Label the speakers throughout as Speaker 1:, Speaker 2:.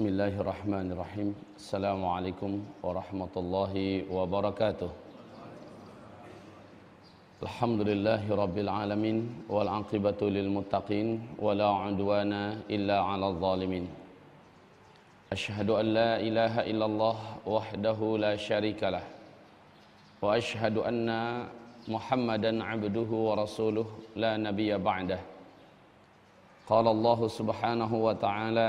Speaker 1: بسم الله الرحمن الرحيم السلام عليكم ورحمة الله وبركاته الحمد لله رب العالمين والعاقبة للمتقين ولا عدوان إلا على الظالمين أشهد أن لا إله إلا الله وحده لا شريك له وأشهد أن محمدا عبده ورسوله لا نبي بعده قال الله سبحانه وتعالى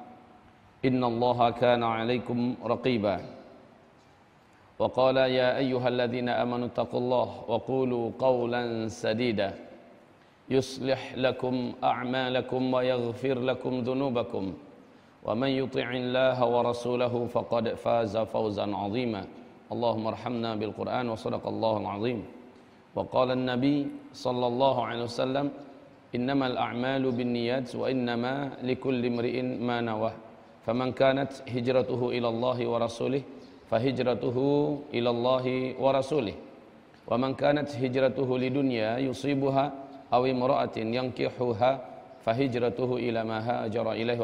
Speaker 1: إن الله كان عليكم رقيبا. وقال يا أيها الذين آمنوا اتقوا الله وقولوا قولا سديدا. يصلح لكم أعمالكم ويغفر لكم ذنوبكم. ومن يطع الله ورسوله فقد فاز فوزا عظيما. اللهم ارحمنا بالقرآن وصدق الله العظيم. وقال النبي صلى الله عليه وسلم إنما الأعمال بالنيات وإنما لكل امرئ ما فمن كانت هجرته إلى الله wa فهجرته إلى الله ورسوله wa كانت wa لدنيا يصيبها أو lidunya ينكحها فهجرته إلى ما هاجر إليه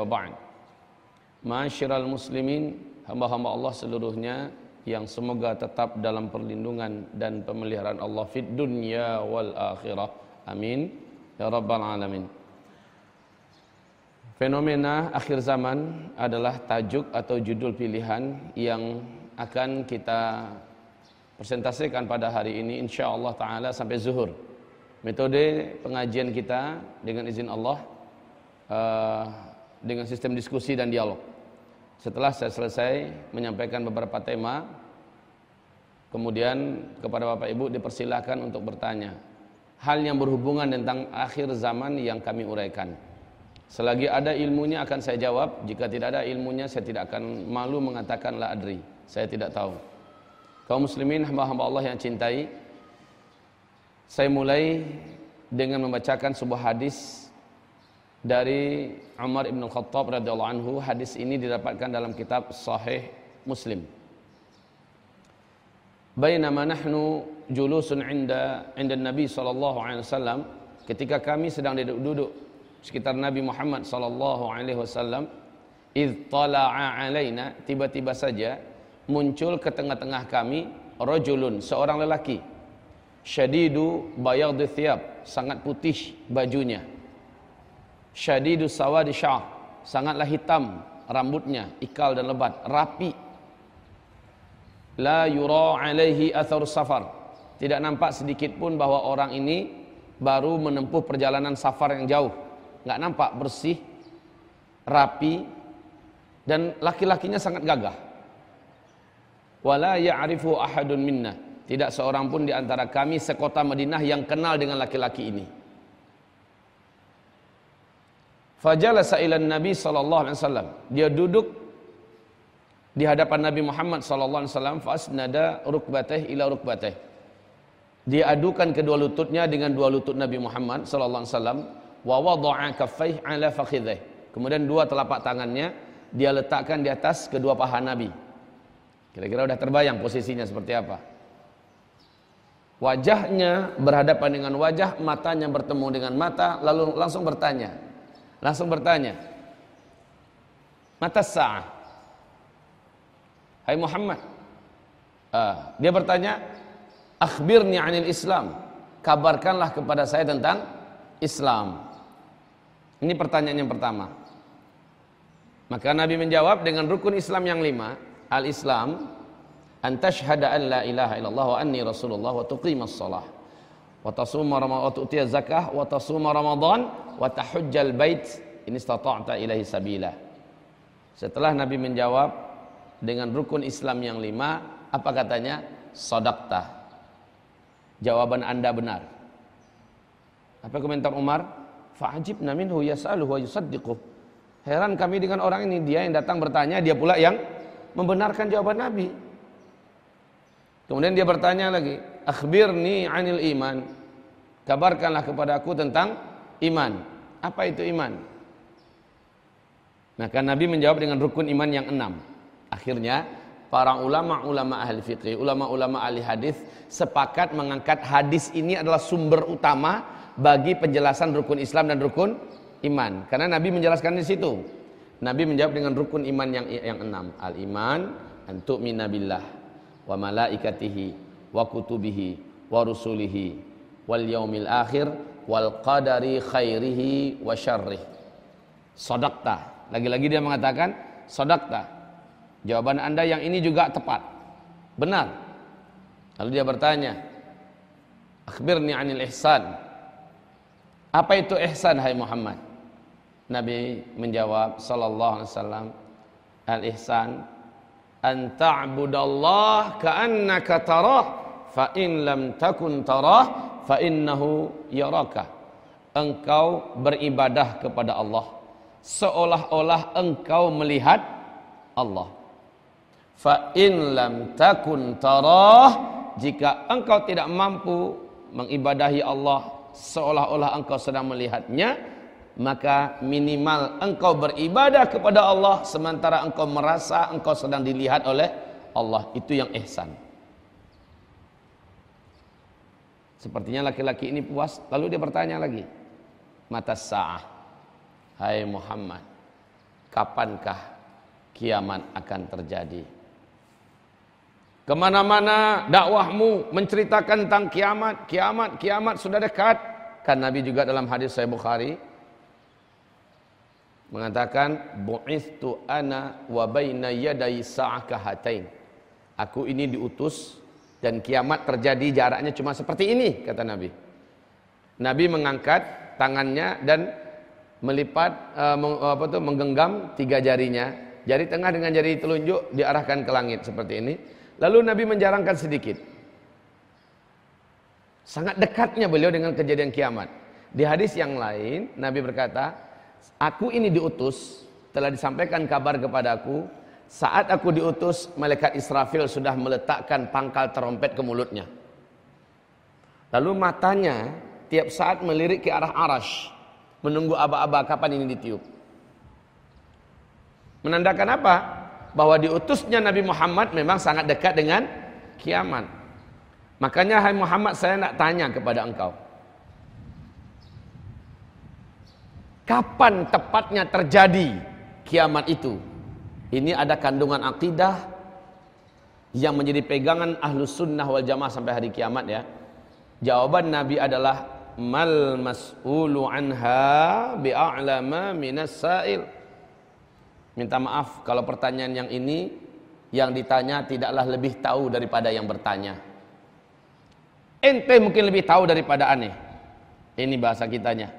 Speaker 1: ma hajara ilaihi wa هم ma'asyiral seluruhnya yang semoga tetap dalam perlindungan dan pemeliharaan Allah fid dunya wal akhirah. Amin. Ya Rabbal Alamin. Fenomena akhir zaman adalah tajuk atau judul pilihan yang akan kita presentasikan pada hari ini insyaallah taala sampai zuhur. Metode pengajian kita dengan izin Allah uh, dengan sistem diskusi dan dialog. Setelah saya selesai menyampaikan beberapa tema, kemudian kepada Bapak Ibu dipersilahkan untuk bertanya hal yang berhubungan tentang akhir zaman yang kami uraikan. Selagi ada ilmunya akan saya jawab, jika tidak ada ilmunya saya tidak akan malu mengatakan la adri, saya tidak tahu. Kaum muslimin hamba-hamba Allah yang cintai, saya mulai dengan membacakan sebuah hadis dari Umar bin Khattab radhiyallahu anhu. Hadis ini didapatkan dalam kitab Sahih Muslim. Bainama nahnu julusun inda inda Nabi sallallahu alaihi wasallam ketika kami sedang duduk-duduk sekitar Nabi Muhammad sallallahu alaihi wasallam id tala'a alaina tiba-tiba saja muncul ke tengah-tengah kami rajulun seorang lelaki. Syadidu bayadhi thiyab sangat putih bajunya. Syadidu sawadi syah sangatlah hitam rambutnya ikal dan lebat rapi. La yura alaihi athar safar. Tidak nampak sedikit pun bahwa orang ini baru menempuh perjalanan safar yang jauh nggak nampak bersih, rapi, dan laki-lakinya sangat gagah. Wala ya'rifu ahadun minna. Tidak seorang pun di antara kami sekota Madinah yang kenal dengan laki-laki ini. Fajalasa ila Nabi sallallahu alaihi wasallam. Dia duduk di hadapan Nabi Muhammad sallallahu alaihi wasallam fasnada rukbatih ila rukbatih. Dia adukan kedua lututnya dengan dua lutut Nabi Muhammad sallallahu alaihi wasallam wa wada'a ala. Kemudian dua telapak tangannya dia letakkan di atas kedua paha Nabi. Kira-kira udah terbayang posisinya seperti apa? Wajahnya berhadapan dengan wajah, matanya bertemu dengan mata, lalu langsung bertanya. Langsung bertanya. Mata sa'ah. Hai Muhammad. Uh, dia bertanya, "Akhbirni 'anil Islam." Kabarkanlah kepada saya tentang Islam. Ini pertanyaan yang pertama. Maka Nabi menjawab dengan rukun Islam yang lima. Al-Islam. Antashhada an la ilaha illallah wa anni rasulullah wa tuqimas salah. Wa tasuma ramadan wa tu'tiya zakah wa tasuma ramadan wa tahujjal bait in istata'ta ilahi sabila. Setelah Nabi menjawab dengan rukun Islam yang lima, apa katanya? Sodakta. Jawaban anda benar. Apa komentar Umar? Fa'ajibna minhu yas'aluhu wa. Heran kami dengan orang ini, dia yang datang bertanya, dia pula yang membenarkan jawaban Nabi. Kemudian dia bertanya lagi, "Akhbirni 'anil iman." Kabarkanlah kepada aku tentang iman. Apa itu iman? Maka Nabi menjawab dengan rukun iman yang enam. Akhirnya para ulama-ulama ahli fikih, ulama-ulama ahli hadis sepakat mengangkat hadis ini adalah sumber utama bagi penjelasan rukun Islam dan rukun iman. Karena Nabi menjelaskan di situ. Nabi menjawab dengan rukun iman yang yang enam. Al iman antuk minabillah wa malaikatihi wa kutubihi wa rusulihi wal yaumil akhir wal qadari khairihi wa syarrih. Sodakta. Lagi-lagi dia mengatakan sodakta. Jawaban anda yang ini juga tepat. Benar. Lalu dia bertanya, Akhbirni anil ihsan. Apa itu ihsan hai Muhammad? Nabi menjawab sallallahu alaihi wasallam, al ihsan an ta'budallah ka'annaka tarah fa in lam takun tarah fa innahu yaraka. Engkau beribadah kepada Allah seolah-olah engkau melihat Allah fa in lam takun tarah jika engkau tidak mampu mengibadahi Allah seolah-olah engkau sedang melihatnya maka minimal engkau beribadah kepada Allah sementara engkau merasa engkau sedang dilihat oleh Allah. Itu yang ihsan. Sepertinya laki-laki ini puas lalu dia bertanya lagi mata sa'ah hai Muhammad kapankah kiamat akan terjadi Ke mana-mana dakwahmu menceritakan tentang kiamat, kiamat, kiamat sudah dekat. Kan Nabi juga dalam hadis Sahih Bukhari mengatakan bu'istu ana wa baina yaday sa'aka hatain. Aku ini diutus dan kiamat terjadi jaraknya cuma seperti ini kata Nabi. Nabi mengangkat tangannya dan melipat uh, apa tuh menggenggam tiga jarinya, jari tengah dengan jari telunjuk diarahkan ke langit seperti ini. Lalu Nabi menjarangkan sedikit. Sangat dekatnya beliau dengan kejadian kiamat. Di hadis yang lain, Nabi berkata, Aku ini diutus, telah disampaikan kabar kepadaku, saat aku diutus, malaikat Israfil sudah meletakkan pangkal terompet ke mulutnya. Lalu matanya tiap saat melirik ke arah arash, menunggu aba-aba kapan ini ditiup. Menandakan apa? Bahwa diutusnya Nabi Muhammad memang sangat dekat dengan kiamat. Makanya hai Muhammad saya nak tanya kepada engkau. Kapan tepatnya terjadi kiamat itu? Ini ada kandungan akidah yang menjadi pegangan ahlus sunnah wal jamaah sampai hari kiamat ya. Jawaban Nabi adalah mal mas'ulu anha bi'a'lama minas sa'il. Minta maaf kalau pertanyaan yang ini yang ditanya tidaklah lebih tahu daripada yang bertanya. Ente mungkin lebih tahu daripada aneh. Ini bahasa kitanya.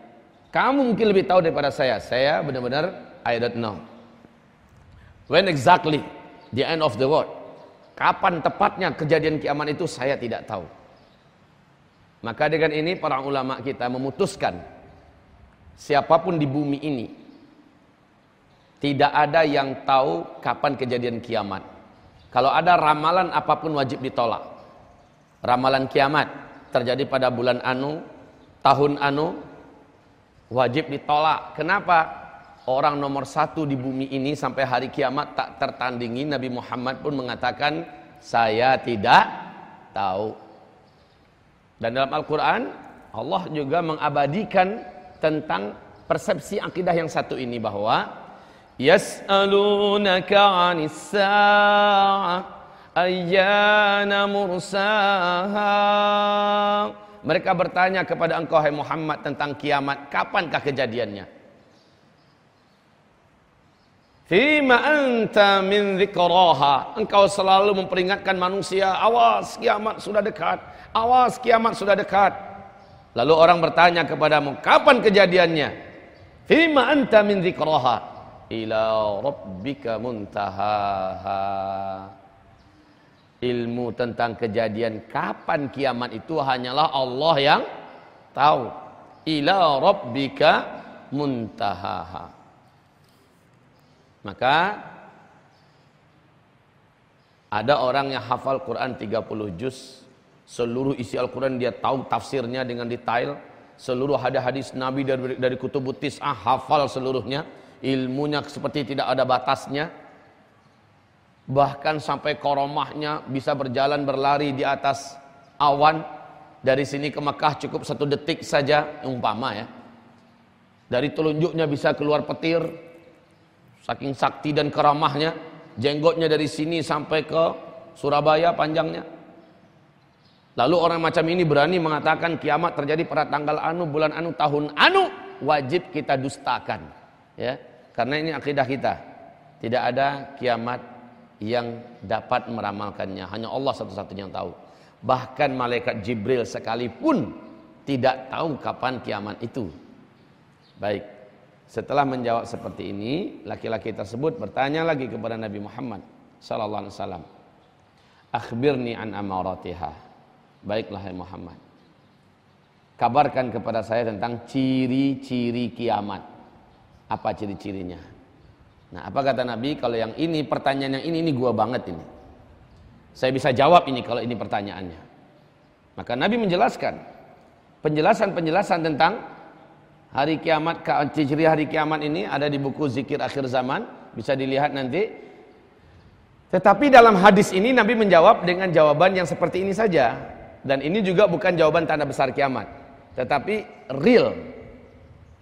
Speaker 1: Kamu mungkin lebih tahu daripada saya. Saya benar-benar I don't know. When exactly the end of the world? Kapan tepatnya kejadian kiamat itu saya tidak tahu. Maka dengan ini para ulama kita memutuskan siapa pun di bumi ini tidak ada yang tahu kapan kejadian kiamat. Kalau ada ramalan apa pun wajib ditolak. Ramalan kiamat terjadi pada bulan anu, tahun anu, wajib ditolak. Kenapa? Orang nomor satu di bumi ini sampai hari kiamat tak tertandingi. Nabi Muhammad pun mengatakan, saya tidak tahu. Dan dalam Al-Quran, Allah juga mengabadikan tentang persepsi akidah yang satu ini bahwa يسألونك عن الساعة أيان مرساها mereka bertanya kepada engkau hai Muhammad tentang kiamat kapankah kejadiannya Fima anta min dhikraha. Engkau selalu memperingatkan manusia, awas kiamat sudah dekat. Awas kiamat sudah dekat. Lalu orang bertanya kepadamu, kapan kejadiannya? Fima anta min dhikraha ila rabbika muntahaha. Ilmu tentang kejadian kapan kiamat itu hanyalah Allah yang tahu. Ila rabbika muntahaha. Maka Ada orang yang hafal Quran 30 juz, seluruh isi Al-Quran dia tahu tafsirnya dengan detail, seluruh hadis-hadis Nabi dari, dari kutubut tis'ah hafal seluruhnya, ilmunya seperti tidak ada batasnya, bahkan sampai koromahnya bisa berjalan berlari di atas awan, dari sini ke Mekah cukup satu detik saja, umpama ya. Dari telunjuknya bisa keluar petir, saking sakti dan keramahnya, jenggotnya dari sini sampai ke Surabaya panjangnya. Lalu orang macam ini berani mengatakan kiamat terjadi pada tanggal anu, bulan anu, tahun anu, wajib kita dustakan. Ya, karena ini akidah kita. Tidak ada kiamat yang dapat meramalkannya. Hanya Allah satu-satunya yang tahu. Bahkan malaikat Jibril sekalipun tidak tahu kapan kiamat itu. Baik. Setelah menjawab seperti ini, laki-laki tersebut bertanya lagi kepada Nabi Muhammad sallallahu alaihi wasallam. Akhbirni an amaratiha. Baiklah Muhammad. Kabarkan kepada saya tentang ciri-ciri kiamat. Apa ciri-cirinya? Nah, apa kata Nabi? Kalau yang ini pertanyaan yang ini ini gua banget ini. Saya bisa jawab ini kalau ini pertanyaannya. Maka Nabi menjelaskan penjelasan-penjelasan tentang hari kiamat ciri hari kiamat ini ada di buku zikir akhir zaman bisa dilihat nanti tetapi dalam hadis ini Nabi menjawab dengan jawaban yang seperti ini saja dan ini juga bukan jawaban tanda besar kiamat tetapi real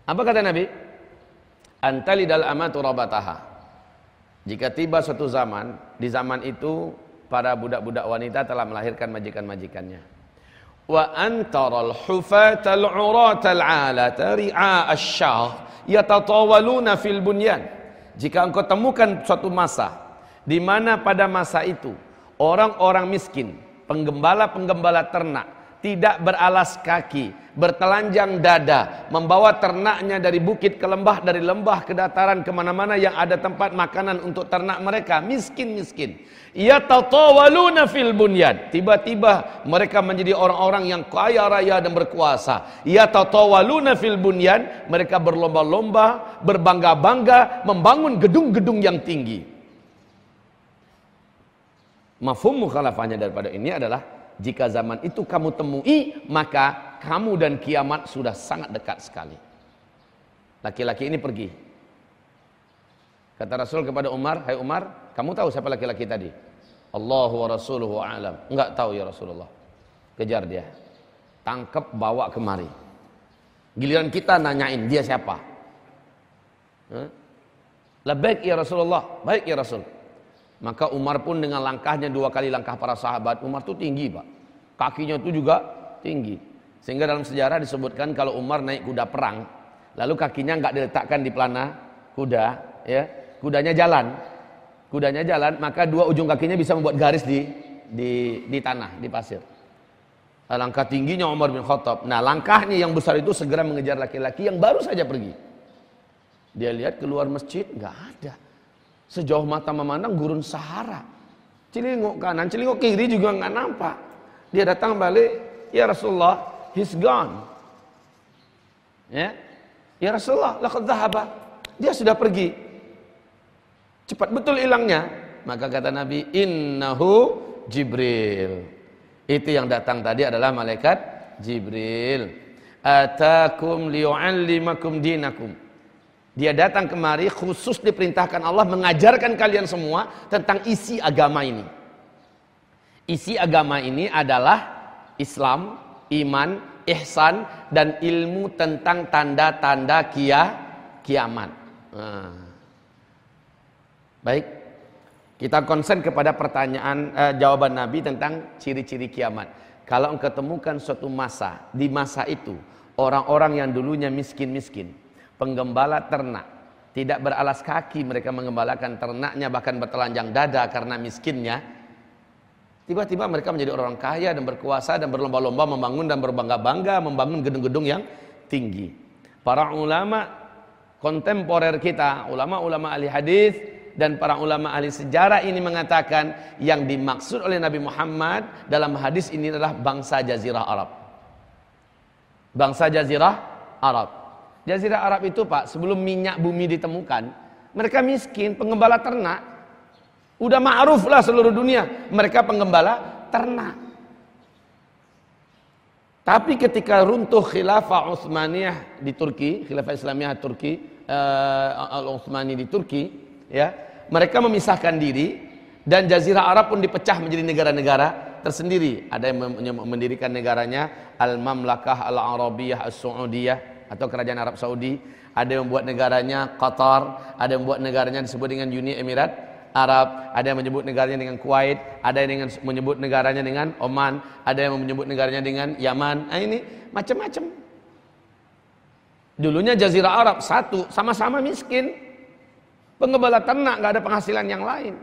Speaker 1: apa kata Nabi antali dal amatu rabataha. Jika tiba suatu zaman di zaman itu para budak-budak wanita telah melahirkan majikan-majikannya. Wa antaral hufatal uratal alata ri'a asyah yatatawaluna fil bunyan. Jika engkau temukan suatu masa di mana pada masa itu orang-orang miskin penggembala-penggembala ternak tidak beralas kaki, bertelanjang dada, membawa ternaknya dari bukit ke lembah, dari lembah ke dataran ke mana-mana yang ada tempat makanan untuk ternak mereka, miskin-miskin. Ya tatawaluna fil bunyan. Tiba-tiba mereka menjadi orang-orang yang kaya raya dan berkuasa. Ya tatawaluna fil bunyan. Mereka berlomba-lomba, berbangga-bangga, membangun gedung-gedung yang tinggi. Mafhum mukhalafahnya daripada ini adalah jika zaman itu kamu temui, maka kamu dan kiamat sudah sangat dekat sekali. Laki-laki ini pergi. Kata Rasul kepada Umar, "Hai Umar, kamu tahu siapa laki-laki tadi?" Allahu wa rasuluhu a'lam. Enggak tahu ya Rasulullah. Kejar dia. Tangkap bawa kemari. Giliran kita nanyain dia siapa? Labaik ya Rasulullah. Baik ya Rasul. Maka Umar pun dengan langkahnya dua kali langkah para sahabat. Umar itu tinggi pak. Kakinya itu juga tinggi. Sehingga dalam sejarah disebutkan kalau Umar naik kuda perang. Lalu kakinya nggak diletakkan di pelana kuda. ya Kudanya jalan. Kudanya jalan. Maka dua ujung kakinya bisa membuat garis di di, di tanah, di pasir. Langkah tingginya Umar bin Khattab. Nah langkahnya yang besar itu segera mengejar laki-laki yang baru saja pergi. Dia lihat keluar masjid, nggak ada. Sejauh mata memandang gurun Sahara. Celinguk kanan, celinguk kiri juga nggak nampak. Dia datang balik, ya Rasulullah, he's gone. Ya, ya Rasulullah, laqad dhahaba. Dia sudah pergi. Cepat betul hilangnya. Maka kata Nabi, innahu Jibril. Itu yang datang tadi adalah malaikat Jibril. Atakum liyu'allimakum dinakum. Dia datang kemari khusus diperintahkan Allah mengajarkan kalian semua tentang isi agama ini. Isi agama ini adalah Islam, iman, ihsan dan ilmu tentang tanda-tanda kia, kiamat. Nah. Baik, kita konsen kepada pertanyaan eh, jawaban Nabi tentang ciri-ciri kiamat. Kalau engkau temukan suatu masa di masa itu orang-orang yang dulunya miskin-miskin penggembala ternak. Tidak beralas kaki mereka mengembalakan ternaknya bahkan bertelanjang dada karena miskinnya. Tiba-tiba mereka menjadi orang kaya dan berkuasa dan berlomba-lomba membangun dan berbangga-bangga membangun gedung-gedung yang tinggi. Para ulama kontemporer kita ulama-ulama ahli hadis dan para ulama ahli sejarah ini mengatakan yang dimaksud oleh Nabi Muhammad dalam hadis ini adalah bangsa jazirah Arab. Bangsa jazirah Arab Jazirah Arab itu Pak, sebelum minyak bumi ditemukan, mereka miskin, pengembala ternak. Udah ma'ruf lah seluruh dunia. Mereka penggembala ternak. Tapi ketika runtuh khilafah Utsmaniyah di Turki, khilafah Islamiyah Turki, uh, Al-Utsmani di Turki, ya, mereka memisahkan diri dan Jazirah Arab pun dipecah menjadi negara-negara tersendiri. Ada yang mendirikan negaranya Al-Mamlakah Al-Arabiyah As-Saudiyah atau Kerajaan Arab Saudi. Ada yang membuat negaranya Qatar, ada yang membuat negaranya disebut dengan Uni Emirat Arab, ada yang menyebut negaranya dengan Kuwait, ada yang dengan menyebut negaranya dengan Oman, ada yang menyebut negaranya dengan Yaman. Nah, ini macam-macam. Dulunya Jazirah Arab satu, sama-sama miskin. Pengembala ternak nggak ada penghasilan yang lain.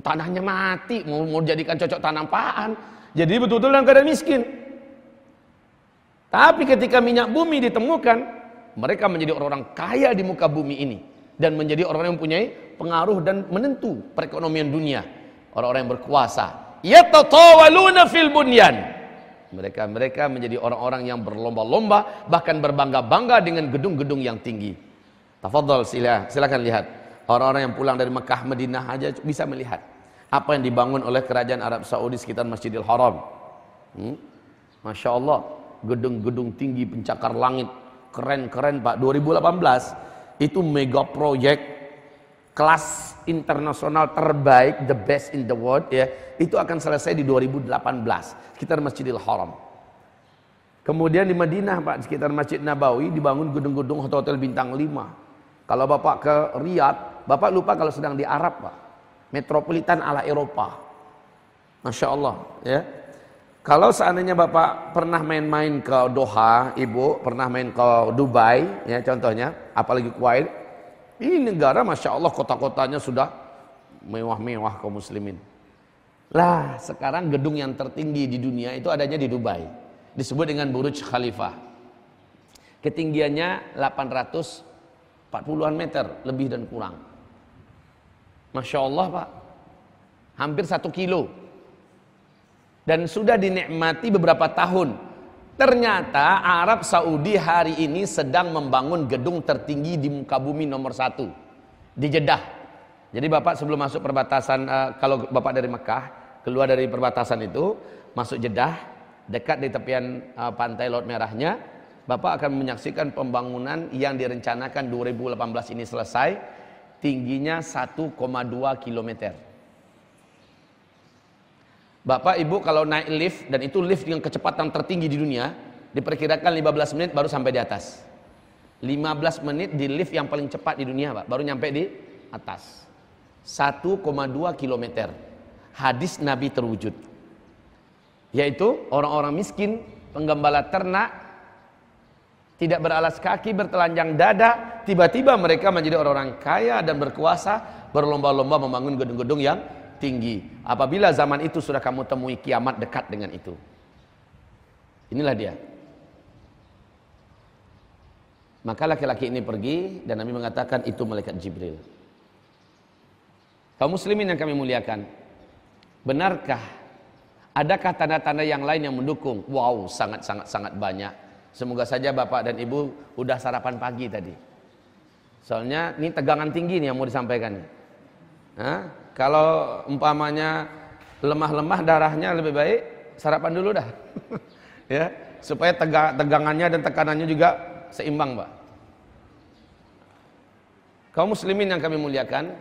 Speaker 1: Tanahnya mati, mau, mau jadikan cocok tanam paan. Jadi betul-betul dalam keadaan miskin. Tapi ketika minyak bumi ditemukan, mereka menjadi orang-orang kaya di muka bumi ini dan menjadi orang-orang yang mempunyai pengaruh dan menentu perekonomian dunia. Orang-orang yang berkuasa. Yatatawaluna fil bunyan. Mereka mereka menjadi orang-orang yang berlomba-lomba bahkan berbangga-bangga dengan gedung-gedung yang tinggi. Tafadhol sila, silakan lihat. Orang-orang yang pulang dari Mekah Madinah aja bisa melihat apa yang dibangun oleh kerajaan Arab Saudi sekitar Masjidil Haram. Hmm? Masya Allah, gedung-gedung tinggi pencakar langit, keren-keren Pak. 2018 itu mega project kelas internasional terbaik, the best in the world ya, itu akan selesai di 2018 sekitar Masjidil Haram. Kemudian di Madinah Pak, sekitar Masjid Nabawi dibangun gedung-gedung hotel bintang 5. Kalau Bapak ke Riyadh, Bapak lupa kalau sedang di Arab Pak. Metropolitan ala Eropa. Masya Allah ya. Kalau seandainya Bapak pernah main-main ke Doha, Ibu pernah main ke Dubai ya contohnya, apalagi Kuwait, ini negara Masya Allah kota-kotanya sudah mewah-mewah kaum muslimin. Lah sekarang gedung yang tertinggi di dunia itu adanya di Dubai. Disebut dengan Burj Khalifah. Ketinggiannya 840-an meter lebih dan kurang. Masya Allah Pak. Hampir satu kilo. Dan sudah dinikmati beberapa tahun Ternyata Arab Saudi hari ini sedang membangun gedung tertinggi di muka bumi nomor satu di Jeddah. Jadi bapak sebelum masuk perbatasan, uh, kalau bapak dari Mekah keluar dari perbatasan itu masuk Jeddah dekat di tepian uh, pantai Laut Merahnya, bapak akan menyaksikan pembangunan yang direncanakan 2018 ini selesai, tingginya 1,2 kilometer. Bapak Ibu kalau naik lift dan itu lift dengan kecepatan tertinggi di dunia diperkirakan 15 menit baru sampai di atas. 15 menit di lift yang paling cepat di dunia Pak, baru nyampe di atas. 1,2 kilometer. Hadis Nabi terwujud. Yaitu orang-orang miskin, penggembala ternak, tidak beralas kaki, bertelanjang dada, tiba-tiba mereka menjadi orang-orang kaya dan berkuasa, berlomba-lomba membangun gedung-gedung yang tinggi. Apabila zaman itu sudah kamu temui kiamat dekat dengan itu. Inilah dia. Maka laki-laki ini pergi dan Nabi mengatakan itu malaikat Jibril. Kaum muslimin yang kami muliakan. Benarkah adakah tanda-tanda yang lain yang mendukung? Wow, sangat-sangat sangat banyak. Semoga saja Bapak dan Ibu udah sarapan pagi tadi. Soalnya ini tegangan tinggi nih yang mau disampaikan. Hah? Kalau umpamanya lemah-lemah darahnya lebih baik sarapan dulu dah. ya, supaya tegang, tegangannya dan tekanannya juga seimbang, Pak. Kaum muslimin yang kami muliakan,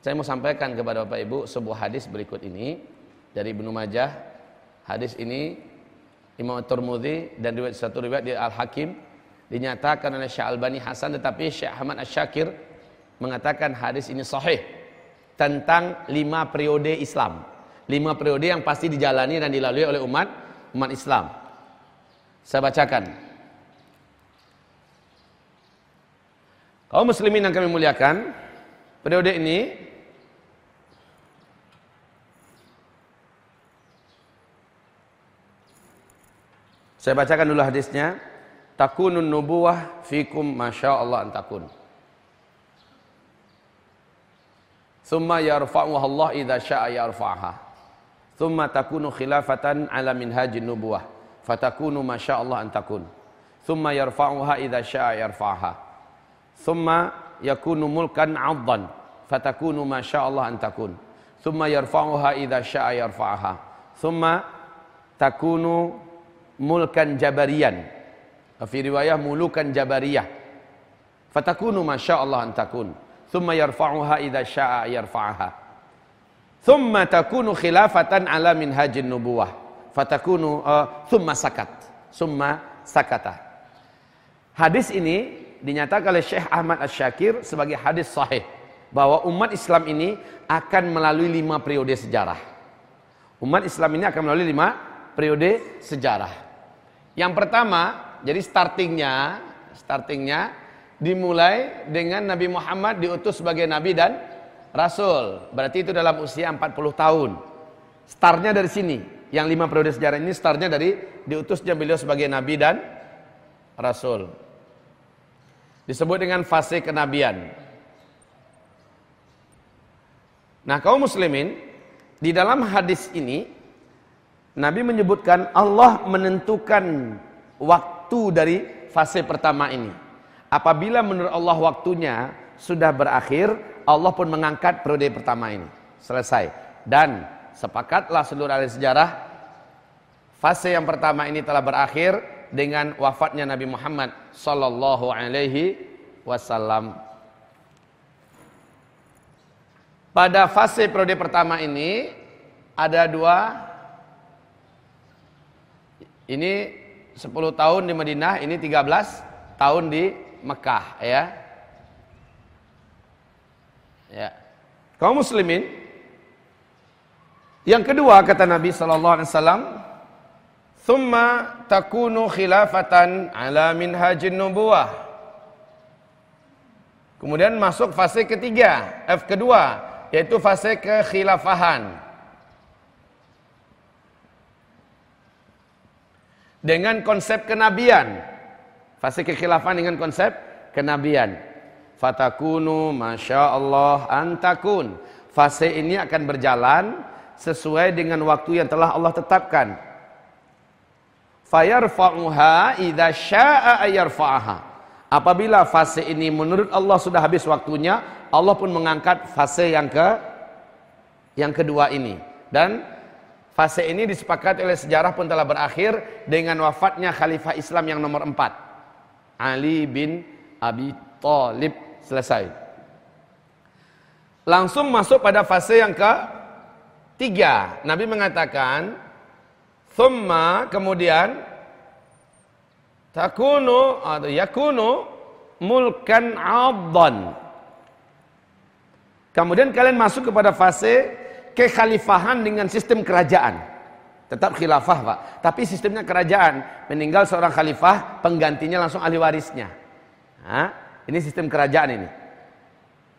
Speaker 1: saya mau sampaikan kepada Bapak Ibu sebuah hadis berikut ini dari Ibnu Majah. Hadis ini Imam Turmudi dan riwayat satu riwayat di Al-Hakim dinyatakan oleh Syekh Albani Hasan tetapi Syekh Ahmad Asy-Syakir mengatakan hadis ini sahih tentang lima periode Islam. Lima periode yang pasti dijalani dan dilalui oleh umat umat Islam. Saya bacakan. Kaum muslimin yang kami muliakan, periode ini Saya bacakan dulu hadisnya. Takunun nubuwah fikum masya Allah antakun. Thumma yarfa'uha Allah idza syaa yarfa'ha. Thumma takunu khilafatan ala minhajin nubuwah. Fatakunu ma Allah an takun. Thumma yarfa'uha idza syaa yarfa'ha. Thumma yakunu mulkan 'addan. fatakunu ma Allah an takun. Thumma yarfa'uha idza syaa yarfa'aha. Thumma takunu mulkan jabariyan. Fi riwayah mulukan jabariyah. Fatakunu ma Allah an takun. Thumma yarfa'uha idza syaa yarfa'aha. Thumma takunu khilafatan ala minhajin nubuwah. Fatakunu uh, thumma sakat. Thumma sakata. Hadis ini dinyatakan oleh Syekh Ahmad Asy-Syakir sebagai hadis sahih bahwa umat Islam ini akan melalui lima periode sejarah. Umat Islam ini akan melalui lima periode sejarah. Yang pertama, jadi startingnya, startingnya dimulai dengan Nabi Muhammad diutus sebagai Nabi dan Rasul. Berarti itu dalam usia 40 tahun. Startnya dari sini. Yang lima periode sejarah ini startnya dari diutusnya beliau sebagai Nabi dan Rasul. Disebut dengan fase kenabian. Nah kaum muslimin, di dalam hadis ini, Nabi menyebutkan Allah menentukan waktu dari fase pertama ini. Apabila menurut Allah waktunya sudah berakhir, Allah pun mengangkat periode pertama ini. Selesai. Dan sepakatlah seluruh ahli sejarah, fase yang pertama ini telah berakhir dengan wafatnya Nabi Muhammad sallallahu alaihi wasallam. Pada fase periode pertama ini ada dua ini 10 tahun di Madinah, ini 13 tahun di Mekah ya. Ya. Kaum muslimin yang kedua kata Nabi sallallahu alaihi wasallam Thumma takunu khilafatan ala minhajin nubuwah. Kemudian masuk fase ketiga, F kedua, yaitu fase kekhilafahan. Dengan konsep kenabian. Fase kekhilafan dengan konsep kenabian. Fatakunu masya Allah antakun. Fase ini akan berjalan sesuai dengan waktu yang telah Allah tetapkan fayarfa'uha idza syaa'a ayarfa'aha. Apabila fase ini menurut Allah sudah habis waktunya, Allah pun mengangkat fase yang ke yang kedua ini. Dan fase ini disepakati oleh sejarah pun telah berakhir dengan wafatnya khalifah Islam yang nomor empat. Ali bin Abi Thalib selesai. Langsung masuk pada fase yang ke tiga. Nabi mengatakan Thumma kemudian takunu atau yakunu mulkan abdan. Kemudian kalian masuk kepada fase kekhalifahan dengan sistem kerajaan. Tetap khilafah, Pak. Tapi sistemnya kerajaan. Meninggal seorang khalifah, penggantinya langsung ahli warisnya. Hah? Ini sistem kerajaan ini.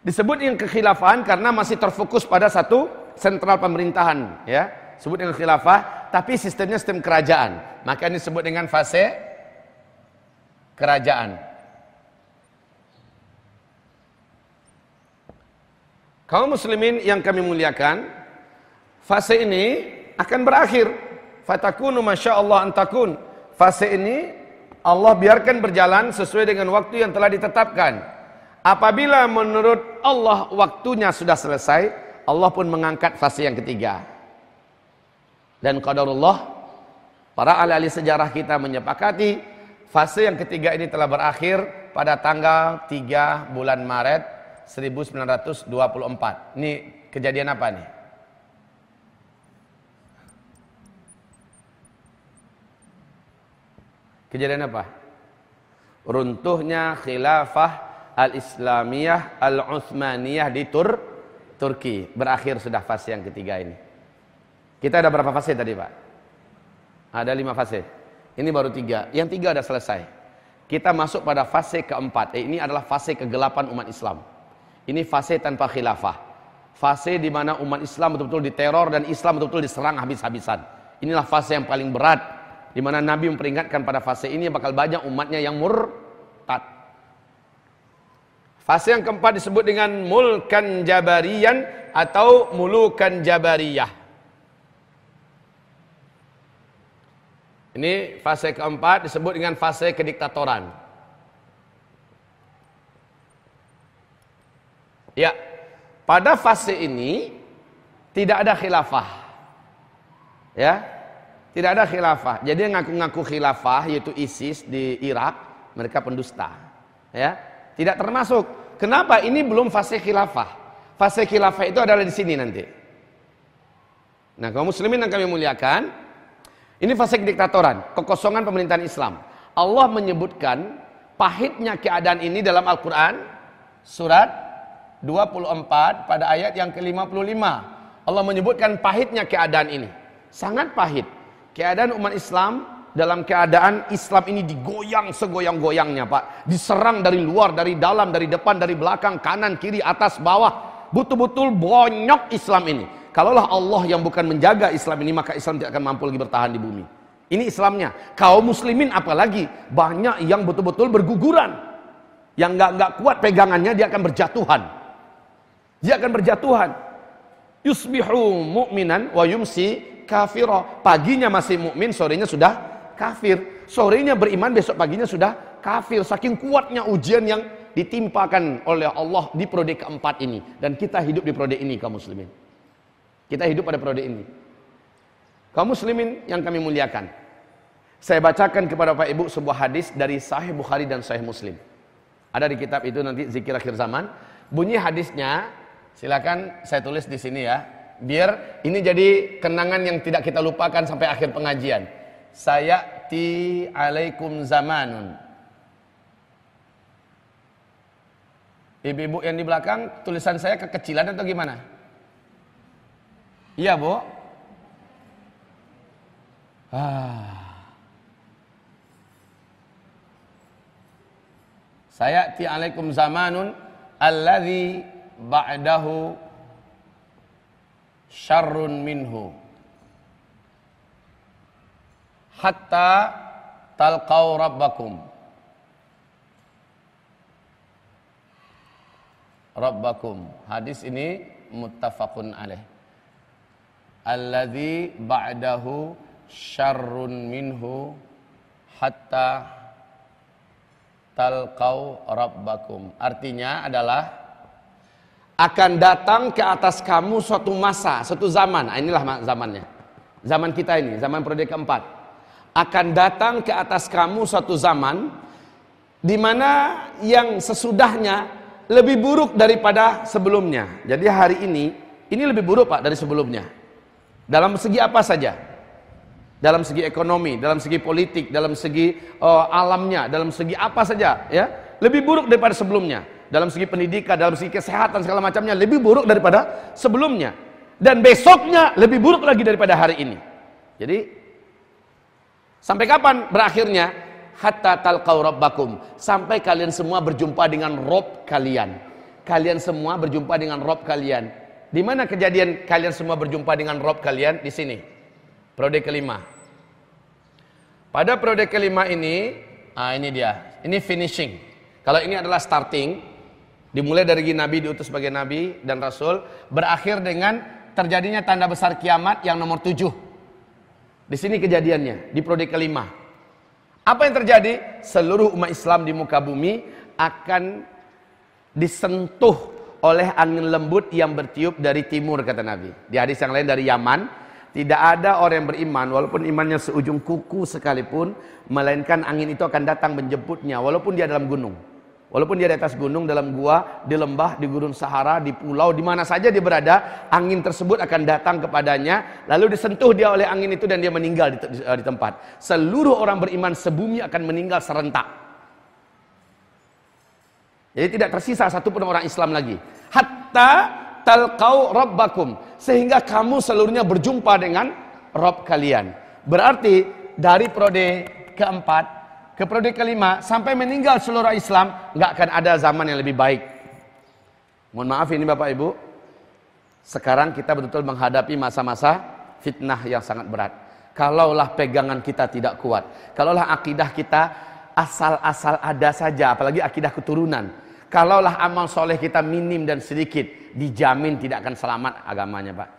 Speaker 1: Disebut yang kekhilafahan karena masih terfokus pada satu sentral pemerintahan, ya sebut dengan khilafah, tapi sistemnya sistem kerajaan. Maka ini disebut dengan fase kerajaan. Kaum muslimin yang kami muliakan, fase ini akan berakhir. Fatakunu masya Allah antakun. Fase ini Allah biarkan berjalan sesuai dengan waktu yang telah ditetapkan. Apabila menurut Allah waktunya sudah selesai, Allah pun mengangkat fase yang ketiga dan qadarullah para ahli sejarah kita menyepakati fase yang ketiga ini telah berakhir pada tanggal 3 bulan Maret 1924. Ini kejadian apa nih? Kejadian apa? Runtuhnya khilafah al-Islamiyah al-Utsmaniyah di Tur Turki. Berakhir sudah fase yang ketiga ini. Kita ada berapa fase tadi Pak? Ada lima fase. Ini baru tiga. Yang tiga ada selesai. Kita masuk pada fase keempat. Eh, ini adalah fase kegelapan umat Islam. Ini fase tanpa khilafah. Fase di mana umat Islam betul-betul diteror dan Islam betul-betul diserang habis-habisan. Inilah fase yang paling berat. Di mana Nabi memperingatkan pada fase ini bakal banyak umatnya yang murtad. Fase yang keempat disebut dengan mulkan jabarian atau mulukan jabariyah. Ini fase keempat disebut dengan fase kediktatoran. Ya, pada fase ini tidak ada khilafah. Ya. Tidak ada khilafah. Jadi ngaku-ngaku khilafah yaitu ISIS di Irak, mereka pendusta. Ya. Tidak termasuk. Kenapa? Ini belum fase khilafah. Fase khilafah itu adalah di sini nanti. Nah, kaum muslimin yang kami muliakan, ini fase diktatoran, kekosongan pemerintahan Islam. Allah menyebutkan pahitnya keadaan ini dalam Al-Quran, surat 24 pada ayat yang ke-55. Allah menyebutkan pahitnya keadaan ini. Sangat pahit. Keadaan umat Islam dalam keadaan Islam ini digoyang segoyang-goyangnya Pak. Diserang dari luar, dari dalam, dari depan, dari belakang, kanan, kiri, atas, bawah. Betul-betul bonyok Islam ini. Kalaulah Allah yang bukan menjaga Islam ini, maka Islam tidak akan mampu lagi bertahan di bumi. Ini Islamnya. Kaum muslimin apalagi banyak yang betul-betul berguguran. Yang nggak nggak kuat pegangannya dia akan berjatuhan. Dia akan berjatuhan. Yusbihu mu'minan wa yumsi kafiro. Paginya masih mukmin, sorenya sudah kafir. Sorenya beriman, besok paginya sudah kafir. Saking kuatnya ujian yang ditimpakan oleh Allah di prode keempat ini. Dan kita hidup di prode ini kaum muslimin. Kita hidup pada periode ini. Kaum muslimin yang kami muliakan. Saya bacakan kepada Pak Ibu sebuah hadis dari Sahih Bukhari dan Sahih Muslim. Ada di kitab itu nanti zikir akhir zaman. Bunyi hadisnya, silakan saya tulis di sini ya. Biar ini jadi kenangan yang tidak kita lupakan sampai akhir pengajian. Saya ti alaikum zamanun. Ibu-ibu yang di belakang, tulisan saya kekecilan atau gimana? Iya, Bu. Ah. Saya ti alaikum zamanun alladhi ba'dahu syarrun minhu. Hatta talqau rabbakum. Rabbakum. Hadis ini muttafaqun alaih alladhi ba'dahu syarrun minhu hatta talqau rabbakum. Artinya adalah akan datang ke atas kamu suatu masa, suatu zaman. Nah, inilah zamannya. Zaman kita ini, zaman periode keempat. Akan datang ke atas kamu suatu zaman di mana yang sesudahnya lebih buruk daripada sebelumnya. Jadi hari ini ini lebih buruk Pak dari sebelumnya. Dalam segi apa saja? Dalam segi ekonomi, dalam segi politik, dalam segi uh, alamnya, dalam segi apa saja, ya lebih buruk daripada sebelumnya. Dalam segi pendidikan, dalam segi kesehatan segala macamnya lebih buruk daripada sebelumnya. Dan besoknya lebih buruk lagi daripada hari ini. Jadi sampai kapan berakhirnya? Hatta talqau rabbakum. Sampai kalian semua berjumpa dengan Rob kalian. Kalian semua berjumpa dengan Rob kalian. Di mana kejadian kalian semua berjumpa dengan Rob kalian? Di sini. Prode kelima. Pada prode kelima ini, ah ini dia. Ini finishing. Kalau ini adalah starting, dimulai dari Nabi diutus sebagai Nabi dan Rasul, berakhir dengan terjadinya tanda besar kiamat yang nomor tujuh. Di sini kejadiannya, di prode kelima. Apa yang terjadi? Seluruh umat Islam di muka bumi akan disentuh oleh angin lembut yang bertiup dari timur kata Nabi. Di hadis yang lain dari Yaman, tidak ada orang yang beriman walaupun imannya seujung kuku sekalipun, melainkan angin itu akan datang menjemputnya walaupun dia dalam gunung. Walaupun dia di atas gunung, dalam gua, di lembah, di gurun Sahara, di pulau, di mana saja dia berada, angin tersebut akan datang kepadanya, lalu disentuh dia oleh angin itu dan dia meninggal di, di, di tempat. Seluruh orang beriman sebumi akan meninggal serentak. Jadi tidak tersisa satu pun orang Islam lagi. Hatta talqau rabbakum. Sehingga kamu seluruhnya berjumpa dengan Rob kalian. Berarti dari prode keempat ke prode kelima sampai meninggal seluruh Islam nggak akan ada zaman yang lebih baik. Mohon maaf ini Bapak Ibu. Sekarang kita betul-betul menghadapi masa-masa fitnah yang sangat berat. Kalaulah pegangan kita tidak kuat, kalaulah akidah kita asal-asal ada saja, apalagi akidah keturunan, Kalaulah amal soleh kita minim dan sedikit, dijamin tidak akan selamat agamanya Pak.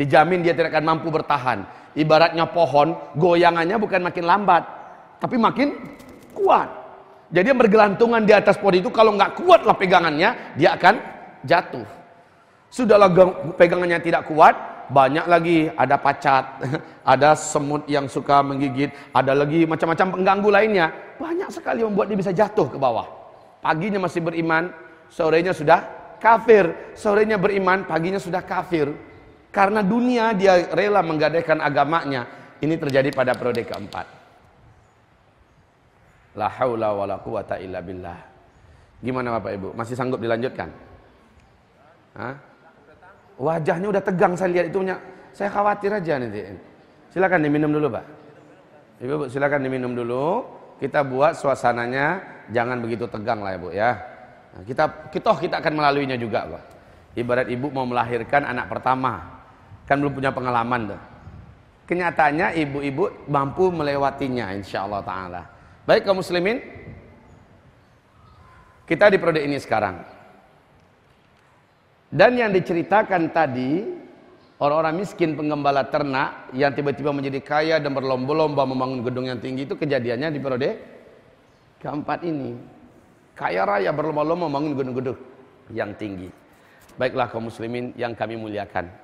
Speaker 1: Dijamin dia tidak akan mampu bertahan. Ibaratnya pohon, goyangannya bukan makin lambat, tapi makin kuat. Jadi yang bergelantungan di atas pohon itu kalau nggak kuatlah pegangannya, dia akan jatuh. Sudahlah pegangannya tidak kuat, banyak lagi ada pacat, ada semut yang suka menggigit, ada lagi macam-macam pengganggu lainnya. Banyak sekali membuat dia bisa jatuh ke bawah. Paginya masih beriman, sorenya sudah kafir. Sorenya beriman, paginya sudah kafir. Karena dunia dia rela menggadaikan agamanya. Ini terjadi pada periode keempat. La haula wa la quwata illa billah. Gimana Bapak Ibu? Masih sanggup dilanjutkan? Hah? Wajahnya udah tegang saya lihat itu punya. Saya khawatir aja nanti. Silakan diminum dulu, Pak. Ibu, silakan diminum dulu. Kita buat suasananya jangan begitu tegang lah, Ibu ya. Nah, kita kita kita akan melaluinya juga, Pak. Ibarat ibu mau melahirkan anak pertama. Kan belum punya pengalaman tuh. Kenyataannya ibu-ibu mampu melewatinya insyaallah taala. Baik kaum muslimin, kita di periode ini sekarang. Dan yang diceritakan tadi, orang-orang miskin penggembala ternak yang tiba-tiba menjadi kaya dan berlomba-lomba membangun gedung yang tinggi itu kejadiannya di periode keempat ini. Kaya raya berlomba-lomba membangun gedung-gedung yang tinggi. Baiklah kaum muslimin yang kami muliakan.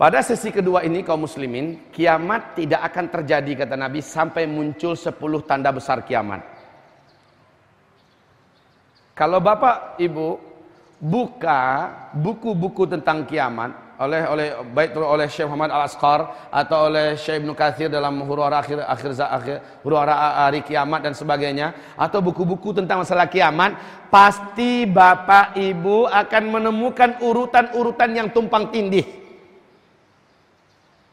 Speaker 1: Pada sesi kedua ini kaum muslimin, kiamat tidak akan terjadi kata Nabi sampai muncul 10 tanda besar kiamat. Kalau Bapak Ibu buka buku-buku tentang kiamat oleh oleh baik oleh Syekh Muhammad Al Asqar atau oleh Syekh Ibnu Katsir dalam huru-hara akhir akhir akhir huru-hara hari kiamat dan sebagainya atau buku-buku tentang masalah kiamat pasti Bapak Ibu akan menemukan urutan-urutan yang tumpang tindih.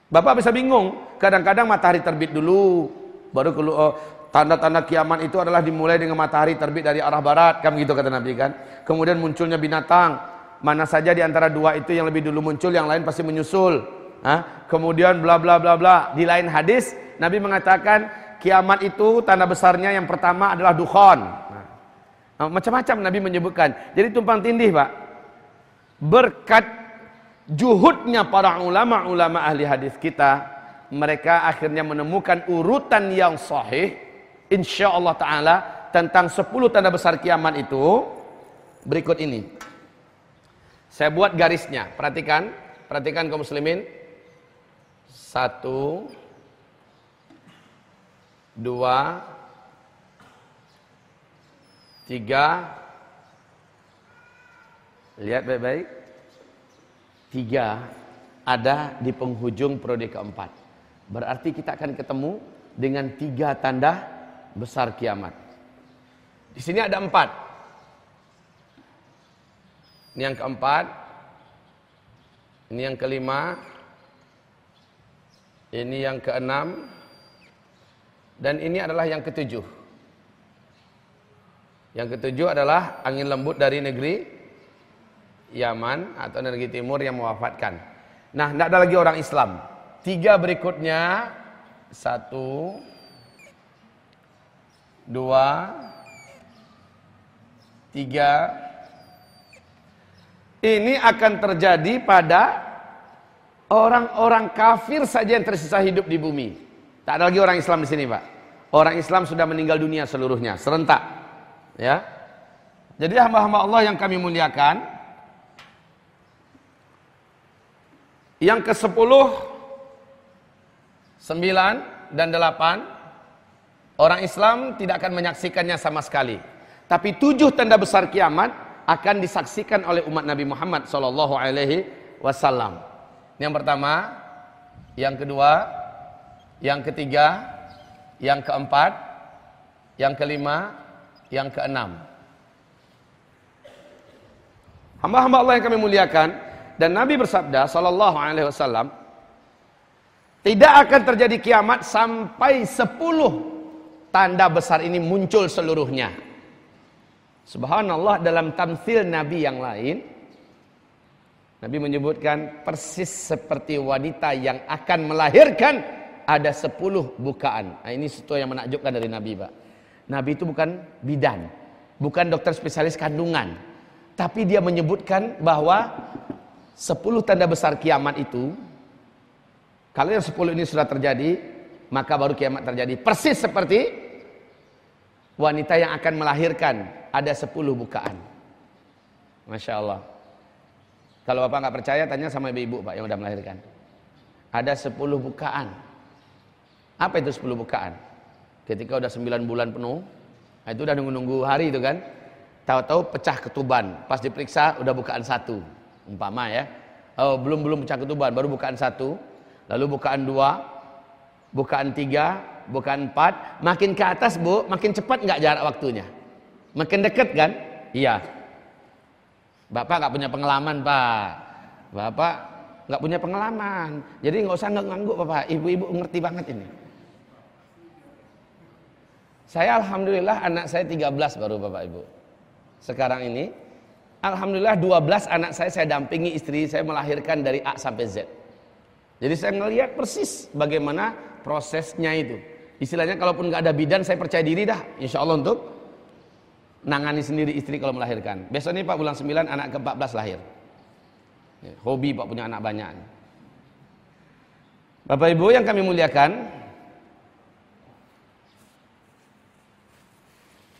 Speaker 1: Bapak bisa bingung, kadang-kadang matahari terbit dulu baru keluar Tanda-tanda kiamat itu adalah dimulai dengan matahari terbit dari arah barat, kan begitu kata Nabi kan. Kemudian munculnya binatang, mana saja di antara dua itu yang lebih dulu muncul, yang lain pasti menyusul. Hah? Kemudian bla bla bla bla. Di lain hadis, Nabi mengatakan kiamat itu tanda besarnya yang pertama adalah dukhon. Nah, macam-macam Nabi menyebutkan. Jadi tumpang tindih, Pak. Berkat juhudnya para ulama-ulama ahli hadis kita, mereka akhirnya menemukan urutan yang sahih insya Allah Ta'ala tentang 10 tanda besar kiamat itu berikut ini. Saya buat garisnya, perhatikan, perhatikan kaum muslimin. Satu, dua, tiga, lihat baik-baik. Tiga ada di penghujung periode keempat. Berarti kita akan ketemu dengan tiga tanda besar kiamat. Di sini ada empat. Ini yang keempat. Ini yang kelima. Ini yang keenam. Dan ini adalah yang ketujuh. Yang ketujuh adalah angin lembut dari negeri Yaman atau negeri timur yang mewafatkan. Nah, tidak ada lagi orang Islam. Tiga berikutnya. Satu dua, tiga. Ini akan terjadi pada orang-orang kafir saja yang tersisa hidup di bumi. Tak ada lagi orang Islam di sini, Pak. Orang Islam sudah meninggal dunia seluruhnya, serentak. Ya. Jadi hamba-hamba Allah yang kami muliakan, yang ke-10, 9 dan 8 Orang Islam tidak akan menyaksikannya sama sekali. Tapi tujuh tanda besar kiamat akan disaksikan oleh umat Nabi Muhammad Sallallahu Alaihi Wasallam. Yang pertama, yang kedua, yang ketiga, yang keempat, yang kelima, yang keenam. Hamba-hamba Allah yang kami muliakan dan Nabi bersabda Sallallahu Alaihi Wasallam, tidak akan terjadi kiamat sampai sepuluh tanda besar ini muncul seluruhnya. Subhanallah dalam tamsil Nabi yang lain Nabi menyebutkan persis seperti wanita yang akan melahirkan ada sepuluh bukaan. Nah, ini sesuatu yang menakjubkan dari Nabi, Pak. Nabi itu bukan bidan, bukan dokter spesialis kandungan, tapi dia menyebutkan bahwa sepuluh tanda besar kiamat itu kalau yang sepuluh ini sudah terjadi, maka baru kiamat terjadi. Persis seperti wanita yang akan melahirkan ada sepuluh bukaan. Masya Allah. Kalau Bapak nggak percaya, tanya sama ibu-ibu Pak yang udah melahirkan. Ada 10 bukaan. Apa itu 10 bukaan? Ketika udah 9 bulan penuh, nah itu udah nunggu-nunggu hari itu kan. Tahu-tahu pecah ketuban. Pas diperiksa udah bukaan satu. Umpama ya. Oh, belum belum ketuban, baru bukaan satu. Lalu bukaan dua, bukaan tiga, bukaan empat. Makin ke atas bu, makin cepat nggak jarak waktunya? Makin deket kan? Iya. Bapak nggak punya pengalaman pak. Bapak nggak punya pengalaman. Jadi nggak usah ngangguk bapak. Ibu-ibu ngerti banget ini. Saya alhamdulillah anak saya 13 baru bapak ibu. Sekarang ini alhamdulillah 12 anak saya saya dampingi istri saya melahirkan dari A sampai Z. Jadi saya ngelihat persis bagaimana prosesnya itu. Istilahnya kalaupun nggak ada bidan saya percaya diri dah insya Allah untuk nangani sendiri istri kalau melahirkan. Besok ini Pak bulan 9 anak ke-14 lahir. Ya, hobi Pak punya anak banyak. Bapak Ibu yang kami muliakan,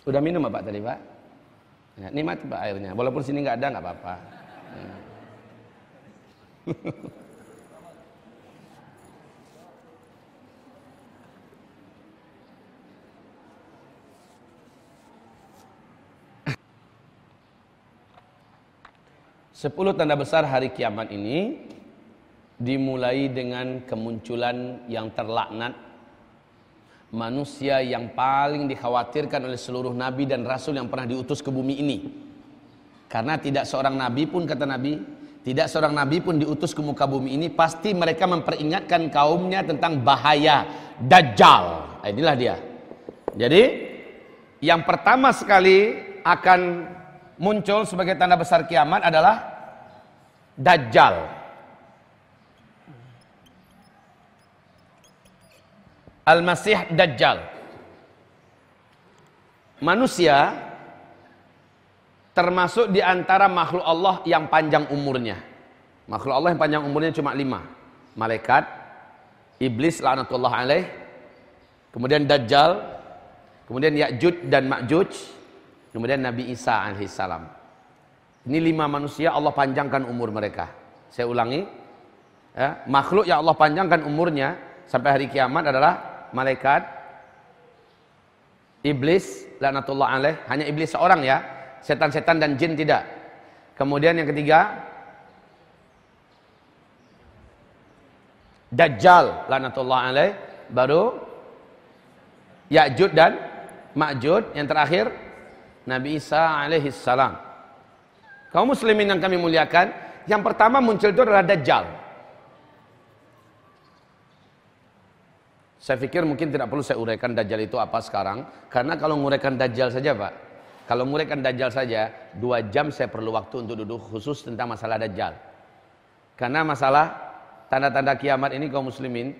Speaker 1: Udah minum Bapak tadi Pak? Ya, nikmati Pak airnya. Walaupun sini nggak ada nggak apa-apa. Ya. Sepuluh tanda besar hari kiamat ini dimulai dengan kemunculan yang terlaknat manusia yang paling dikhawatirkan oleh seluruh nabi dan rasul yang pernah diutus ke bumi ini. Karena tidak seorang nabi pun kata nabi, tidak seorang nabi pun diutus ke muka bumi ini pasti mereka memperingatkan kaumnya tentang bahaya dajjal. Nah, inilah dia. Jadi yang pertama sekali akan muncul sebagai tanda besar kiamat adalah Dajjal. Al-Masih Dajjal. Manusia termasuk di antara makhluk Allah yang panjang umurnya. Makhluk Allah yang panjang umurnya cuma lima. Malaikat, Iblis laknatullah alaih, kemudian Dajjal, kemudian Ya'juj dan Ma'juj, Kemudian Nabi Isa alaihissalam. Ini lima manusia Allah panjangkan umur mereka. Saya ulangi. Ya, makhluk yang Allah panjangkan umurnya sampai hari kiamat adalah malaikat, iblis, laknatullah alaih. Hanya iblis seorang ya. Setan-setan dan jin tidak. Kemudian yang ketiga, Dajjal, laknatullah alaih. Baru Ya'jud dan Ma'jud. Yang terakhir, Nabi Isa alaihi salam. Kaum muslimin yang kami muliakan, yang pertama muncul itu adalah Dajjal. Saya pikir mungkin tidak perlu saya uraikan Dajjal itu apa sekarang, karena kalau menguraikan Dajjal saja Pak, kalau menguraikan Dajjal saja, dua jam saya perlu waktu untuk duduk khusus tentang masalah Dajjal. Karena masalah tanda-tanda kiamat ini kaum muslimin,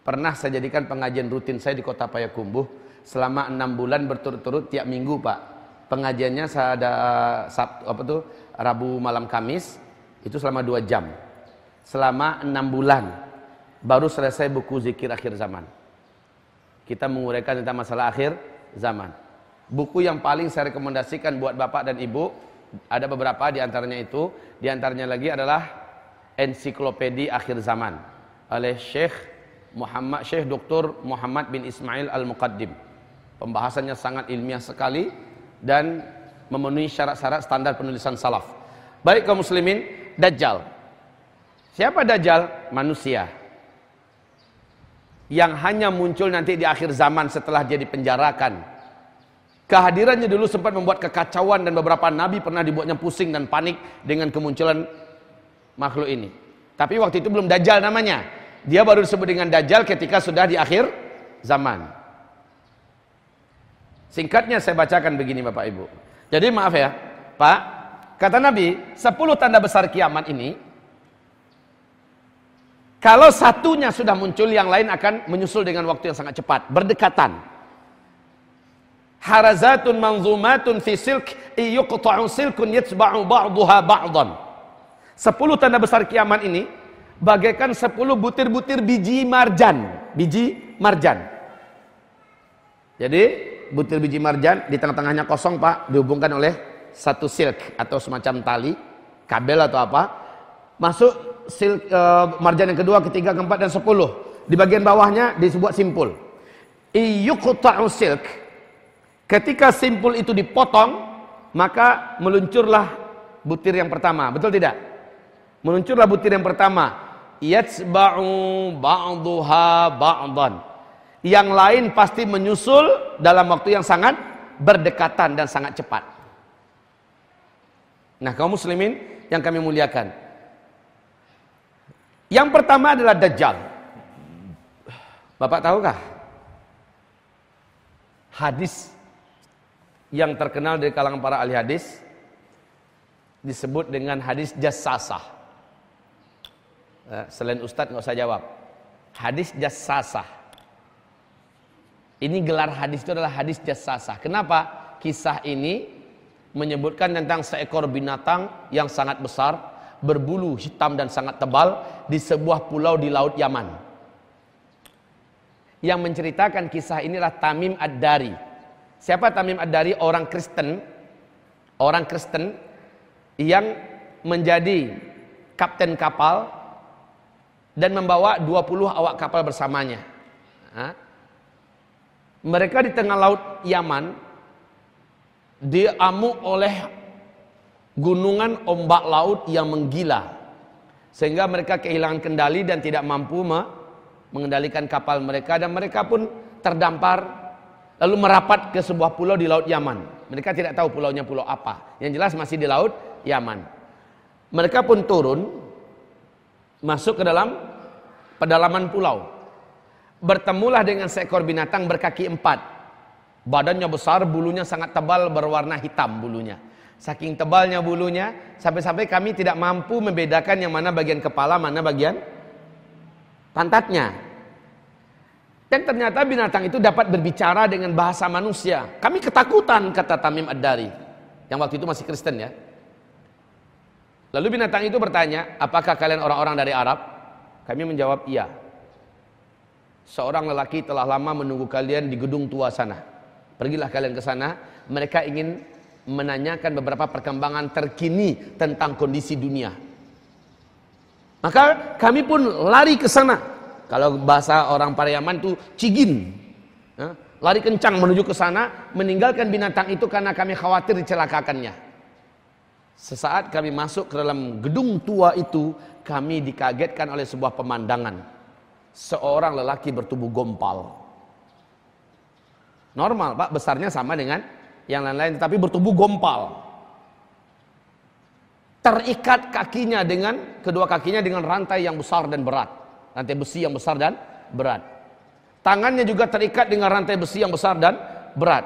Speaker 1: pernah saya jadikan pengajian rutin saya di kota Payakumbuh, selama enam bulan berturut-turut tiap minggu Pak. Pengajiannya ada Sabtu apa tuh Rabu malam Kamis itu selama dua jam. Selama enam bulan baru selesai buku zikir akhir zaman kita menguraikan tentang masalah akhir zaman buku yang paling saya rekomendasikan buat bapak dan ibu ada beberapa di antaranya itu di antaranya lagi adalah ensiklopedi akhir zaman oleh Syekh Muhammad Syekh Dr. Muhammad bin Ismail Al-Muqaddim pembahasannya sangat ilmiah sekali dan memenuhi syarat-syarat standar penulisan salaf. Baik kaum muslimin, Dajjal. Siapa Dajjal? Manusia. Yang hanya muncul nanti di akhir zaman setelah dia dipenjarakan. Kehadirannya dulu sempat membuat kekacauan dan beberapa nabi pernah dibuatnya pusing dan panik dengan kemunculan makhluk ini. Tapi waktu itu belum Dajjal namanya. Dia baru disebut dengan Dajjal ketika sudah di akhir zaman. Singkatnya saya bacakan begini Bapak Ibu. Jadi maaf ya, Pak, kata Nabi, 10 tanda besar kiamat ini kalau satunya sudah muncul, yang lain akan menyusul dengan waktu yang sangat cepat, berdekatan. Harazatun manzumatun fi silk iyuqta'u silkun yatsba'u ba'daha ba'dan. 10 tanda besar kiamat ini bagaikan 10 butir-butir biji marjan, biji marjan. Jadi butir biji marjan di tengah-tengahnya kosong Pak dihubungkan oleh satu silk atau semacam tali, kabel atau apa, masuk silk uh, marjan yang kedua, ketiga, keempat dan sepuluh. Di bagian bawahnya disebut simpul. Silk. Ketika simpul itu dipotong, maka meluncurlah butir yang pertama. Betul tidak? Meluncurlah butir yang pertama. Yatsba'u ba'duha ba'dan. Yang lain pasti menyusul dalam waktu yang sangat berdekatan dan sangat cepat. Nah kaum muslimin yang kami muliakan. Yang pertama adalah Dajjal. Bapak tahukah? Hadis yang terkenal dari kalangan para ahli hadis disebut dengan hadis jassasah. Eh, selain ustadz nggak usah jawab. Hadis jassasah. Ini gelar hadis itu adalah hadis jassasah. Kenapa? Kisah ini menyebutkan tentang seekor binatang yang sangat besar, berbulu hitam dan sangat tebal di sebuah pulau di laut Yaman. Yang menceritakan kisah inilah Tamim Ad-Dari. Siapa Tamim Ad-Dari? Orang Kristen. Orang Kristen yang menjadi kapten kapal dan membawa 20 awak kapal bersamanya. Mereka di tengah laut Yaman diamuk oleh gunungan ombak laut yang menggila sehingga mereka kehilangan kendali dan tidak mampu mengendalikan kapal mereka dan mereka pun terdampar lalu merapat ke sebuah pulau di laut Yaman. Mereka tidak tahu pulaunya pulau apa. Yang jelas masih di laut Yaman. Mereka pun turun masuk ke dalam pedalaman pulau. Bertemulah dengan seekor binatang berkaki empat. Badannya besar, bulunya sangat tebal berwarna hitam bulunya. Saking tebalnya bulunya, sampai-sampai kami tidak mampu membedakan yang mana bagian kepala, mana bagian pantatnya. Dan ternyata binatang itu dapat berbicara dengan bahasa manusia. Kami ketakutan, kata Tamim Ad-Dari. Yang waktu itu masih Kristen ya. Lalu binatang itu bertanya, apakah kalian orang-orang dari Arab? Kami menjawab, iya. Seorang lelaki telah lama menunggu kalian di gedung tua sana. Pergilah kalian ke sana, mereka ingin menanyakan beberapa perkembangan terkini tentang kondisi dunia. Maka kami pun lari ke sana. Kalau bahasa orang Pariaman itu cigin. Lari kencang menuju ke sana, meninggalkan binatang itu karena kami khawatir dicelakakannya. Sesaat kami masuk ke dalam gedung tua itu, kami dikagetkan oleh sebuah pemandangan. Seorang lelaki bertubuh gompal Normal pak, besarnya sama dengan yang lain-lain, tapi bertubuh gompal. Terikat kakinya dengan, kedua kakinya dengan rantai yang besar dan berat. Rantai besi yang besar dan berat. Tangannya juga terikat dengan rantai besi yang besar dan berat.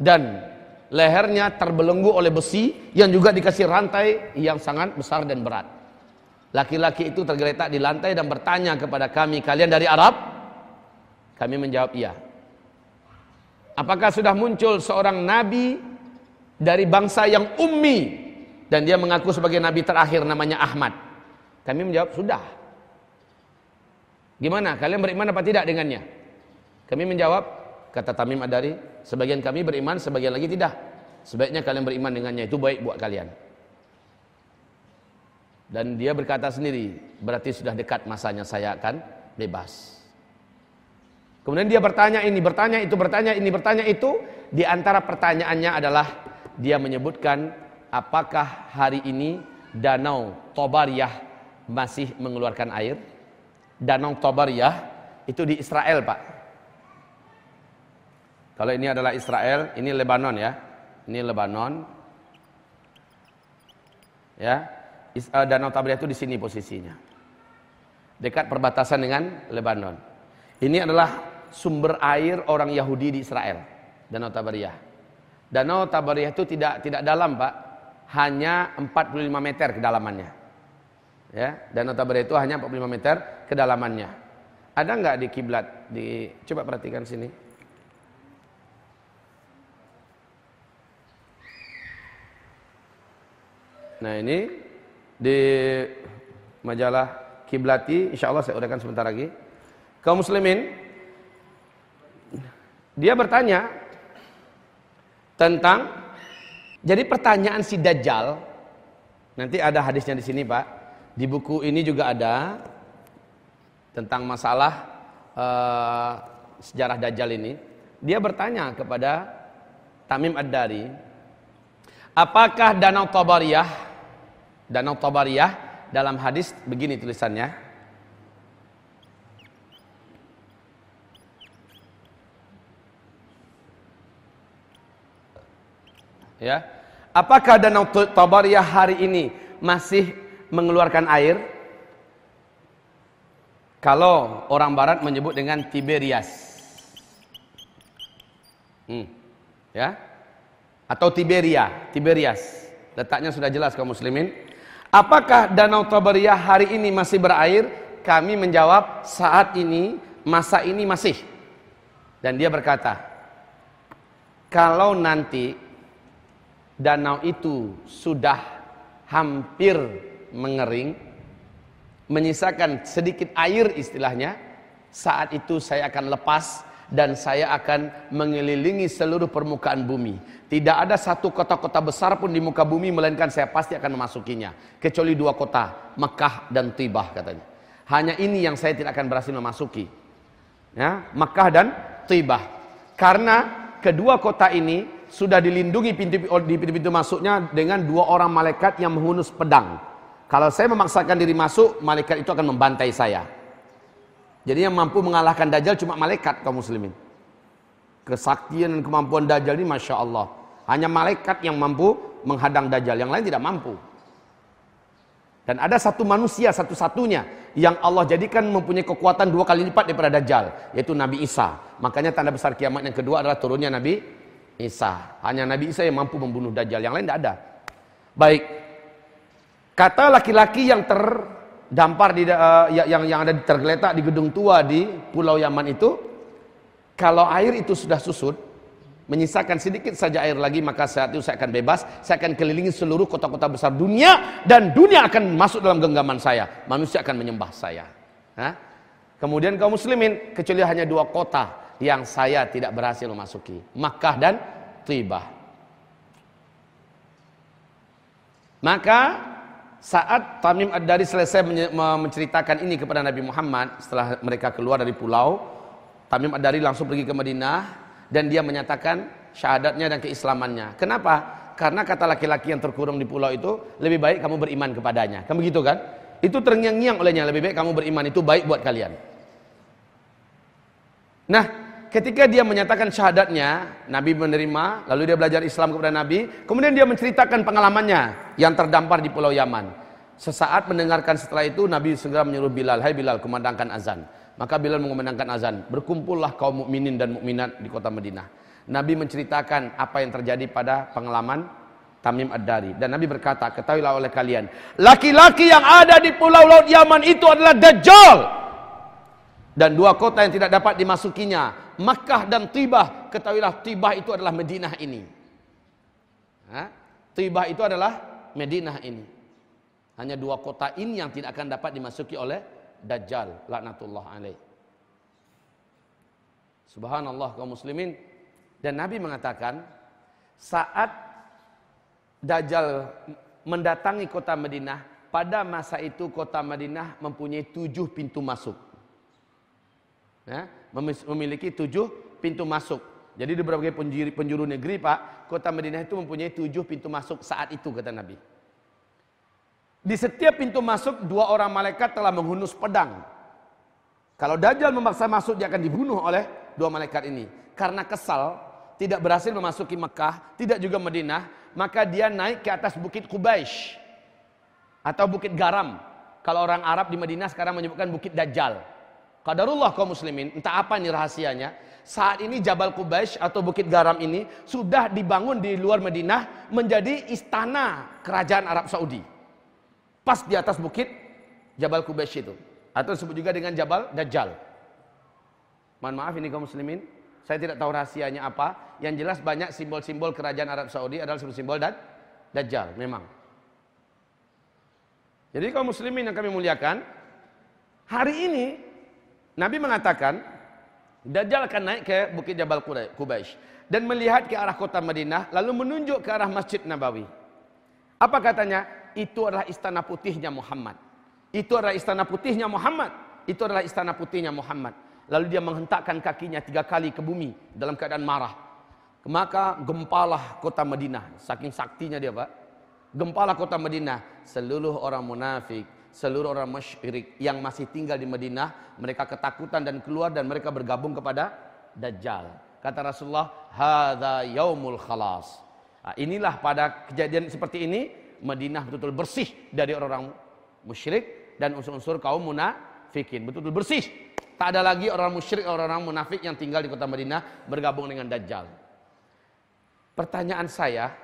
Speaker 1: Dan lehernya terbelenggu oleh besi yang juga dikasih rantai yang sangat besar dan berat. Laki-laki itu tergeletak di lantai dan bertanya kepada kami, kalian dari Arab? Kami menjawab iya. Apakah sudah muncul seorang nabi dari bangsa yang ummi dan dia mengaku sebagai nabi terakhir namanya Ahmad? Kami menjawab, sudah. Gimana? Kalian beriman apa tidak dengannya? Kami menjawab, kata Tamim Adari, sebagian kami beriman, sebagian lagi tidak. Sebaiknya kalian beriman dengannya, itu baik buat kalian. Dan dia berkata sendiri, berarti sudah dekat masanya saya akan bebas. Kemudian dia bertanya ini, bertanya itu, bertanya ini, bertanya itu. Di antara pertanyaannya adalah dia menyebutkan apakah hari ini danau Tobariyah masih mengeluarkan air? Danau Tobariyah itu di Israel, Pak. Kalau ini adalah Israel, ini Lebanon ya. Ini Lebanon. Ya. Eh, danau Tobariyah itu di sini posisinya. Dekat perbatasan dengan Lebanon. Ini adalah sumber air orang Yahudi di Israel, Danau Tabariyah. Danau Tabariyah itu tidak tidak dalam, Pak. Hanya 45 meter kedalamannya. Ya, Danau Tabariyah itu hanya 45 meter kedalamannya. Ada nggak di kiblat? Di coba perhatikan sini. Nah, ini di majalah Kiblati, insya Allah saya uraikan sebentar lagi. Kaum muslimin, dia bertanya tentang Jadi pertanyaan si Dajjal, nanti ada hadisnya di sini Pak. Di buku ini juga ada tentang masalah uh, sejarah Dajjal ini. Dia bertanya kepada Tamim Ad-Dari, apakah Danau Tabariyah, Danau Tabariyah dalam hadis begini tulisannya, Ya. Apakah Danau Tabariyah hari ini masih mengeluarkan air? Kalau orang barat menyebut dengan Tiberias. Hmm. Ya. Atau Tiberia, Tiberias. Letaknya sudah jelas kaum muslimin. Apakah Danau Tabariyah hari ini masih berair? Kami menjawab saat ini, masa ini masih. Dan dia berkata, kalau nanti danau itu sudah hampir mengering, menyisakan sedikit air istilahnya, saat itu saya akan lepas dan saya akan mengelilingi seluruh permukaan bumi. Tidak ada satu kota-kota besar pun di muka bumi melainkan saya pasti akan memasukinya. Kecuali dua kota, Mekah dan Tibah katanya. Hanya ini yang saya tidak akan berhasil memasuki. Ya, Mekah dan Tibah. Karena kedua kota ini sudah dilindungi pintu di pintu-pintu masuknya dengan dua orang malaikat yang menghunus pedang. Kalau saya memaksakan diri masuk, malaikat itu akan membantai saya. Jadi yang mampu mengalahkan Dajjal cuma malaikat kaum muslimin. Kesaktian dan kemampuan Dajjal ini Masya Allah. Hanya malaikat yang mampu menghadang Dajjal. Yang lain tidak mampu. Dan ada satu manusia satu-satunya yang Allah jadikan mempunyai kekuatan dua kali lipat daripada Dajjal. Yaitu Nabi Isa. Makanya tanda besar kiamat yang kedua adalah turunnya Nabi Isa. Hanya Nabi Isa yang mampu membunuh Dajjal. Yang lain tidak ada. Baik. Kata laki-laki yang terdampar di uh, yang yang ada tergeletak di gedung tua di Pulau Yaman itu, kalau air itu sudah susut, menyisakan sedikit saja air lagi, maka saat itu saya akan bebas. Saya akan kelilingi seluruh kota-kota besar dunia dan dunia akan masuk dalam genggaman saya. Manusia akan menyembah saya. Hah? Kemudian kaum muslimin kecuali hanya dua kota yang saya tidak berhasil memasuki. Makkah dan Tibah. Maka saat Tamim Ad-Dari selesai menceritakan ini kepada Nabi Muhammad setelah mereka keluar dari pulau, Tamim Ad-Dari langsung pergi ke Madinah dan dia menyatakan syahadatnya dan keislamannya. Kenapa? Karena kata laki-laki yang terkurung di pulau itu lebih baik kamu beriman kepadanya. Kan begitu kan? Itu terngiang-ngiang olehnya lebih baik kamu beriman itu baik buat kalian. Nah, ketika dia menyatakan syahadatnya, Nabi menerima, lalu dia belajar Islam kepada Nabi, kemudian dia menceritakan pengalamannya yang terdampar di Pulau Yaman. Sesaat mendengarkan setelah itu, Nabi segera menyuruh Bilal, "Hai Bilal, kumandangkan azan." Maka Bilal mengumandangkan azan. Berkumpullah kaum mukminin dan mukminat di kota Madinah. Nabi menceritakan apa yang terjadi pada pengalaman Tamim Ad-Dari dan Nabi berkata, "Ketahuilah oleh kalian, laki-laki yang ada di pulau laut Yaman itu adalah Dajjal." Dan dua kota yang tidak dapat dimasukinya Makkah dan Tibah, ketahuilah Tibah itu adalah Madinah ini. Ha? Tibah itu adalah Madinah ini. Hanya dua kota ini yang tidak akan dapat dimasuki oleh Dajjal, laknatullah alaih. Subhanallah kaum muslimin. Dan Nabi mengatakan, saat Dajjal mendatangi kota Madinah, pada masa itu kota Madinah mempunyai tujuh pintu masuk. Ya, memiliki tujuh pintu masuk. Jadi di berbagai penjuru, penjuru negeri Pak, kota Madinah itu mempunyai tujuh pintu masuk saat itu kata Nabi. Di setiap pintu masuk dua orang malaikat telah menghunus pedang. Kalau Dajjal memaksa masuk dia akan dibunuh oleh dua malaikat ini. Karena kesal tidak berhasil memasuki Mekah, tidak juga Madinah, maka dia naik ke atas bukit Qubaish atau bukit garam. Kalau orang Arab di Madinah sekarang menyebutkan bukit Dajjal. Qadarullah kaum muslimin, entah apa ini rahasianya. Saat ini Jabal Qubaish atau Bukit Garam ini sudah dibangun di luar Madinah menjadi istana kerajaan Arab Saudi. Pas di atas bukit Jabal Qubaish itu. Atau disebut juga dengan Jabal Dajjal. Mohon maaf ini kaum muslimin, saya tidak tahu rahasianya apa. Yang jelas banyak simbol-simbol kerajaan Arab Saudi adalah simbol-simbol dan Dajjal, memang. Jadi kaum muslimin yang kami muliakan, hari ini Nabi mengatakan Dajjal akan naik ke Bukit Jabal Qubaish. dan melihat ke arah kota Madinah lalu menunjuk ke arah Masjid Nabawi. Apa katanya? Itu adalah istana putihnya Muhammad. Itu adalah istana putihnya Muhammad. Itu adalah istana putihnya Muhammad. Lalu dia menghentakkan kakinya tiga kali ke bumi dalam keadaan marah. Maka gempalah kota Madinah. Saking saktinya dia pak. Gempalah kota Madinah. Seluruh orang munafik, seluruh orang musyrik yang masih tinggal di Madinah, mereka ketakutan dan keluar dan mereka bergabung kepada Dajjal. Kata Rasulullah, "Hadza yaumul khalas." Nah, inilah pada kejadian seperti ini Madinah betul-betul bersih dari orang-orang musyrik dan unsur-unsur kaum munafikin. Betul-betul bersih. Tak ada lagi orang musyrik, orang-orang munafik yang tinggal di kota Madinah bergabung dengan Dajjal. Pertanyaan saya,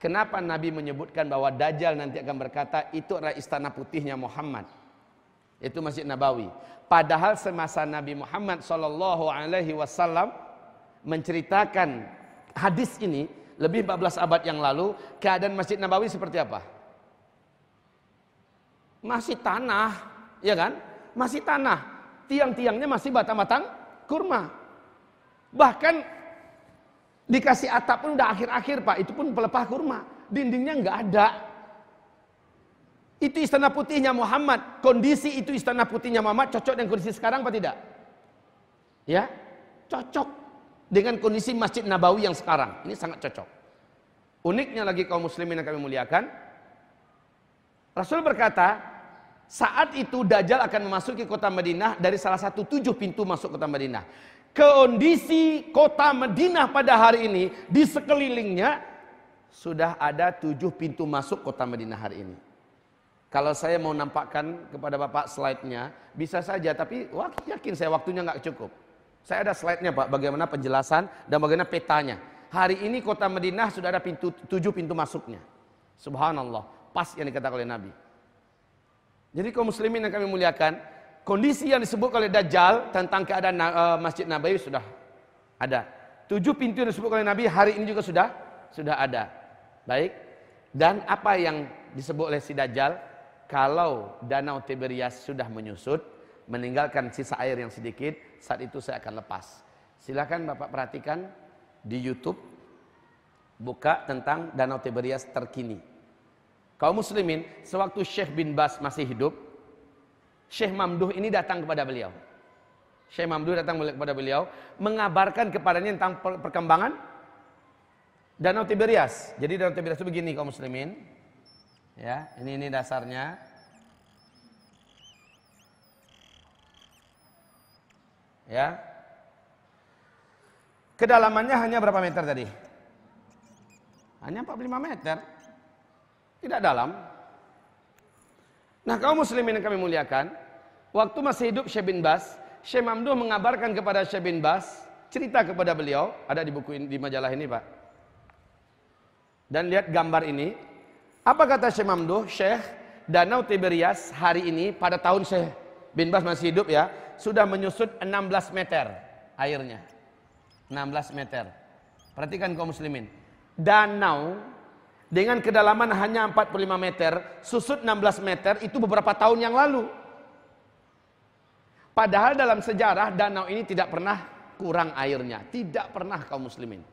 Speaker 1: kenapa Nabi menyebutkan bahwa Dajjal nanti akan berkata itu adalah istana putihnya Muhammad? Itu Masjid Nabawi. Padahal semasa Nabi Muhammad Shallallahu Alaihi Wasallam menceritakan hadis ini lebih 14 abad yang lalu, keadaan Masjid Nabawi seperti apa? Masih tanah, ya kan? Masih tanah. Tiang-tiangnya masih batang-batang kurma. Bahkan dikasih atap pun udah akhir-akhir pak, itu pun pelepah kurma. Dindingnya nggak ada. Itu istana putihnya Muhammad. Kondisi itu istana putihnya Muhammad cocok dengan kondisi sekarang apa tidak? Ya, cocok dengan kondisi Masjid Nabawi yang sekarang. Ini sangat cocok. Uniknya lagi kaum muslimin yang kami muliakan, Rasul berkata, saat itu Dajjal akan memasuki kota Madinah dari salah satu tujuh pintu masuk kota Madinah. Kondisi kota Madinah pada hari ini di sekelilingnya sudah ada tujuh pintu masuk kota Madinah hari ini. Kalau saya mau nampakkan kepada Bapak slide-nya, bisa saja, tapi wah, yakin saya waktunya nggak cukup. Saya ada slide-nya Pak, bagaimana penjelasan dan bagaimana petanya. Hari ini kota Madinah sudah ada pintu, tujuh pintu masuknya. Subhanallah, pas yang dikatakan oleh Nabi. Jadi kaum muslimin yang kami muliakan, kondisi yang disebut oleh Dajjal tentang keadaan uh, Masjid Nabawi sudah ada. Tujuh pintu yang disebut oleh Nabi hari ini juga sudah sudah ada. Baik. Dan apa yang disebut oleh si Dajjal? Kalau danau Tiberias sudah menyusut, meninggalkan sisa air yang sedikit, saat itu saya akan lepas. Silakan Bapak perhatikan di YouTube buka tentang danau Tiberias terkini kaum muslimin sewaktu Syekh bin Bas masih hidup Syekh Mamduh ini datang kepada beliau Syekh Mamduh datang kepada beliau mengabarkan kepadanya tentang perkembangan Danau Tiberias. Jadi Danau Tiberias itu begini kaum muslimin. Ya, ini ini dasarnya. Ya. Kedalamannya hanya berapa meter tadi? Hanya 45 meter. Tidak dalam. Nah kaum muslimin yang kami muliakan. Waktu masih hidup Syekh bin Bas. Syekh Mamduh mengabarkan kepada Syekh bin Bas. Cerita kepada beliau. Ada di buku di majalah ini Pak. Dan lihat gambar ini. Apa kata Syekh Mamduh? Syekh Danau Tiberias hari ini pada tahun Syekh bin Bas masih hidup ya. Sudah menyusut 16 meter airnya. 16 meter. Perhatikan kaum muslimin. Danau dengan kedalaman hanya 45 meter, susut 16 meter itu beberapa tahun yang lalu. Padahal dalam sejarah danau ini tidak pernah kurang airnya, tidak pernah kaum muslimin.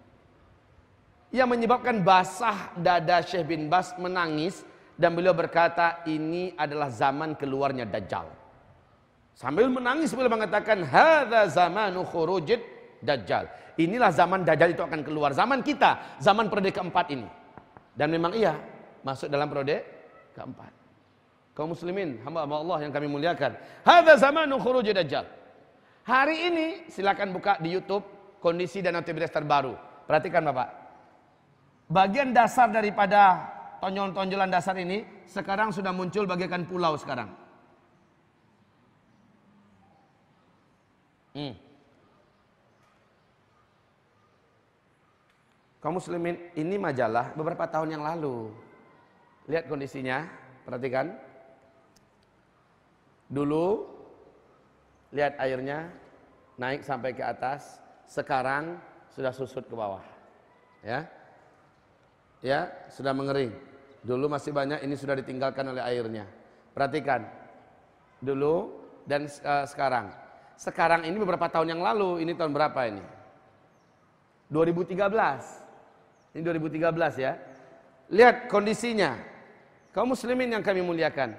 Speaker 1: Yang menyebabkan basah dada Syekh bin Bas menangis dan beliau berkata ini adalah zaman keluarnya Dajjal. Sambil menangis beliau mengatakan hadza zamanu khurujid Dajjal. Inilah zaman Dajjal itu akan keluar. Zaman kita, zaman periode keempat ini. Dan memang iya masuk dalam periode keempat. Kaum muslimin, hamba-hamba Allah yang kami muliakan. Hadza zamanu khuruj dajjal. Hari ini silakan buka di YouTube kondisi dan aktivitas terbaru. Perhatikan Bapak. Bagian dasar daripada tonjol-tonjolan dasar ini sekarang sudah muncul bagaikan pulau sekarang. Hmm. Kaum muslimin ini majalah beberapa tahun yang lalu. Lihat kondisinya, perhatikan. Dulu lihat airnya naik sampai ke atas, sekarang sudah susut ke bawah. Ya. Ya, sudah mengering. Dulu masih banyak, ini sudah ditinggalkan oleh airnya. Perhatikan. Dulu dan uh, sekarang. Sekarang ini beberapa tahun yang lalu, ini tahun berapa ini? 2013. Ini 2013 ya. Lihat kondisinya. Kaum muslimin yang kami muliakan.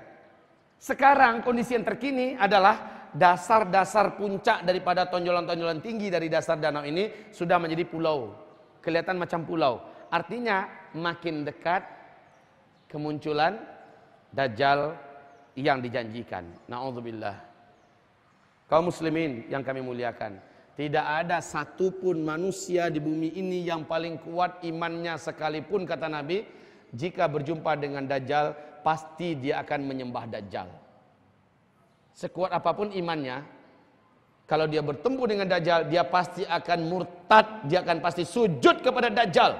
Speaker 1: Sekarang kondisi yang terkini adalah dasar-dasar puncak daripada tonjolan-tonjolan tinggi dari dasar danau ini sudah menjadi pulau. Kelihatan macam pulau. Artinya makin dekat kemunculan dajjal yang dijanjikan. Nauzubillah. Kaum muslimin yang kami muliakan. Tidak ada satupun manusia di bumi ini yang paling kuat imannya sekalipun kata Nabi. Jika berjumpa dengan Dajjal, pasti dia akan menyembah Dajjal. Sekuat apa pun imannya, kalau dia bertemu dengan Dajjal, dia pasti akan murtad, dia akan pasti sujud kepada Dajjal.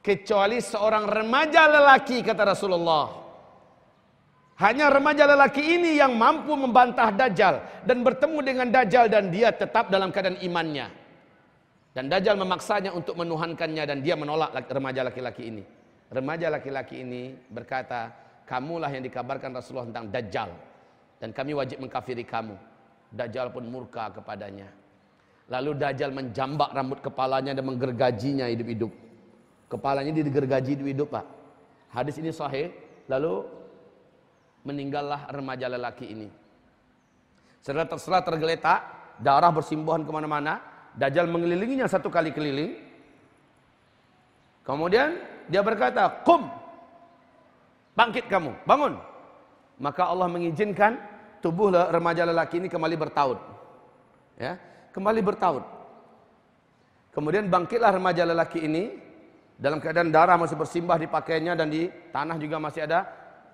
Speaker 1: Kecuali seorang remaja lelaki, kata Rasulullah. Hanya remaja lelaki ini yang mampu membantah Dajjal dan bertemu dengan Dajjal dan dia tetap dalam keadaan imannya. Dan Dajjal memaksanya untuk menuhankannya dan dia menolak remaja laki-laki ini. Remaja laki-laki ini berkata, kamulah yang dikabarkan Rasulullah tentang Dajjal. Dan kami wajib mengkafiri kamu. Dajjal pun murka kepadanya. Lalu Dajjal menjambak rambut kepalanya dan menggergajinya hidup-hidup. Kepalanya digergaji hidup-hidup pak. Hadis ini sahih. Lalu meninggallah remaja lelaki ini. Setelah terserah tergeletak, darah bersimbuhan ke mana-mana. Dajjal mengelilinginya satu kali keliling. Kemudian dia berkata, Kum, bangkit kamu, bangun. Maka Allah mengizinkan tubuh remaja lelaki ini kembali bertaut. Ya, kembali bertaut. Kemudian bangkitlah remaja lelaki ini dalam keadaan darah masih bersimbah di pakaiannya dan di tanah juga masih ada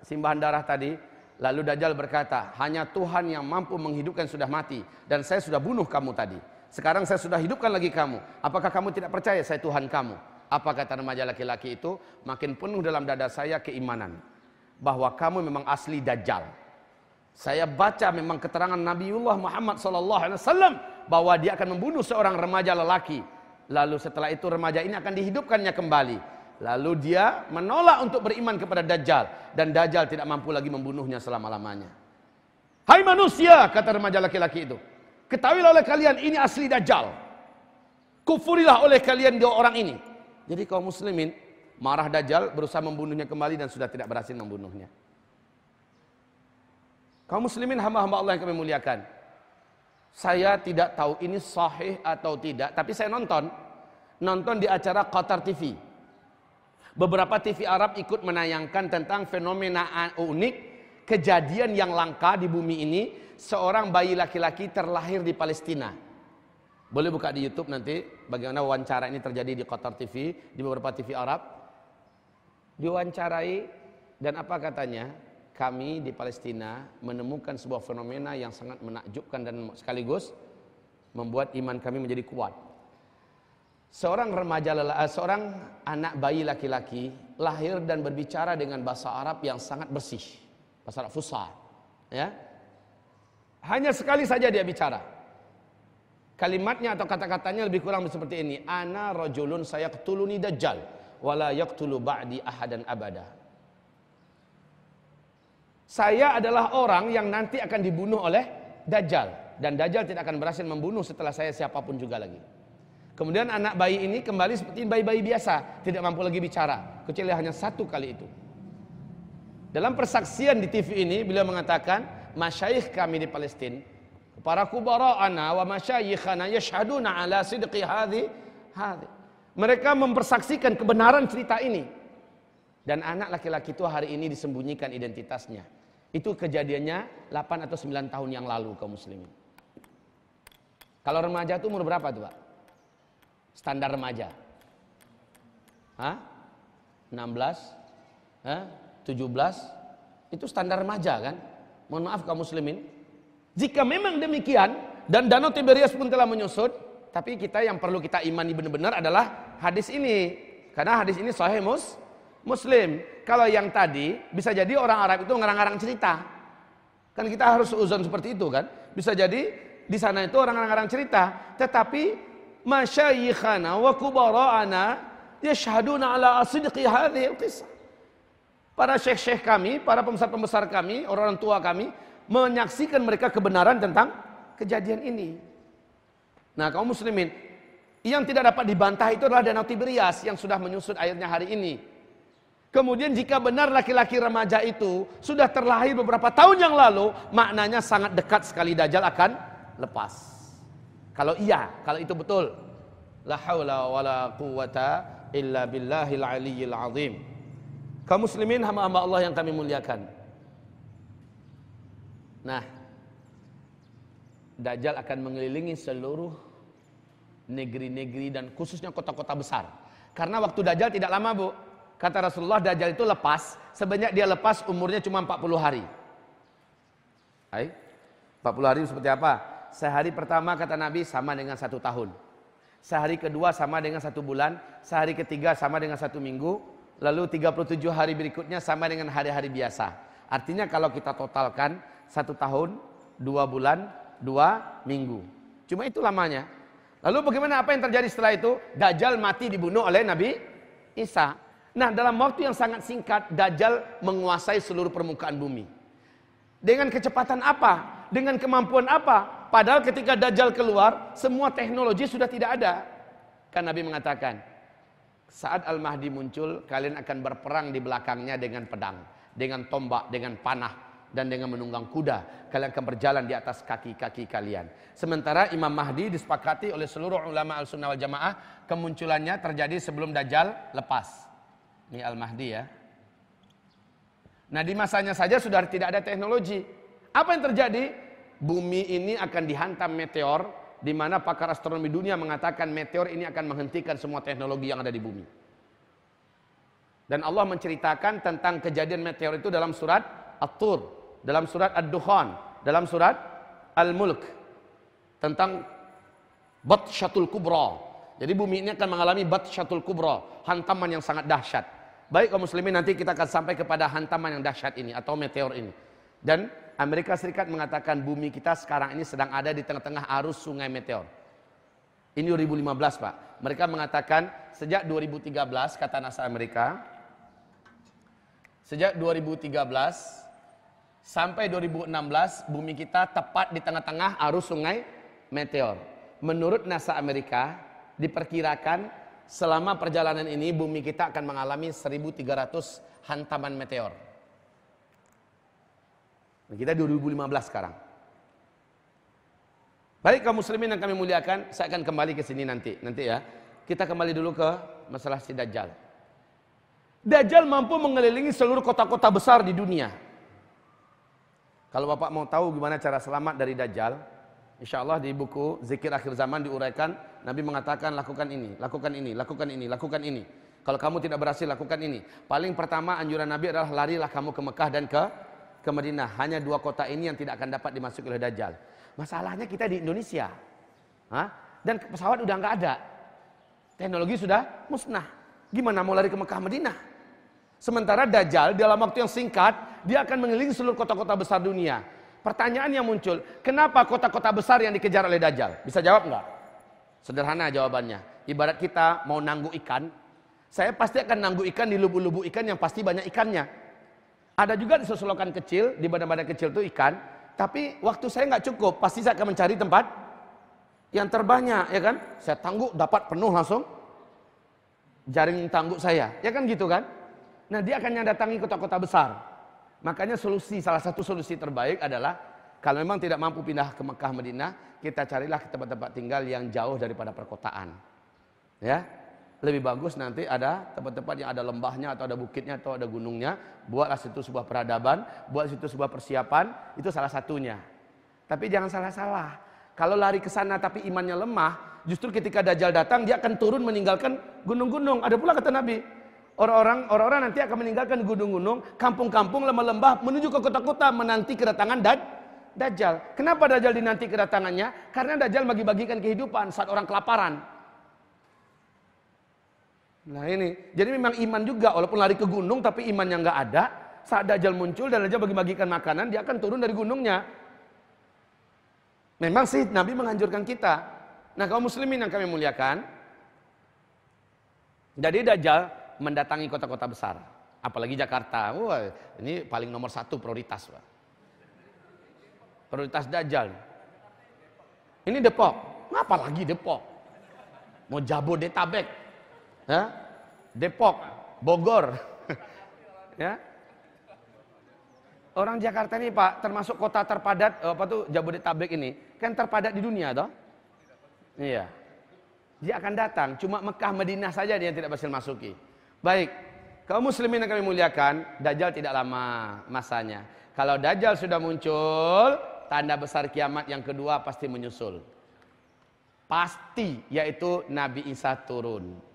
Speaker 1: simbahan darah tadi. Lalu Dajjal berkata, hanya Tuhan yang mampu menghidupkan sudah mati. Dan saya sudah bunuh kamu tadi. Sekarang saya sudah hidupkan lagi kamu. Apakah kamu tidak percaya saya Tuhan kamu? Apa kata remaja laki-laki itu? Makin penuh dalam dada saya keimanan. Bahwa kamu memang asli Dajjal. Saya baca memang keterangan Nabiullah Muhammad SAW. Bahwa dia akan membunuh seorang remaja lelaki. Lalu setelah itu remaja ini akan dihidupkannya kembali. Lalu dia menolak untuk beriman kepada Dajjal. Dan Dajjal tidak mampu lagi membunuhnya selama-lamanya. Hai manusia, kata remaja laki-laki itu. Ketahuilah oleh kalian ini asli Dajjal. Kufurilah oleh kalian dua orang ini. Jadi kaum muslimin marah Dajjal berusaha membunuhnya kembali dan sudah tidak berhasil membunuhnya. Kaum muslimin hamba-hamba Allah yang kami muliakan. Saya tidak tahu ini sahih atau tidak, tapi saya nonton. Nonton di acara Qatar TV. Beberapa TV Arab ikut menayangkan tentang fenomena unik, kejadian yang langka di bumi ini, seorang bayi laki-laki terlahir di Palestina. Boleh buka di YouTube nanti bagaimana wawancara ini terjadi di Qatar TV, di beberapa TV Arab. Diwawancarai dan apa katanya? Kami di Palestina menemukan sebuah fenomena yang sangat menakjubkan dan sekaligus membuat iman kami menjadi kuat. Seorang remaja lelaki, eh, seorang anak bayi laki-laki lahir dan berbicara dengan bahasa Arab yang sangat bersih. Bahasa Arab fusah. Ya. Hanya sekali saja dia bicara. Kalimatnya atau kata-katanya lebih kurang seperti ini. Ana rajulun sayaqtuluni dajjal wala yaqtulu ba'di ahadan abada. Saya adalah orang yang nanti akan dibunuh oleh dajjal dan dajjal tidak akan berhasil membunuh setelah saya siapa pun juga lagi. Kemudian anak bayi ini kembali seperti bayi-bayi biasa, tidak mampu lagi bicara, kecuali hanya satu kali itu. Dalam persaksian di TV ini beliau mengatakan, masyayikh kami di Palestina, para kubara'ana wa masyayikhana yashhaduna ala sidqi hadhi hadhi. Mereka mempersaksikan kebenaran cerita ini. Dan anak laki-laki itu hari ini disembunyikan identitasnya. Itu kejadiannya 8 atau 9 tahun yang lalu kaum muslimin. Kalau remaja itu umur berapa tuh Pak? Standar remaja? Hah? 16? Hah? 17? Itu standar remaja kan? Mohon maaf kaum muslimin. Jika memang demikian dan Danau Tiberias pun telah menyusut, tapi kita yang perlu kita imani benar-benar adalah hadis ini. Karena hadis ini sahih mus, muslim. Kalau yang tadi bisa jadi orang Arab itu ngarang-ngarang cerita. Kan kita harus uzon seperti itu kan. Bisa jadi di sana itu orang ngarang-ngarang cerita. Tetapi masyayikhana wa kubara'ana yashhaduna ala asidqi hadhihi al-qissah. Para syekh-syekh kami, para pembesar-pembesar kami, orang-orang tua kami menyaksikan mereka kebenaran tentang kejadian ini. Nah, kaum muslimin, Yang tidak dapat dibantah itu adalah Danau Tiberias yang sudah menyusut airnya hari ini. Kemudian jika benar laki-laki remaja itu sudah terlahir beberapa tahun yang lalu, maknanya sangat dekat sekali Dajjal akan lepas. Kalau iya, kalau itu betul. La haula wala quwata illa billahil aliyyil azim. Kaum muslimin hamba-hamba Allah yang kami muliakan. Nah, Dajjal akan mengelilingi seluruh negeri-negeri dan khususnya kota-kota besar. Karena waktu Dajjal tidak lama, Bu. Kata Rasulullah Dajjal itu lepas sebanyak dia lepas umurnya cuma 40 hari. Hai? 40 hari seperti apa? Sehari pertama kata Nabi sama dengan satu tahun. Sehari kedua sama dengan satu bulan. Sehari ketiga sama dengan satu minggu. Lalu 37 hari berikutnya sama dengan hari-hari biasa. Artinya kalau kita totalkan satu tahun, dua bulan, dua minggu. Cuma itu lamanya. Lalu bagaimana apa yang terjadi setelah itu? Dajjal mati dibunuh oleh Nabi Isa. Nah dalam waktu yang sangat singkat Dajjal menguasai seluruh permukaan bumi. Dengan kecepatan apa? Dengan kemampuan apa? Padahal ketika Dajjal keluar semua teknologi sudah tidak ada. Kan Nabi mengatakan saat Al-Mahdi muncul kalian akan berperang di belakangnya dengan pedang. Dengan tombak, dengan panah. Dan dengan menunggang kuda Kalian akan berjalan di atas kaki-kaki kalian Sementara Imam Mahdi disepakati oleh seluruh ulama al-sunnah wal jamaah Kemunculannya terjadi sebelum Dajjal lepas ini Al-Mahdi ya. Nah di masanya saja sudah tidak ada teknologi. Apa yang terjadi? Bumi ini akan dihantam meteor di mana pakar astronomi dunia mengatakan meteor ini akan menghentikan semua teknologi yang ada di bumi. Dan Allah menceritakan tentang kejadian meteor itu dalam surat At-Tur, dalam surat Ad-Dukhan, dalam surat Al-Mulk tentang Batsyatul Kubra. Jadi bumi ini akan mengalami Batsyatul Kubra, hantaman yang sangat dahsyat. Baik kaum muslimin nanti kita akan sampai kepada hantaman yang dahsyat ini atau meteor ini. Dan Amerika Serikat mengatakan bumi kita sekarang ini sedang ada di tengah-tengah arus sungai meteor. Ini 2015 Pak. Mereka mengatakan sejak 2013 kata NASA Amerika. Sejak 2013 sampai 2016 bumi kita tepat di tengah-tengah arus sungai meteor. Menurut NASA Amerika diperkirakan selama perjalanan ini bumi kita akan mengalami 1300 hantaman meteor. Kita 2015 sekarang. Baik kaum muslimin yang kami muliakan, saya akan kembali ke sini nanti, nanti ya. Kita kembali dulu ke masalah si Dajjal. Dajjal mampu mengelilingi seluruh kota-kota besar di dunia. Kalau Bapak mau tahu gimana cara selamat dari Dajjal, insya Allah di buku Zikir Akhir Zaman diuraikan Nabi mengatakan lakukan ini, lakukan ini, lakukan ini, lakukan ini. Kalau kamu tidak berhasil lakukan ini. Paling pertama anjuran Nabi adalah larilah kamu ke Mekah dan ke ke Madinah. Hanya dua kota ini yang tidak akan dapat dimasuki oleh Dajjal. Masalahnya kita di Indonesia. Hah? Dan pesawat udah nggak ada. Teknologi sudah musnah. Gimana mau lari ke Mekah Madinah? Sementara Dajjal dalam waktu yang singkat, dia akan mengelilingi seluruh kota-kota besar dunia. Pertanyaan yang muncul, kenapa kota-kota besar yang dikejar oleh Dajjal? Bisa jawab nggak? Sederhana jawabannya. Ibarat kita mau nanggu ikan, saya pasti akan nanggu ikan di lubuk-lubuk ikan yang pasti banyak ikannya. Ada juga di seselokan kecil, di badan-badan kecil itu ikan, tapi waktu saya nggak cukup, pasti saya akan mencari tempat yang terbanyak, ya kan? Saya tangguk dapat penuh langsung jaring tangguk saya, ya kan gitu kan? Nah dia akan datangi kota-kota besar. Makanya solusi, salah satu solusi terbaik adalah kalau memang tidak mampu pindah ke Mekah Madinah, kita carilah ke tempat-tempat tinggal yang jauh daripada perkotaan. Ya, lebih bagus nanti ada tempat-tempat yang ada lembahnya atau ada bukitnya atau ada gunungnya, buatlah situ sebuah peradaban, buat situ sebuah persiapan, itu salah satunya. Tapi jangan salah-salah. Kalau lari ke sana tapi imannya lemah, justru ketika Dajjal datang dia akan turun meninggalkan gunung-gunung. Ada pula kata Nabi, orang-orang orang-orang nanti akan meninggalkan gunung-gunung, kampung-kampung, lembah-lembah menuju ke kota-kota menanti kedatangan Dajjal Dajjal. Kenapa Dajjal dinanti kedatangannya? Karena Dajjal bagi-bagikan kehidupan saat orang kelaparan. Nah ini, jadi memang iman juga, walaupun lari ke gunung tapi imannya nggak ada. Saat Dajjal muncul dan Dajjal bagi-bagikan makanan, dia akan turun dari gunungnya. Memang sih Nabi menganjurkan kita. Nah kaum muslimin yang kami muliakan, jadi Dajjal mendatangi kota-kota besar, apalagi Jakarta. Wah, ini paling nomor satu prioritas, Pak prioritas Dajjal. Ini Depok. Ngapa lagi Depok? Mau Jabodetabek. Ya? Depok, Bogor. ya. Orang Jakarta ini Pak, termasuk kota terpadat apa tuh Jabodetabek ini, kan terpadat di dunia toh? Iya. Dia akan datang, cuma Mekah Madinah saja dia yang tidak berhasil masuki. Baik, kaum muslimin yang kami muliakan, Dajjal tidak lama masanya. Kalau Dajjal sudah muncul, tanda besar kiamat yang kedua pasti menyusul. Pasti, yaitu Nabi Isa turun.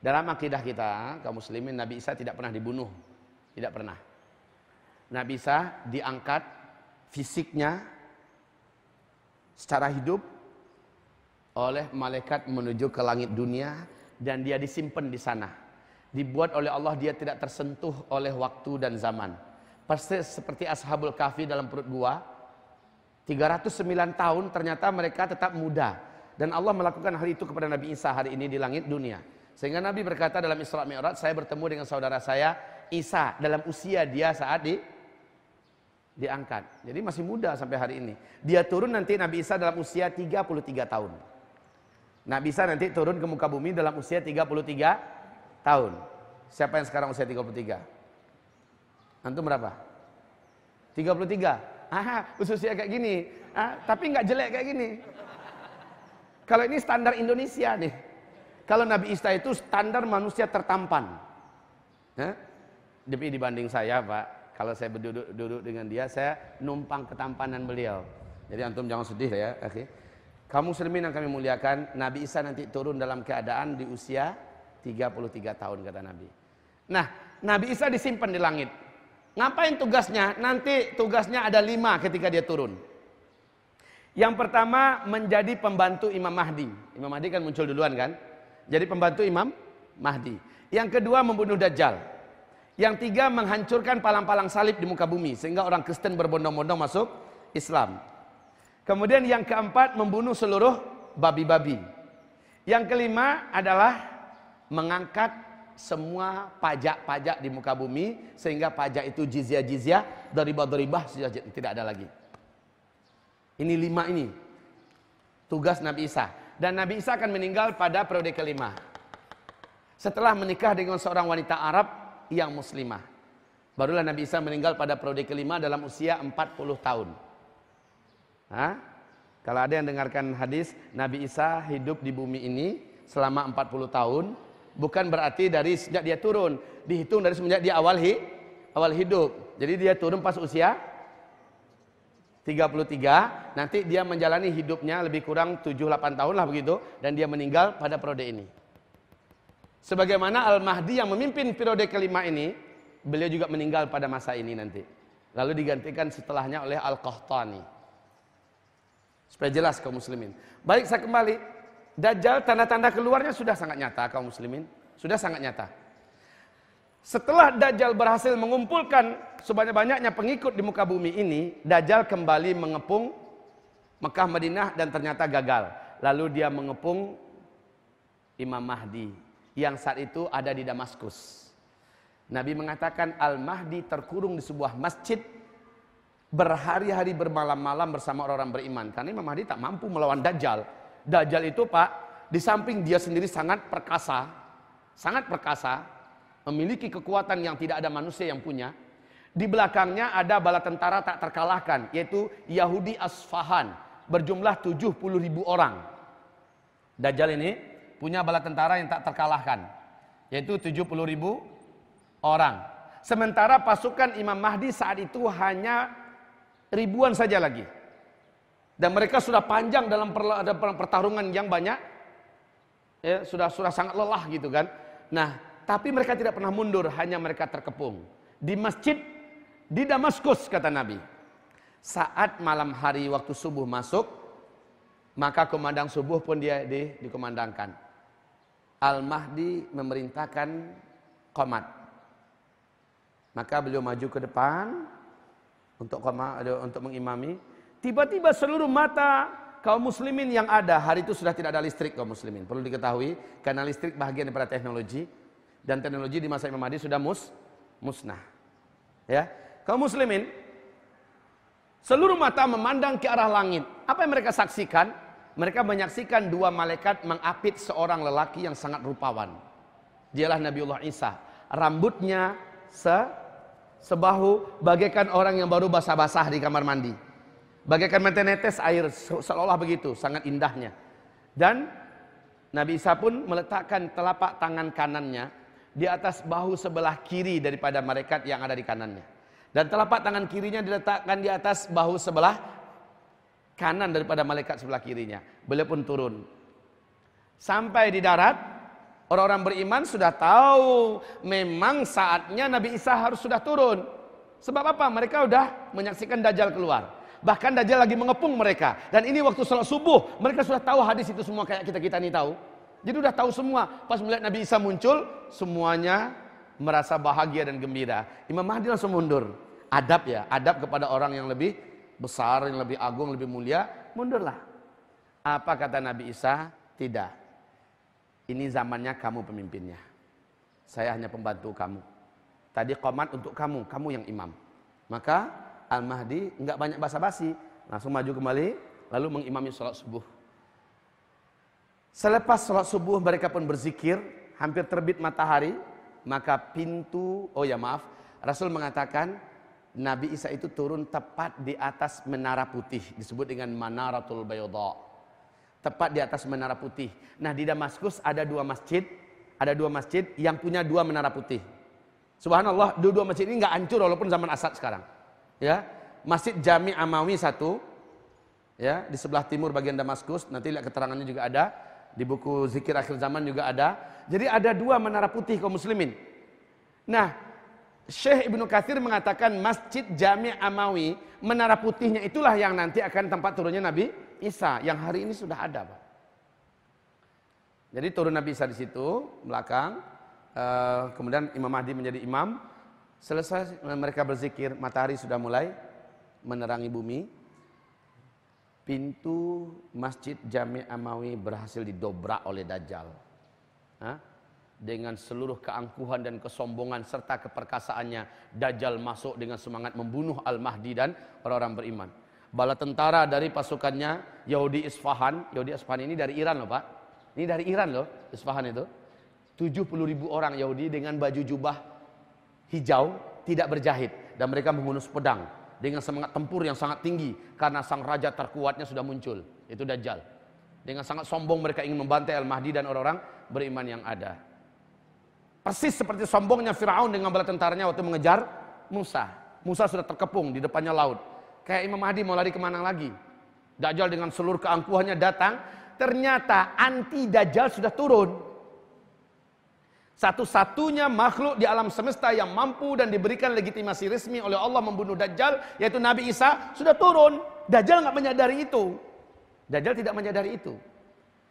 Speaker 1: Dalam akidah kita, kaum muslimin, Nabi Isa tidak pernah dibunuh. Tidak pernah. Nabi Isa diangkat fisiknya secara hidup oleh malaikat menuju ke langit dunia dan dia disimpan di sana. Dibuat oleh Allah dia tidak tersentuh oleh waktu dan zaman. Persis seperti Ashabul Kahfi dalam perut gua. 309 tahun ternyata mereka tetap muda. Dan Allah melakukan hal itu kepada Nabi Isa hari ini di langit dunia. Sehingga Nabi berkata dalam Isra Mi'raj, saya bertemu dengan saudara saya Isa dalam usia dia saat di diangkat. Jadi masih muda sampai hari ini. Dia turun nanti Nabi Isa dalam usia 33 tahun. Nabi Isa nanti turun ke muka bumi dalam usia 33 tahun. Siapa yang sekarang usia 33? Antum berapa? 33. Ah, usia kayak gini. Ah, tapi nggak jelek kayak gini. Kalau ini standar Indonesia nih. Kalau Nabi Isa itu standar manusia tertampan. Eh? Demi dibanding saya, Pak. Kalau saya berduduk duduk dengan dia, saya numpang ketampanan beliau. Jadi antum jangan sedih ya, oke. Kaum muslimin yang kami muliakan, Nabi Isa nanti turun dalam keadaan di usia 33 tahun kata Nabi. Nah, Nabi Isa disimpan di langit. Ngapain tugasnya? Nanti tugasnya ada lima ketika dia turun. Yang pertama menjadi pembantu Imam Mahdi. Imam Mahdi kan muncul duluan kan? Jadi pembantu Imam Mahdi. Yang kedua membunuh Dajjal. Yang tiga menghancurkan palang-palang salib di muka bumi sehingga orang Kristen berbondong-bondong masuk Islam. Kemudian yang keempat membunuh seluruh babi-babi. Yang kelima adalah mengangkat semua pajak-pajak di muka bumi sehingga pajak itu jizya-jizya dari ribah sudah tidak ada lagi. Ini lima ini tugas Nabi Isa dan Nabi Isa akan meninggal pada periode kelima. Setelah menikah dengan seorang wanita Arab yang muslimah. Barulah Nabi Isa meninggal pada periode kelima dalam usia 40 tahun. Hah? Kalau ada yang dengarkan hadis Nabi Isa hidup di bumi ini selama 40 tahun, bukan berarti dari sejak dia turun, dihitung dari semenjak dia awal hi, awal hidup. Jadi dia turun pas usia 33, nanti dia menjalani hidupnya lebih kurang 7-8 tahun lah begitu dan dia meninggal pada periode ini. Sebagaimana Al-Mahdi yang memimpin periode kelima ini, beliau juga meninggal pada masa ini nanti. Lalu digantikan setelahnya oleh Al-Qahtani. Supaya jelas kaum muslimin. Baik saya kembali. Dajjal tanda-tanda keluarnya sudah sangat nyata kaum muslimin. Sudah sangat nyata. Setelah Dajjal berhasil mengumpulkan sebanyak-banyaknya pengikut di muka bumi ini, Dajjal kembali mengepung Mekah Madinah dan ternyata gagal. Lalu dia mengepung Imam Mahdi yang saat itu ada di Damaskus. Nabi mengatakan Al-Mahdi terkurung di sebuah masjid berhari-hari bermalam-malam bersama orang-orang beriman. Karena Imam Mahdi tak mampu melawan Dajjal. Dajjal itu Pak, di samping dia sendiri sangat perkasa, sangat perkasa, memiliki kekuatan yang tidak ada manusia yang punya. Di belakangnya ada bala tentara tak terkalahkan, yaitu Yahudi Asfahan, berjumlah 70 ribu orang. Dajjal ini punya bala tentara yang tak terkalahkan. Yaitu 70 ribu orang. Sementara pasukan Imam Mahdi saat itu hanya ribuan saja lagi. Dan mereka sudah panjang dalam pertarungan yang banyak. Ya, sudah sudah sangat lelah gitu kan. Nah, tapi mereka tidak pernah mundur, hanya mereka terkepung. Di masjid di Damaskus kata Nabi. Saat malam hari waktu subuh masuk, maka komandang subuh pun dia di, dikomandangkan. Al-Mahdi memerintahkan komat. Maka beliau maju ke depan untuk komat, untuk mengimami. Tiba-tiba seluruh mata kaum muslimin yang ada hari itu sudah tidak ada listrik kaum muslimin. Perlu diketahui karena listrik bagian daripada teknologi dan teknologi di masa Imam Mahdi sudah mus musnah. Ya, kaum muslimin seluruh mata memandang ke arah langit. Apa yang mereka saksikan? mereka menyaksikan dua malaikat mengapit seorang lelaki yang sangat rupawan. Dialah Nabiullah Isa. Rambutnya se sebahu bagaikan orang yang baru basah-basah di kamar mandi. Bagaikan metenetes air seolah begitu, sangat indahnya. Dan Nabi Isa pun meletakkan telapak tangan kanannya di atas bahu sebelah kiri daripada malaikat yang ada di kanannya. Dan telapak tangan kirinya diletakkan di atas bahu sebelah kanan daripada malaikat sebelah kirinya. Beliau pun turun. Sampai di darat, orang-orang beriman sudah tahu memang saatnya Nabi Isa harus sudah turun. Sebab apa? Mereka sudah menyaksikan Dajjal keluar. Bahkan Dajjal lagi mengepung mereka. Dan ini waktu sholat subuh, mereka sudah tahu hadis itu semua kayak kita-kita ini tahu. Jadi sudah tahu semua. Pas melihat Nabi Isa muncul, semuanya merasa bahagia dan gembira. Imam Mahdi langsung mundur. Adab ya, adab kepada orang yang lebih besar, yang lebih agung, lebih mulia, mundurlah. Apa kata Nabi Isa? Tidak. Ini zamannya kamu pemimpinnya. Saya hanya pembantu kamu. Tadi komat untuk kamu, kamu yang imam. Maka Al-Mahdi enggak banyak basa-basi, langsung maju kembali lalu mengimami sholat subuh. Selepas sholat subuh mereka pun berzikir, hampir terbit matahari, maka pintu, oh ya maaf, Rasul mengatakan Nabi Isa itu turun tepat di atas menara putih disebut dengan Manaratul Bayda. Tepat di atas menara putih. Nah, di Damaskus ada dua masjid, ada dua masjid yang punya dua menara putih. Subhanallah, dua-dua masjid ini nggak hancur walaupun zaman Asad sekarang. Ya, Masjid Jami Amawi satu, ya di sebelah timur bagian Damaskus. Nanti lihat keterangannya juga ada di buku Zikir Akhir Zaman juga ada. Jadi ada dua menara putih kaum muslimin. Nah, Syekh Ibnu Katsir mengatakan Masjid Jami' Amawi, menara putihnya itulah yang nanti akan tempat turunnya Nabi Isa yang hari ini sudah ada, Pak. Jadi turun Nabi Isa di situ belakang, uh, kemudian Imam Mahdi menjadi imam. Selesai mereka berzikir, matahari sudah mulai menerangi bumi. Pintu Masjid Jami' Amawi berhasil didobrak oleh Dajjal. Hah? dengan seluruh keangkuhan dan kesombongan serta keperkasaannya Dajjal masuk dengan semangat membunuh Al-Mahdi dan orang-orang beriman. Bala tentara dari pasukannya Yahudi Isfahan. Yahudi Isfahan ini dari Iran loh Pak. Ini dari Iran loh Isfahan itu. 70 ribu orang Yahudi dengan baju jubah hijau tidak berjahit. Dan mereka menghunus pedang dengan semangat tempur yang sangat tinggi karena sang raja terkuatnya sudah muncul itu Dajjal dengan sangat sombong mereka ingin membantai Al-Mahdi dan orang-orang beriman yang ada Persis seperti sombongnya Firaun dengan bala tentaranya waktu mengejar Musa. Musa sudah terkepung di depannya laut. Kayak Imam Mahdi mau lari ke mana lagi. Dajjal dengan seluruh keangkuhannya datang. Ternyata anti Dajjal sudah turun. Satu-satunya makhluk di alam semesta yang mampu dan diberikan legitimasi resmi oleh Allah membunuh Dajjal. Yaitu Nabi Isa sudah turun. Dajjal nggak menyadari itu. Dajjal tidak menyadari itu.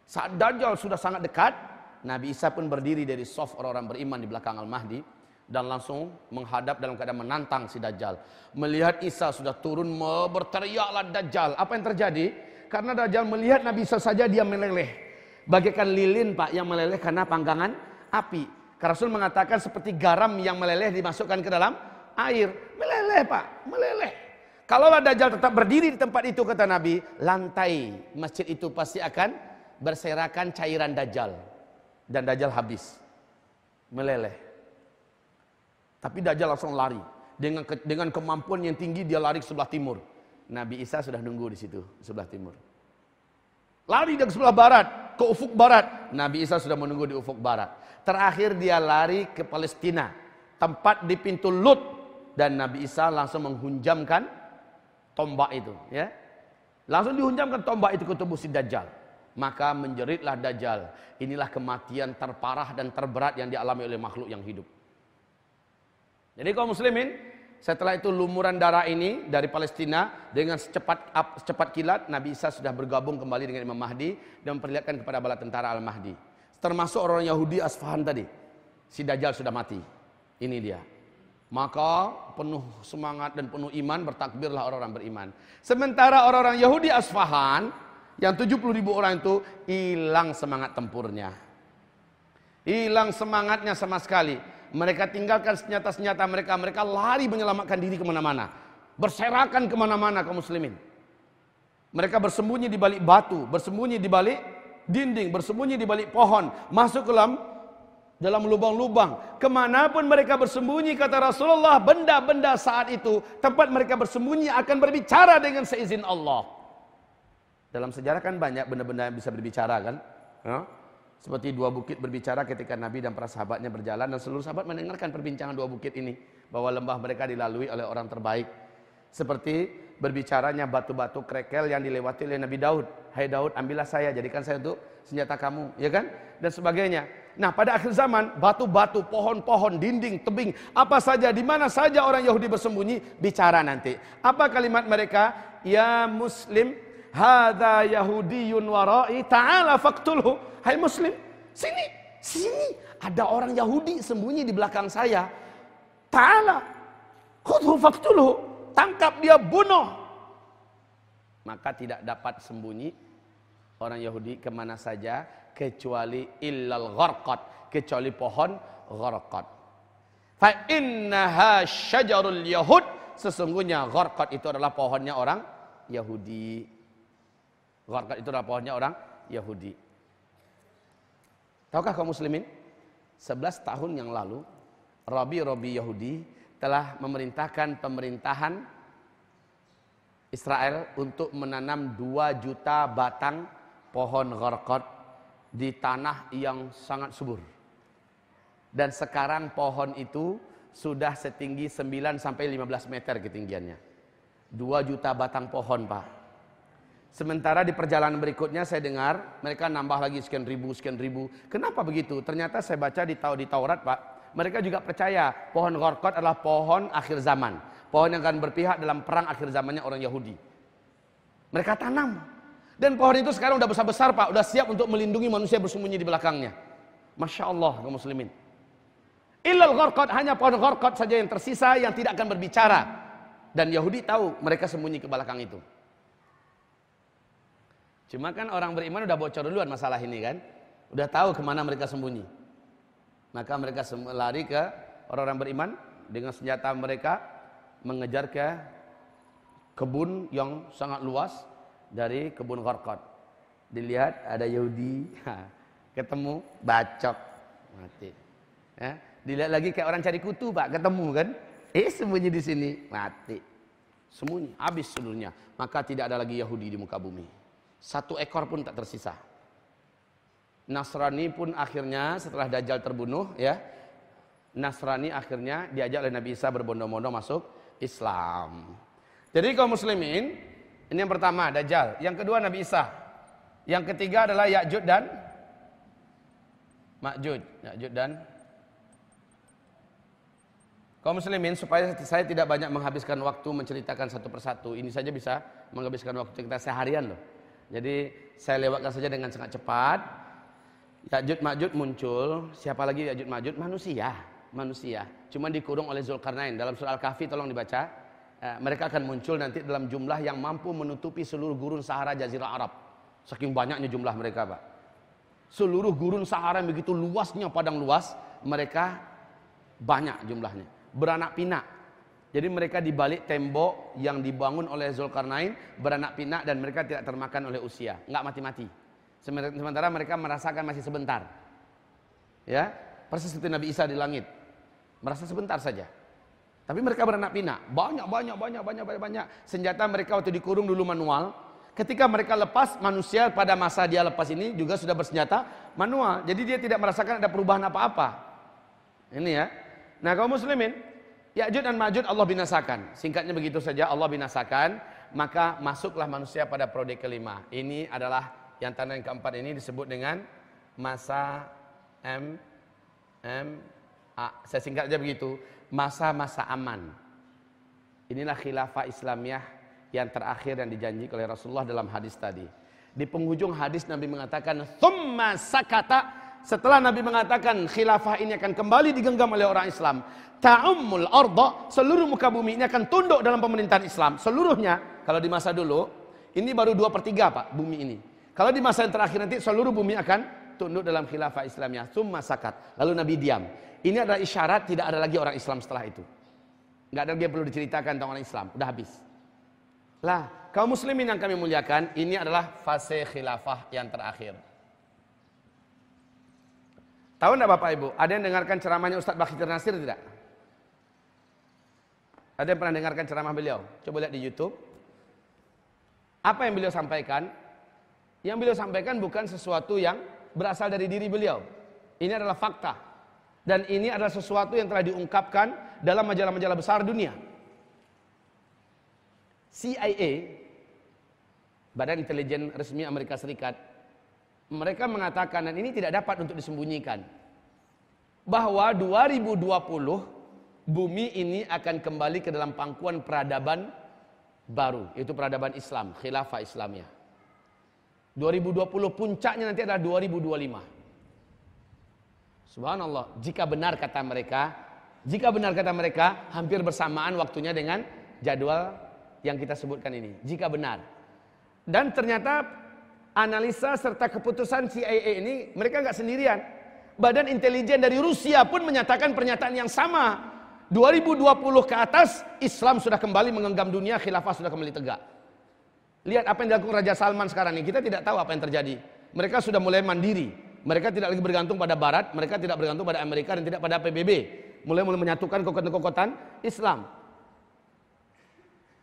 Speaker 1: Saat Dajjal sudah sangat dekat, Nabi Isa pun berdiri dari soft orang-orang beriman di belakang Al-Mahdi dan langsung menghadap dalam keadaan menantang si Dajjal. Melihat Isa sudah turun berteriaklah Dajjal. Apa yang terjadi? Karena Dajjal melihat Nabi Isa saja dia meleleh. Bagaikan lilin Pak yang meleleh karena panggangan api. Rasul mengatakan seperti garam yang meleleh dimasukkan ke dalam air. Meleleh Pak, meleleh. Kalau Dajjal tetap berdiri di tempat itu kata Nabi, lantai masjid itu pasti akan berserakan cairan Dajjal dan Dajjal habis. Meleleh. Tapi Dajjal langsung lari. Dengan ke, dengan kemampuan yang tinggi dia lari ke sebelah timur. Nabi Isa sudah nunggu di situ, sebelah timur. Lari dari sebelah barat, ke ufuk barat. Nabi Isa sudah menunggu di ufuk barat. Terakhir dia lari ke Palestina. Tempat di pintu Lut. Dan Nabi Isa langsung menghunjamkan tombak itu. ya Langsung dihunjamkan tombak itu ke tubuh si Dajjal maka menjeritlah Dajjal. Inilah kematian terparah dan terberat yang dialami oleh makhluk yang hidup. Jadi kaum muslimin, setelah itu lumuran darah ini dari Palestina dengan secepat secepat kilat Nabi Isa sudah bergabung kembali dengan Imam Mahdi dan memperlihatkan kepada bala tentara Al-Mahdi. Termasuk orang Yahudi Asfahan tadi. Si Dajjal sudah mati. Ini dia. Maka penuh semangat dan penuh iman bertakbirlah orang-orang beriman. Sementara orang-orang Yahudi Asfahan yang 70 ribu orang itu hilang semangat tempurnya. Hilang semangatnya sama sekali. Mereka tinggalkan senjata-senjata mereka. Mereka lari menyelamatkan diri ke mana-mana. Berserakan ke mana-mana kaum muslimin. Mereka bersembunyi di balik batu, bersembunyi di balik dinding, bersembunyi di balik pohon, masuk ke dalam dalam lubang-lubang. Ke mana pun mereka bersembunyi, kata Rasulullah, benda-benda saat itu, tempat mereka bersembunyi akan berbicara dengan seizin Allah. Dalam sejarah kan banyak benda-benda yang bisa berbicara kan. Seperti dua bukit berbicara ketika Nabi dan para sahabatnya berjalan dan seluruh sahabat mendengarkan perbincangan dua bukit ini. Bahwa lembah mereka dilalui oleh orang terbaik. Seperti berbicaranya batu-batu krekel yang dilewati oleh Nabi Daud. Hai Daud, ambillah saya, jadikan saya untuk senjata kamu, ya kan? Dan sebagainya. Nah, pada akhir zaman, batu-batu, pohon-pohon, dinding, tebing, apa saja, di mana saja orang Yahudi bersembunyi, bicara nanti. Apa kalimat mereka? Ya Muslim, hadza Yahudiyun warai, ta'ala faktulhu. Hai Muslim, sini, sini. Ada orang Yahudi sembunyi di belakang saya. Ta'ala, khudhu faktulhu tangkap dia bunuh. Maka tidak dapat sembunyi orang Yahudi ke mana saja kecuali illal gharqat kecuali pohon gharqat. Fa innaha syajarul yahud. Sesungguhnya gharqat itu adalah pohonnya orang Yahudi. Gharqat itu adalah pohonnya orang Yahudi tahukah kaum muslimin 11 tahun yang lalu Rabi-Rabi Yahudi telah memerintahkan pemerintahan Israel untuk menanam 2 juta batang pohon gharqad di tanah yang sangat subur. Dan sekarang pohon itu sudah setinggi 9 sampai 15 meter ketinggiannya. 2 juta batang pohon, Pak. Sementara di perjalanan berikutnya saya dengar mereka nambah lagi sekian ribu, sekian ribu. Kenapa begitu? Ternyata saya baca di, di Taurat, Pak mereka juga percaya pohon Gharqad adalah pohon akhir zaman. Pohon yang akan berpihak dalam perang akhir zamannya orang Yahudi. Mereka tanam. Dan pohon itu sekarang udah besar-besar Pak. Udah siap untuk melindungi manusia bersembunyi di belakangnya. Masya Allah kaum muslimin. Illal Gharqad hanya pohon Gharqad saja yang tersisa yang tidak akan berbicara. Dan Yahudi tahu mereka sembunyi ke belakang itu. Cuma kan orang beriman udah bocor duluan masalah ini kan. Udah tahu ke mana mereka sembunyi. Maka mereka lari ke orang-orang beriman dengan senjata mereka mengejar ke kebun yang sangat luas dari kebun Gharqad. Dilihat ada Yahudi, ketemu bacok mati. Ya, dilihat lagi kayak orang cari kutu, Pak, ketemu kan? Eh sembunyi di sini, mati. Sembunyi, habis seluruhnya. Maka tidak ada lagi Yahudi di muka bumi. Satu ekor pun tak tersisa. Nasrani pun akhirnya setelah Dajjal terbunuh ya Nasrani akhirnya diajak oleh Nabi Isa berbondong-bondong masuk Islam. Jadi kaum muslimin ini yang pertama Dajjal, yang kedua Nabi Isa. Yang ketiga adalah Ya'jud dan Ma'jud, Ya'jud dan Kaum muslimin supaya saya tidak banyak menghabiskan waktu menceritakan satu persatu. Ini saja bisa menghabiskan waktu kita seharian loh. Jadi saya lewatkan saja dengan sangat cepat. Ya'jud Ma'jud muncul, siapa lagi Ya'jud Ma'jud? Manusia, manusia. Cuma dikurung oleh Zulkarnain. Dalam surah Al-Kahfi tolong dibaca. Eh, mereka akan muncul nanti dalam jumlah yang mampu menutupi seluruh gurun Sahara Jazirah Arab. Saking banyaknya jumlah mereka, Pak. Seluruh gurun Sahara begitu luasnya padang luas, mereka banyak jumlahnya. Beranak pinak. Jadi mereka di balik tembok yang dibangun oleh Zulkarnain beranak pinak dan mereka tidak termakan oleh usia, nggak mati-mati. Sementara mereka merasakan masih sebentar. Ya, persis seperti Nabi Isa di langit. Merasa sebentar saja. Tapi mereka beranak pinak. Banyak, banyak, banyak, banyak, banyak, banyak. Senjata mereka waktu dikurung dulu manual. Ketika mereka lepas, manusia pada masa dia lepas ini juga sudah bersenjata manual. Jadi dia tidak merasakan ada perubahan apa-apa. Ini ya. Nah kaum muslimin, Ya'jud dan Ma'jud Allah binasakan. Singkatnya begitu saja, Allah binasakan. Maka masuklah manusia pada prode kelima. Ini adalah yang tanda yang keempat ini disebut dengan masa M M A. Saya singkat aja begitu. Masa-masa aman. Inilah khilafah Islamiyah yang terakhir yang dijanjikan oleh Rasulullah dalam hadis tadi. Di penghujung hadis Nabi mengatakan, "Tsumma sakata." Setelah Nabi mengatakan khilafah ini akan kembali digenggam oleh orang Islam, ta'ummul arda, seluruh muka bumi ini akan tunduk dalam pemerintahan Islam. Seluruhnya, kalau di masa dulu, ini baru dua per tiga Pak, bumi ini. Kalau di masa yang terakhir nanti seluruh bumi akan tunduk dalam khilafah Islamnya. Summa sakat. Lalu Nabi diam. Ini adalah isyarat tidak ada lagi orang Islam setelah itu. Enggak ada lagi yang perlu diceritakan tentang orang Islam. Udah habis. Lah, kaum muslimin yang kami muliakan, ini adalah fase khilafah yang terakhir. Tahu enggak Bapak Ibu? Ada yang dengarkan ceramahnya Ustadz Bakhtir Nasir tidak? Ada yang pernah dengarkan ceramah beliau? Coba lihat di YouTube. Apa yang beliau sampaikan? Yang beliau sampaikan bukan sesuatu yang berasal dari diri beliau. Ini adalah fakta. Dan ini adalah sesuatu yang telah diungkapkan dalam majalah-majalah besar dunia. CIA, Badan Intelijen Resmi Amerika Serikat, mereka mengatakan dan ini tidak dapat untuk disembunyikan bahwa 2020 bumi ini akan kembali ke dalam pangkuan peradaban baru, yaitu peradaban Islam, khilafah Islamiyah. 2020 puncaknya nanti adalah 2025. Subhanallah, jika benar kata mereka, jika benar kata mereka, hampir bersamaan waktunya dengan jadwal yang kita sebutkan ini. Jika benar. Dan ternyata analisa serta keputusan CIA ini mereka nggak sendirian. Badan intelijen dari Rusia pun menyatakan pernyataan yang sama 2020 ke atas Islam sudah kembali mengenggam dunia, khilafah sudah kembali tegak. Lihat apa yang dilakukan Raja Salman sekarang ini. Kita tidak tahu apa yang terjadi. Mereka sudah mulai mandiri. Mereka tidak lagi bergantung pada barat, mereka tidak bergantung pada Amerika dan tidak pada PBB. Mulai mulai menyatukan kekuatan-kekuatan Islam.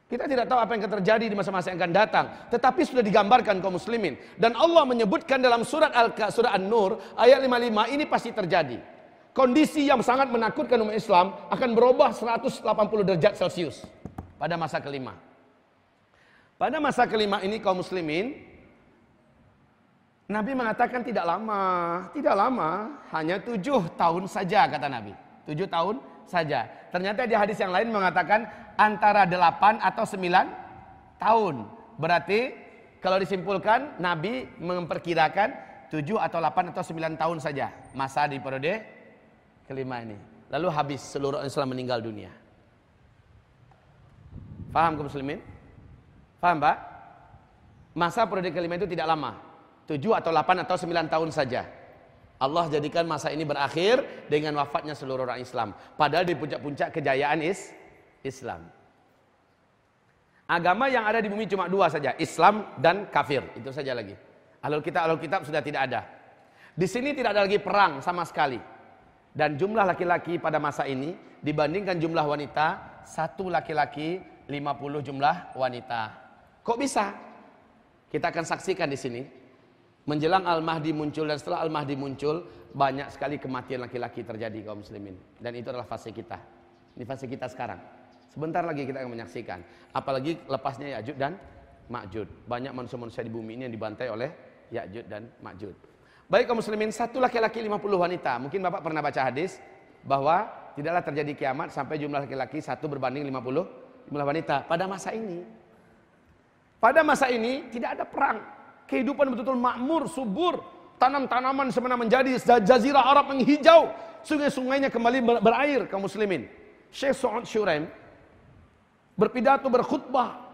Speaker 1: Kita tidak tahu apa yang akan terjadi di masa-masa yang akan datang, tetapi sudah digambarkan kaum muslimin dan Allah menyebutkan dalam surat Al surah An-Nur ayat 55 ini pasti terjadi kondisi yang sangat menakutkan umat Islam akan berubah 180 derajat Celcius pada masa kelima. Pada masa kelima ini kaum muslimin Nabi mengatakan tidak lama, tidak lama, hanya tujuh tahun saja kata Nabi. Tujuh tahun saja. Ternyata di hadis yang lain mengatakan antara delapan atau sembilan tahun. Berarti kalau disimpulkan Nabi memperkirakan tujuh atau delapan atau sembilan tahun saja masa di periode kelima ini. Lalu habis seluruh Islam meninggal dunia. Faham ke muslimin? Faham Pak? Masa periode kelima itu tidak lama. Tujuh atau delapan atau sembilan tahun saja. Allah jadikan masa ini berakhir dengan wafatnya seluruh orang Islam. Padahal di puncak-puncak kejayaan is Islam. Agama yang ada di bumi cuma dua saja, Islam dan kafir. Itu saja lagi. Alul kitab, alul kitab sudah tidak ada. Di sini tidak ada lagi perang sama sekali. Dan jumlah laki-laki pada masa ini dibandingkan jumlah wanita, satu laki-laki 50 jumlah wanita. Kok bisa? Kita akan saksikan di sini. Menjelang Al-Mahdi muncul dan setelah Al-Mahdi muncul, banyak sekali kematian laki-laki terjadi kaum muslimin. Dan itu adalah fase kita. Ini fase kita sekarang. Sebentar lagi kita akan menyaksikan. Apalagi lepasnya Ya'jud dan Ma'jud. Banyak manusia-manusia di bumi ini yang dibantai oleh Ya'jud dan Ma'jud. Baik kaum muslimin, satu laki-laki 50 wanita. Mungkin Bapak pernah baca hadis bahwa tidaklah terjadi kiamat sampai jumlah laki-laki satu berbanding 50 jumlah wanita pada masa ini. Pada masa ini tidak ada perang. Kehidupan betul-betul makmur, subur. Tanam-tanaman semena menjadi jazirah Arab menghijau. Sungai-sungainya kembali berair kaum muslimin. Syekh Su'ud Syurem berpidato berkhutbah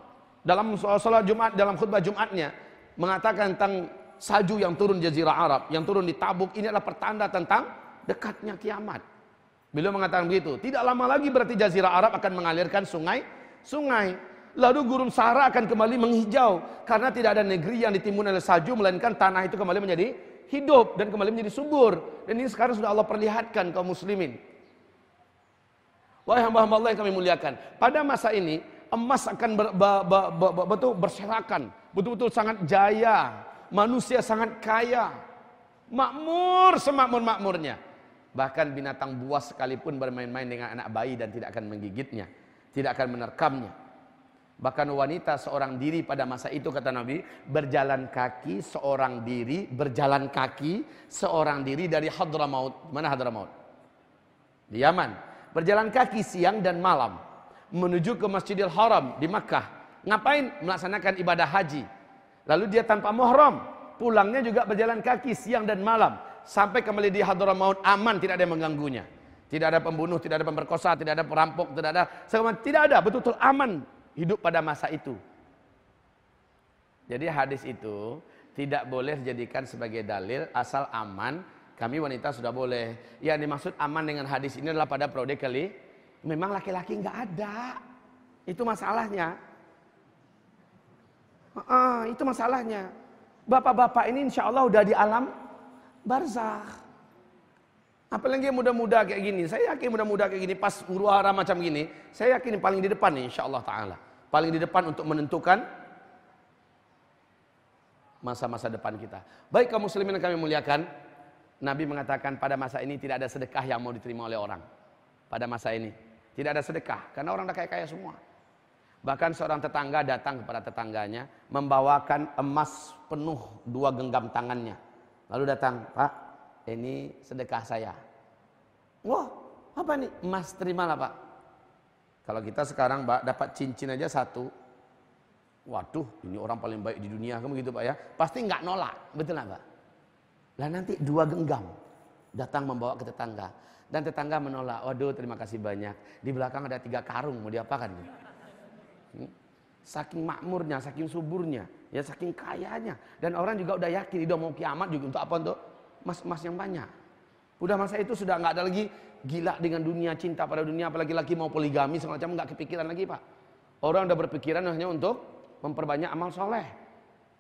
Speaker 1: dalam salat Jumat dalam khutbah Jumatnya mengatakan tentang salju yang turun Jazirah Arab, yang turun di Tabuk, ini adalah pertanda tentang dekatnya kiamat. Beliau mengatakan begitu. Tidak lama lagi berarti Jazirah Arab akan mengalirkan sungai, sungai. Lalu gurun Sahara akan kembali menghijau karena tidak ada negeri yang ditimbun oleh salju melainkan tanah itu kembali menjadi hidup dan kembali menjadi subur. Dan ini sekarang sudah Allah perlihatkan kaum muslimin. Wahai hamba-hamba Allah yang kami muliakan. Pada masa ini emas akan ber, ber, ber, ber, ber, betul berserakan, betul-betul sangat jaya, manusia sangat kaya, makmur semakmur-makmurnya. Bahkan binatang buas sekalipun bermain-main dengan anak bayi dan tidak akan menggigitnya, tidak akan menerkamnya. Bahkan wanita seorang diri pada masa itu kata Nabi, berjalan kaki seorang diri, berjalan kaki seorang diri dari Hadramaut. Mana Hadramaut? Di Yaman. Berjalan kaki siang dan malam menuju ke Masjidil Haram di Makkah. Ngapain? Melaksanakan ibadah haji. Lalu dia tanpa muhram, pulangnya juga berjalan kaki siang dan malam sampai kembali di Hadramaut aman, tidak ada yang mengganggunya. Tidak ada pembunuh, tidak ada pemberkosa, tidak ada perampok, tidak ada tidak ada, betul-betul aman hidup pada masa itu. Jadi hadis itu tidak boleh dijadikan sebagai dalil asal aman kami wanita sudah boleh. Yang dimaksud aman dengan hadis ini adalah pada periode kali memang laki-laki nggak ada. Itu masalahnya. Ah, itu masalahnya. Bapak-bapak ini insya Allah udah di alam barzakh. Apalagi yang muda-muda kayak gini. Saya yakin muda-muda kayak gini pas huru hara macam gini. Saya yakin paling di depan nih insya Allah Ta'ala. Paling di depan untuk menentukan masa-masa depan kita. Baik kaum muslimin yang kami muliakan. Nabi mengatakan pada masa ini tidak ada sedekah yang mau diterima oleh orang. Pada masa ini. Tidak ada sedekah. Karena orang udah kaya-kaya semua. Bahkan seorang tetangga datang kepada tetangganya. Membawakan emas penuh dua genggam tangannya. Lalu datang, Pak ini sedekah saya. Wah, apa nih? Emas terimalah pak. Kalau kita sekarang pak dapat cincin aja satu. Waduh, ini orang paling baik di dunia, kamu gitu pak ya. Pasti nggak nolak, betul nggak pak? Lah nanti dua genggam datang membawa ke tetangga. Dan tetangga menolak, waduh terima kasih banyak. Di belakang ada tiga karung, mau diapakan? Hmm? Saking makmurnya, saking suburnya, ya saking kayanya. Dan orang juga udah yakin, udah mau kiamat juga untuk apa untuk mas-mas yang banyak. Udah masa itu sudah nggak ada lagi gila dengan dunia, cinta pada dunia, apalagi lagi mau poligami semacam nggak kepikiran lagi pak. Orang udah berpikiran hanya untuk memperbanyak amal soleh.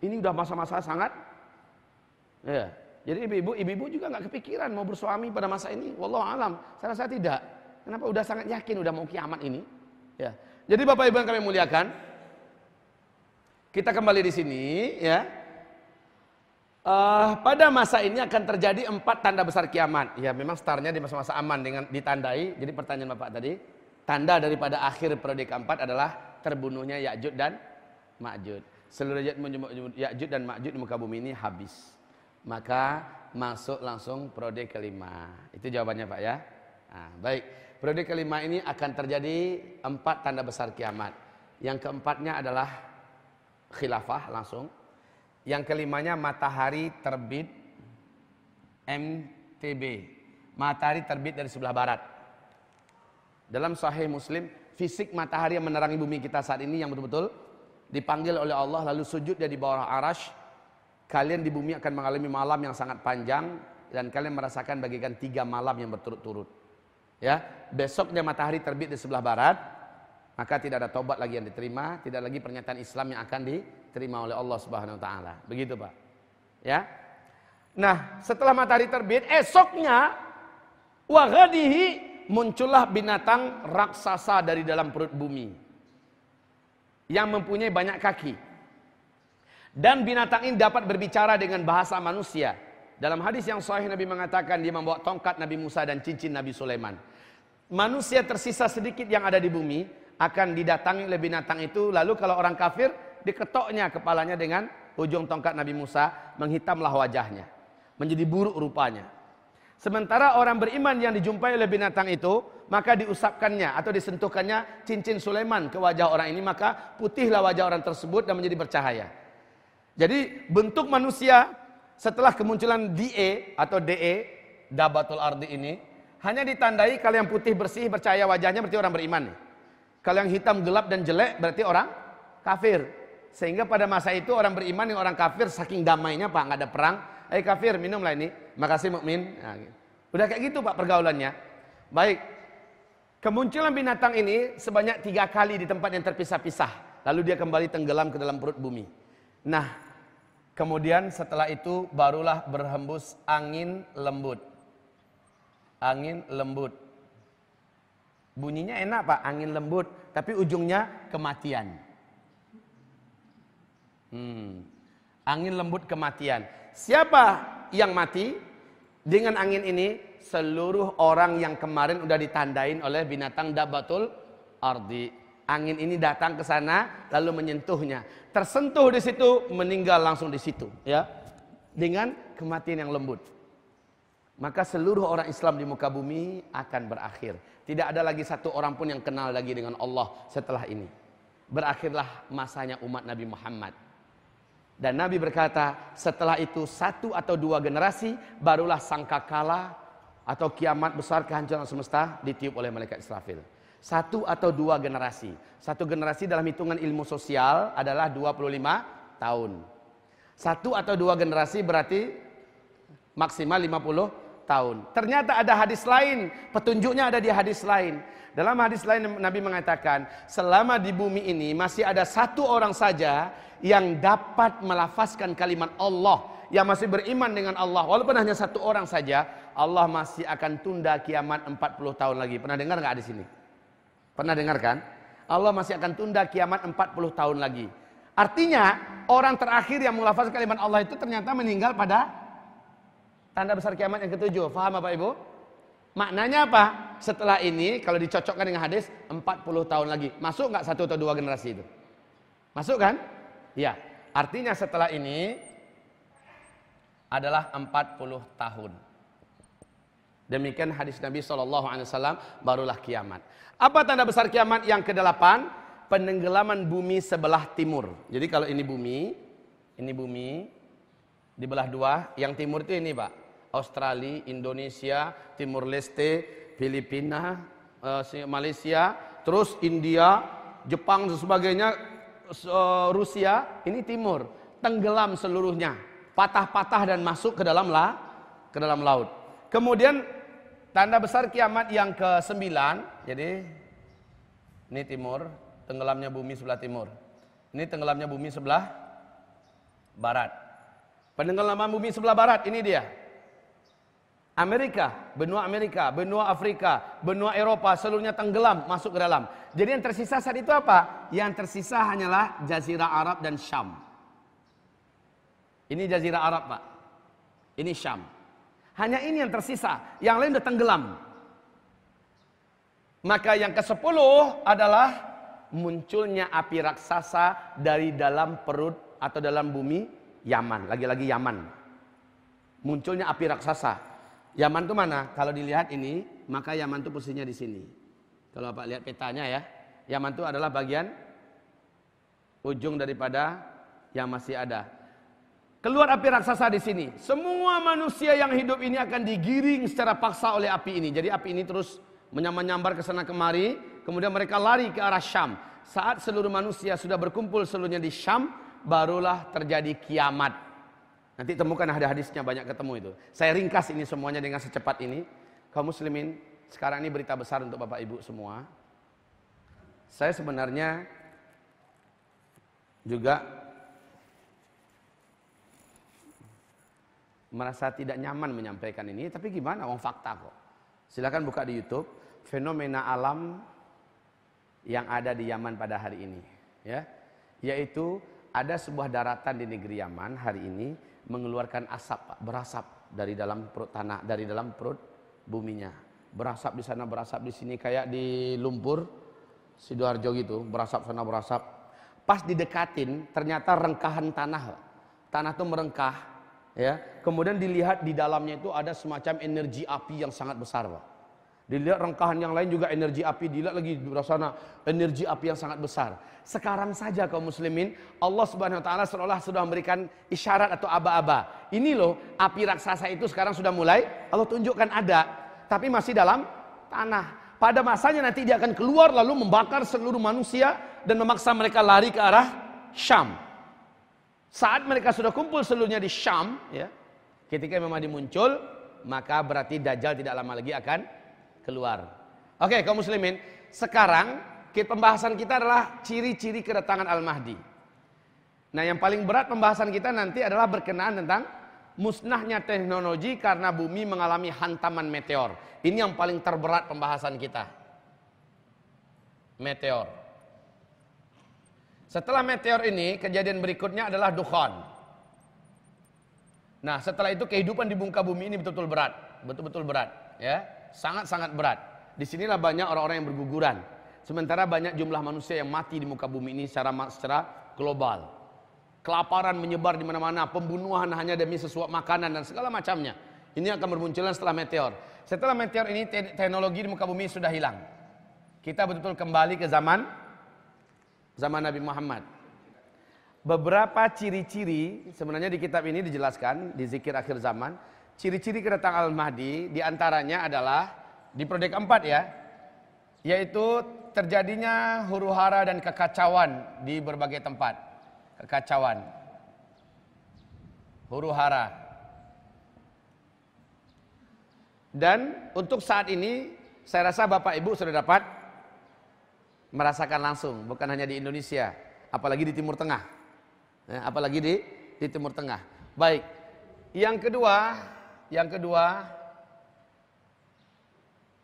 Speaker 1: Ini udah masa-masa sangat, ya. Jadi ibu-ibu, ibu-ibu juga nggak kepikiran mau bersuami pada masa ini. Wallahu alam, saya rasa tidak. Kenapa? Udah sangat yakin udah mau kiamat ini. Ya. Jadi bapak ibu yang kami muliakan, kita kembali di sini, ya. Uh, pada masa ini akan terjadi empat tanda besar kiamat. Ya memang startnya di masa-masa aman dengan ditandai. Jadi pertanyaan Bapak tadi, tanda daripada akhir periode keempat adalah terbunuhnya Ya'jud dan Ma'jud. Seluruh Ya'jud dan Ma'jud di muka bumi ini habis. Maka masuk langsung periode kelima. Itu jawabannya Pak ya. Nah, baik, periode kelima ini akan terjadi empat tanda besar kiamat. Yang keempatnya adalah khilafah langsung yang kelimanya matahari terbit MTB. Matahari terbit dari sebelah barat. Dalam sahih Muslim, fisik matahari yang menerangi bumi kita saat ini yang betul-betul dipanggil oleh Allah lalu sujud dia di bawah arash. Kalian di bumi akan mengalami malam yang sangat panjang dan kalian merasakan bagikan tiga malam yang berturut-turut. Ya, besoknya matahari terbit di sebelah barat, maka tidak ada tobat lagi yang diterima, tidak lagi pernyataan Islam yang akan diterima oleh Allah Subhanahu wa taala. Begitu, Pak. Ya. Nah, setelah matahari terbit, esoknya waghadihi muncullah binatang raksasa dari dalam perut bumi yang mempunyai banyak kaki. Dan binatang ini dapat berbicara dengan bahasa manusia. Dalam hadis yang sahih Nabi mengatakan dia membawa tongkat Nabi Musa dan cincin Nabi Sulaiman. Manusia tersisa sedikit yang ada di bumi akan didatangi oleh binatang itu lalu kalau orang kafir diketoknya kepalanya dengan ujung tongkat Nabi Musa menghitamlah wajahnya menjadi buruk rupanya sementara orang beriman yang dijumpai oleh binatang itu maka diusapkannya atau disentuhkannya cincin Sulaiman ke wajah orang ini maka putihlah wajah orang tersebut dan menjadi bercahaya jadi bentuk manusia setelah kemunculan DE atau DE Dabatul Ardi ini hanya ditandai kalau yang putih bersih bercahaya wajahnya berarti orang beriman. Kalau yang hitam gelap dan jelek berarti orang kafir. Sehingga pada masa itu orang beriman yang orang kafir saking damainya Pak nggak ada perang. Eh hey, kafir minumlah ini. Makasih mukmin. Nah, gitu. Udah kayak gitu Pak pergaulannya. Baik. Kemunculan binatang ini sebanyak tiga kali di tempat yang terpisah-pisah. Lalu dia kembali tenggelam ke dalam perut bumi. Nah, kemudian setelah itu barulah berhembus angin lembut. Angin lembut. Bunyinya enak pak, angin lembut, tapi ujungnya kematian. Hmm. Angin lembut kematian. Siapa yang mati dengan angin ini? Seluruh orang yang kemarin udah ditandain oleh binatang dabatul ardi. Angin ini datang ke sana lalu menyentuhnya. Tersentuh di situ, meninggal langsung di situ, ya. Dengan kematian yang lembut. Maka seluruh orang Islam di muka bumi akan berakhir. Tidak ada lagi satu orang pun yang kenal lagi dengan Allah setelah ini. Berakhirlah masanya umat Nabi Muhammad. Dan Nabi berkata, setelah itu satu atau dua generasi barulah sangkakala atau kiamat besar kehancuran semesta ditiup oleh malaikat Israfil. Satu atau dua generasi. Satu generasi dalam hitungan ilmu sosial adalah 25 tahun. Satu atau dua generasi berarti maksimal 50 tahun. Ternyata ada hadis lain, petunjuknya ada di hadis lain. Dalam hadis lain Nabi mengatakan, selama di bumi ini masih ada satu orang saja yang dapat melafazkan kalimat Allah, yang masih beriman dengan Allah. Walaupun hanya satu orang saja, Allah masih akan tunda kiamat 40 tahun lagi. Pernah dengar nggak di sini? Pernah dengar kan? Allah masih akan tunda kiamat 40 tahun lagi. Artinya, orang terakhir yang melafazkan kalimat Allah itu ternyata meninggal pada Tanda besar kiamat yang ketujuh. Faham Bapak Ibu? Maknanya apa? Setelah ini kalau dicocokkan dengan hadis 40 tahun lagi. Masuk nggak satu atau dua generasi itu? Masuk kan? Ya. Artinya setelah ini adalah 40 tahun. Demikian hadis Nabi SAW barulah kiamat. Apa tanda besar kiamat yang ke-8? Penenggelaman bumi sebelah timur. Jadi kalau ini bumi, ini bumi, dibelah dua. Yang timur itu ini Pak. Australia, Indonesia, Timur Leste, Filipina, uh, Malaysia, terus India, Jepang dan sebagainya, uh, Rusia, ini timur, tenggelam seluruhnya, patah-patah dan masuk ke dalam la, ke dalam laut. Kemudian tanda besar kiamat yang ke-9, jadi ini timur, tenggelamnya bumi sebelah timur. Ini tenggelamnya bumi sebelah barat. Penenggelaman bumi sebelah barat ini dia. Amerika, benua Amerika, benua Afrika, benua Eropa seluruhnya tenggelam masuk ke dalam. Jadi yang tersisa saat itu apa? Yang tersisa hanyalah Jazirah Arab dan Syam. Ini Jazirah Arab, Pak. Ini Syam. Hanya ini yang tersisa, yang lain sudah tenggelam. Maka yang ke-10 adalah munculnya api raksasa dari dalam perut atau dalam bumi Yaman, lagi-lagi Yaman. Munculnya api raksasa Yaman itu mana? Kalau dilihat ini, maka Yaman itu posisinya di sini. Kalau Bapak lihat petanya ya, Yaman itu adalah bagian ujung daripada yang masih ada. Keluar api raksasa di sini. Semua manusia yang hidup ini akan digiring secara paksa oleh api ini. Jadi api ini terus menyambar-nyambar ke sana kemari, kemudian mereka lari ke arah Syam. Saat seluruh manusia sudah berkumpul seluruhnya di Syam, barulah terjadi kiamat. Nanti temukan ada hadisnya banyak ketemu itu. Saya ringkas ini semuanya dengan secepat ini. Kaum muslimin, sekarang ini berita besar untuk Bapak Ibu semua. Saya sebenarnya juga merasa tidak nyaman menyampaikan ini, tapi gimana? Wong fakta kok. Silakan buka di YouTube fenomena alam yang ada di Yaman pada hari ini, ya. Yaitu ada sebuah daratan di negeri Yaman hari ini mengeluarkan asap, berasap dari dalam perut tanah, dari dalam perut buminya. Berasap di sana, berasap di sini kayak di lumpur Sidoarjo gitu, berasap sana berasap. Pas didekatin, ternyata rengkahan tanah. Tanah itu merengkah, ya. Kemudian dilihat di dalamnya itu ada semacam energi api yang sangat besar, Pak. Dilihat rengkahan yang lain juga energi api, dilihat lagi di sana energi api yang sangat besar. Sekarang saja kaum muslimin, Allah Subhanahu wa taala seolah sudah memberikan isyarat atau aba-aba. Ini loh, api raksasa itu sekarang sudah mulai Allah tunjukkan ada, tapi masih dalam tanah. Pada masanya nanti dia akan keluar lalu membakar seluruh manusia dan memaksa mereka lari ke arah Syam. Saat mereka sudah kumpul seluruhnya di Syam, ya, ketika Imam Mahdi muncul, maka berarti Dajjal tidak lama lagi akan keluar. Oke, kaum muslimin, sekarang pembahasan kita adalah ciri-ciri kedatangan Al-Mahdi. Nah, yang paling berat pembahasan kita nanti adalah berkenaan tentang musnahnya teknologi karena bumi mengalami hantaman meteor. Ini yang paling terberat pembahasan kita. Meteor. Setelah meteor ini, kejadian berikutnya adalah dukhan. Nah, setelah itu kehidupan di muka bumi ini betul-betul berat, betul-betul berat, ya sangat-sangat berat. Di sinilah banyak orang-orang yang berguguran. Sementara banyak jumlah manusia yang mati di muka bumi ini secara secara global. Kelaparan menyebar di mana-mana, pembunuhan hanya demi sesuap makanan dan segala macamnya. Ini akan bermunculan setelah meteor. Setelah meteor ini teknologi di muka bumi sudah hilang. Kita betul-betul kembali ke zaman zaman Nabi Muhammad. Beberapa ciri-ciri sebenarnya di kitab ini dijelaskan di zikir akhir zaman Ciri-ciri kedatangan Al-Mahdi di antaranya adalah di prode keempat ya, yaitu terjadinya huru hara dan kekacauan di berbagai tempat. Kekacauan. Huru hara. Dan untuk saat ini saya rasa Bapak Ibu sudah dapat merasakan langsung, bukan hanya di Indonesia, apalagi di Timur Tengah. Ya, apalagi di di Timur Tengah. Baik. Yang kedua, yang kedua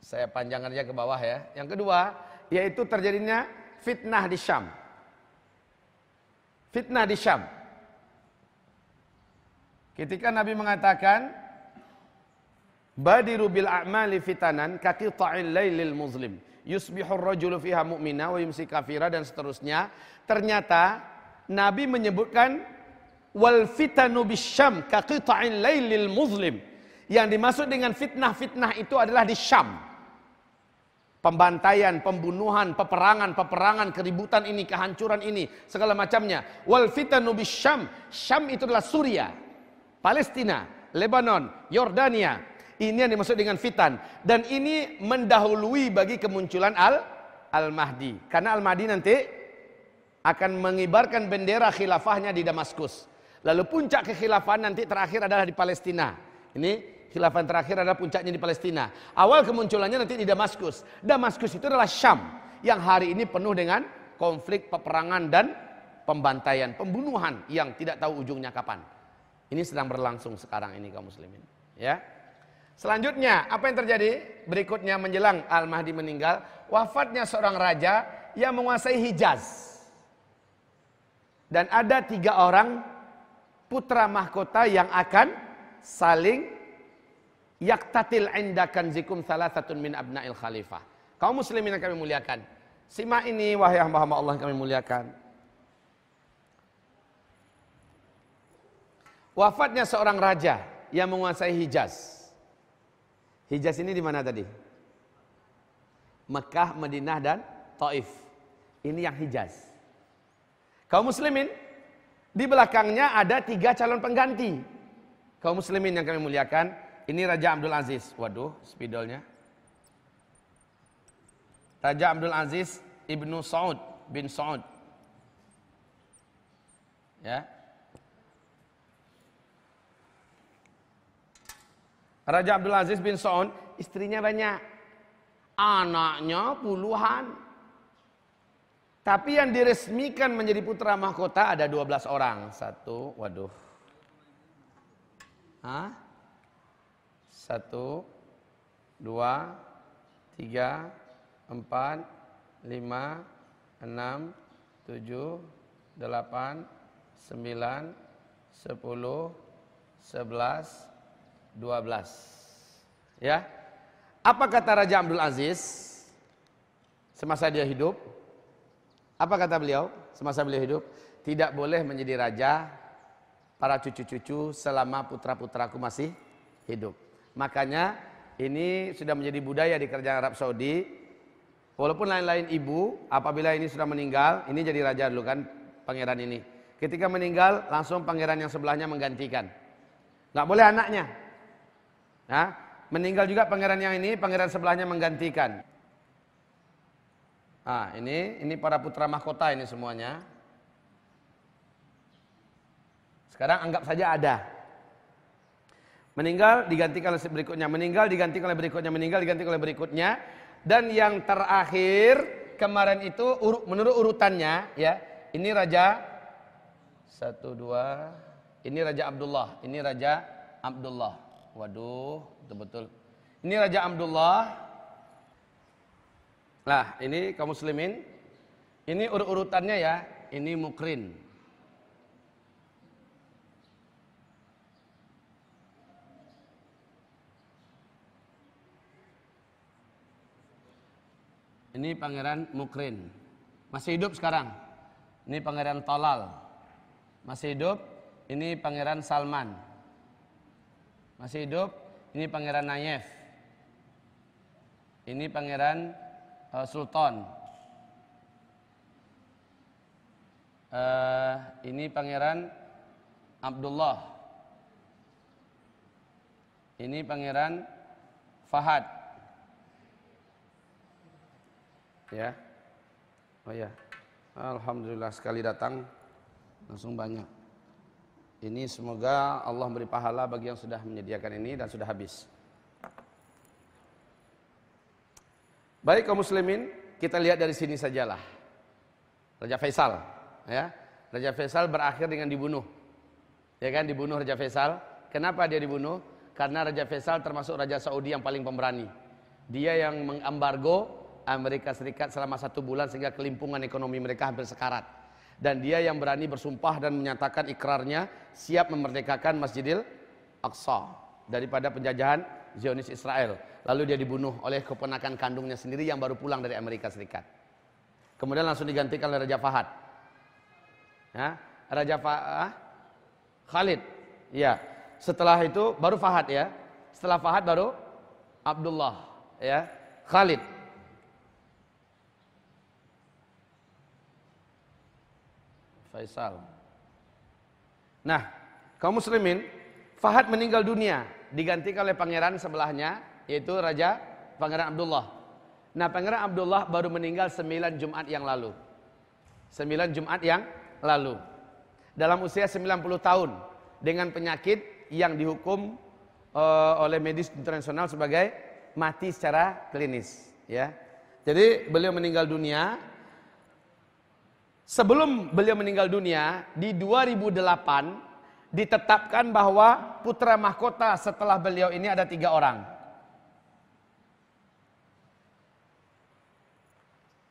Speaker 1: saya panjangkan aja ke bawah ya. Yang kedua, yaitu terjadinya fitnah di Syam. Fitnah di Syam. Ketika Nabi mengatakan Badiru bil a'mali fitanan kaqita'il lailil muslim. Yusbihur rajulu fiha mu'mina wa yumsi kafira dan seterusnya. Ternyata Nabi menyebutkan wal fitanu bisyam kaqita'il lailil muslim. Yang dimaksud dengan fitnah-fitnah itu adalah di Syam. Pembantaian, pembunuhan, peperangan, peperangan, keributan ini, kehancuran ini, segala macamnya. Wal fitanu bisyam. Syam itu adalah Suria, Palestina, Lebanon, Yordania, ini yang dimaksud dengan fitan. Dan ini mendahului bagi kemunculan Al Al-Mahdi. Karena Al-Mahdi nanti akan mengibarkan bendera khilafahnya di Damaskus. Lalu puncak kekhilafahan nanti terakhir adalah di Palestina. Ini khilafah terakhir adalah puncaknya di Palestina. Awal kemunculannya nanti di Damaskus. Damaskus itu adalah Syam yang hari ini penuh dengan konflik, peperangan dan pembantaian, pembunuhan yang tidak tahu ujungnya kapan. Ini sedang berlangsung sekarang ini kaum muslimin, ya. Selanjutnya, apa yang terjadi? Berikutnya menjelang Al-Mahdi meninggal, wafatnya seorang raja yang menguasai Hijaz. Dan ada tiga orang putra mahkota yang akan saling yaktatil indakan zikum salah satu min abna'il khalifah. Kaum muslimin yang kami muliakan. Simak ini wahai hamba-hamba Allah yang kami muliakan. Wafatnya seorang raja yang menguasai Hijaz. Hijaz ini di mana tadi? Mekah, Madinah dan Taif. Ini yang Hijaz. Kaum muslimin, di belakangnya ada tiga calon pengganti. Kaum muslimin yang kami muliakan, ini Raja Abdul Aziz. Waduh, spidolnya. Raja Abdul Aziz Ibnu Saud bin Saud. Ya, Raja Abdul Aziz bin Saud, istrinya banyak. Anaknya puluhan. Tapi yang diresmikan menjadi putra mahkota ada 12 orang. Satu, waduh. Hah? Satu, dua, tiga, empat, lima, enam, tujuh, delapan, sembilan, sepuluh, sebelas, 12. Ya. Apa kata Raja Abdul Aziz semasa dia hidup? Apa kata beliau semasa beliau hidup? Tidak boleh menjadi raja para cucu-cucu selama putra-putraku masih hidup. Makanya ini sudah menjadi budaya di kerajaan Arab Saudi. Walaupun lain-lain ibu, apabila ini sudah meninggal, ini jadi raja dulu kan pangeran ini. Ketika meninggal, langsung pangeran yang sebelahnya menggantikan. Nggak boleh anaknya. Nah, meninggal juga pangeran yang ini, pangeran sebelahnya menggantikan. Nah, ini ini para putra mahkota ini semuanya. Sekarang anggap saja ada. Meninggal digantikan oleh berikutnya, meninggal digantikan oleh berikutnya, meninggal digantikan oleh berikutnya. Dan yang terakhir kemarin itu menurut urutannya ya, ini raja satu dua, ini raja Abdullah, ini raja Abdullah. Waduh, betul-betul. Ini Raja Abdullah. Nah, ini kaum muslimin. Ini urut-urutannya ya. Ini Mukrin. Ini Pangeran Mukrin. Masih hidup sekarang. Ini Pangeran Tolal. Masih hidup. Ini Pangeran Salman. Masih hidup? Ini Pangeran Nayef. Ini Pangeran uh, Sultan. Uh, ini Pangeran Abdullah. Ini Pangeran Fahad. Ya. Oh ya. Alhamdulillah sekali datang langsung banyak. Ini semoga Allah beri pahala bagi yang sudah menyediakan ini dan sudah habis. Baik kaum muslimin, kita lihat dari sini sajalah. Raja Faisal, ya. Raja Faisal berakhir dengan dibunuh. Ya kan dibunuh Raja Faisal. Kenapa dia dibunuh? Karena Raja Faisal termasuk Raja Saudi yang paling pemberani. Dia yang mengembargo Amerika Serikat selama satu bulan sehingga kelimpungan ekonomi mereka hampir sekarat. Dan dia yang berani bersumpah dan menyatakan ikrarnya siap memerdekakan Masjidil Aqsa daripada penjajahan Zionis Israel. Lalu dia dibunuh oleh keponakan kandungnya sendiri yang baru pulang dari Amerika Serikat. Kemudian langsung digantikan oleh Raja Fahad. Ya, Raja Fahad Khalid. Ya. Setelah itu baru Fahad ya. Setelah Fahad baru Abdullah ya. Khalid. Faisal. Nah, kaum muslimin, Fahad meninggal dunia digantikan oleh pangeran sebelahnya yaitu Raja Pangeran Abdullah. Nah, Pangeran Abdullah baru meninggal 9 Jumat yang lalu. 9 Jumat yang lalu. Dalam usia 90 tahun dengan penyakit yang dihukum uh, oleh medis internasional sebagai mati secara klinis, ya. Jadi beliau meninggal dunia Sebelum beliau meninggal dunia di 2008 ditetapkan bahwa putra mahkota setelah beliau ini ada tiga orang.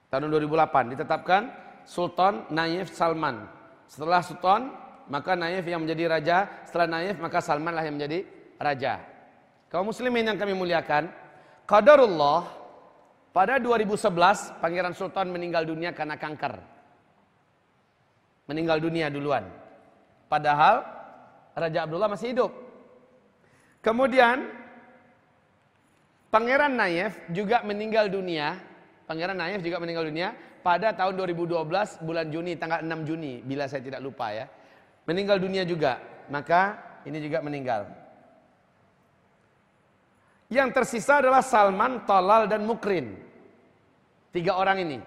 Speaker 1: Tahun 2008 ditetapkan Sultan Naif Salman. Setelah Sultan, maka Naif yang menjadi raja. Setelah Naif, maka Salman lah yang menjadi raja. Kaum muslimin yang kami muliakan, Qadarullah pada 2011 Pangeran Sultan meninggal dunia karena kanker. Meninggal dunia duluan. Padahal Raja Abdullah masih hidup. Kemudian Pangeran Nayef juga meninggal dunia. Pangeran Nayef juga meninggal dunia pada tahun 2012 bulan Juni tanggal 6 Juni bila saya tidak lupa ya. Meninggal dunia juga. Maka ini juga meninggal. Yang tersisa adalah Salman, Talal dan Mukrin. Tiga orang ini.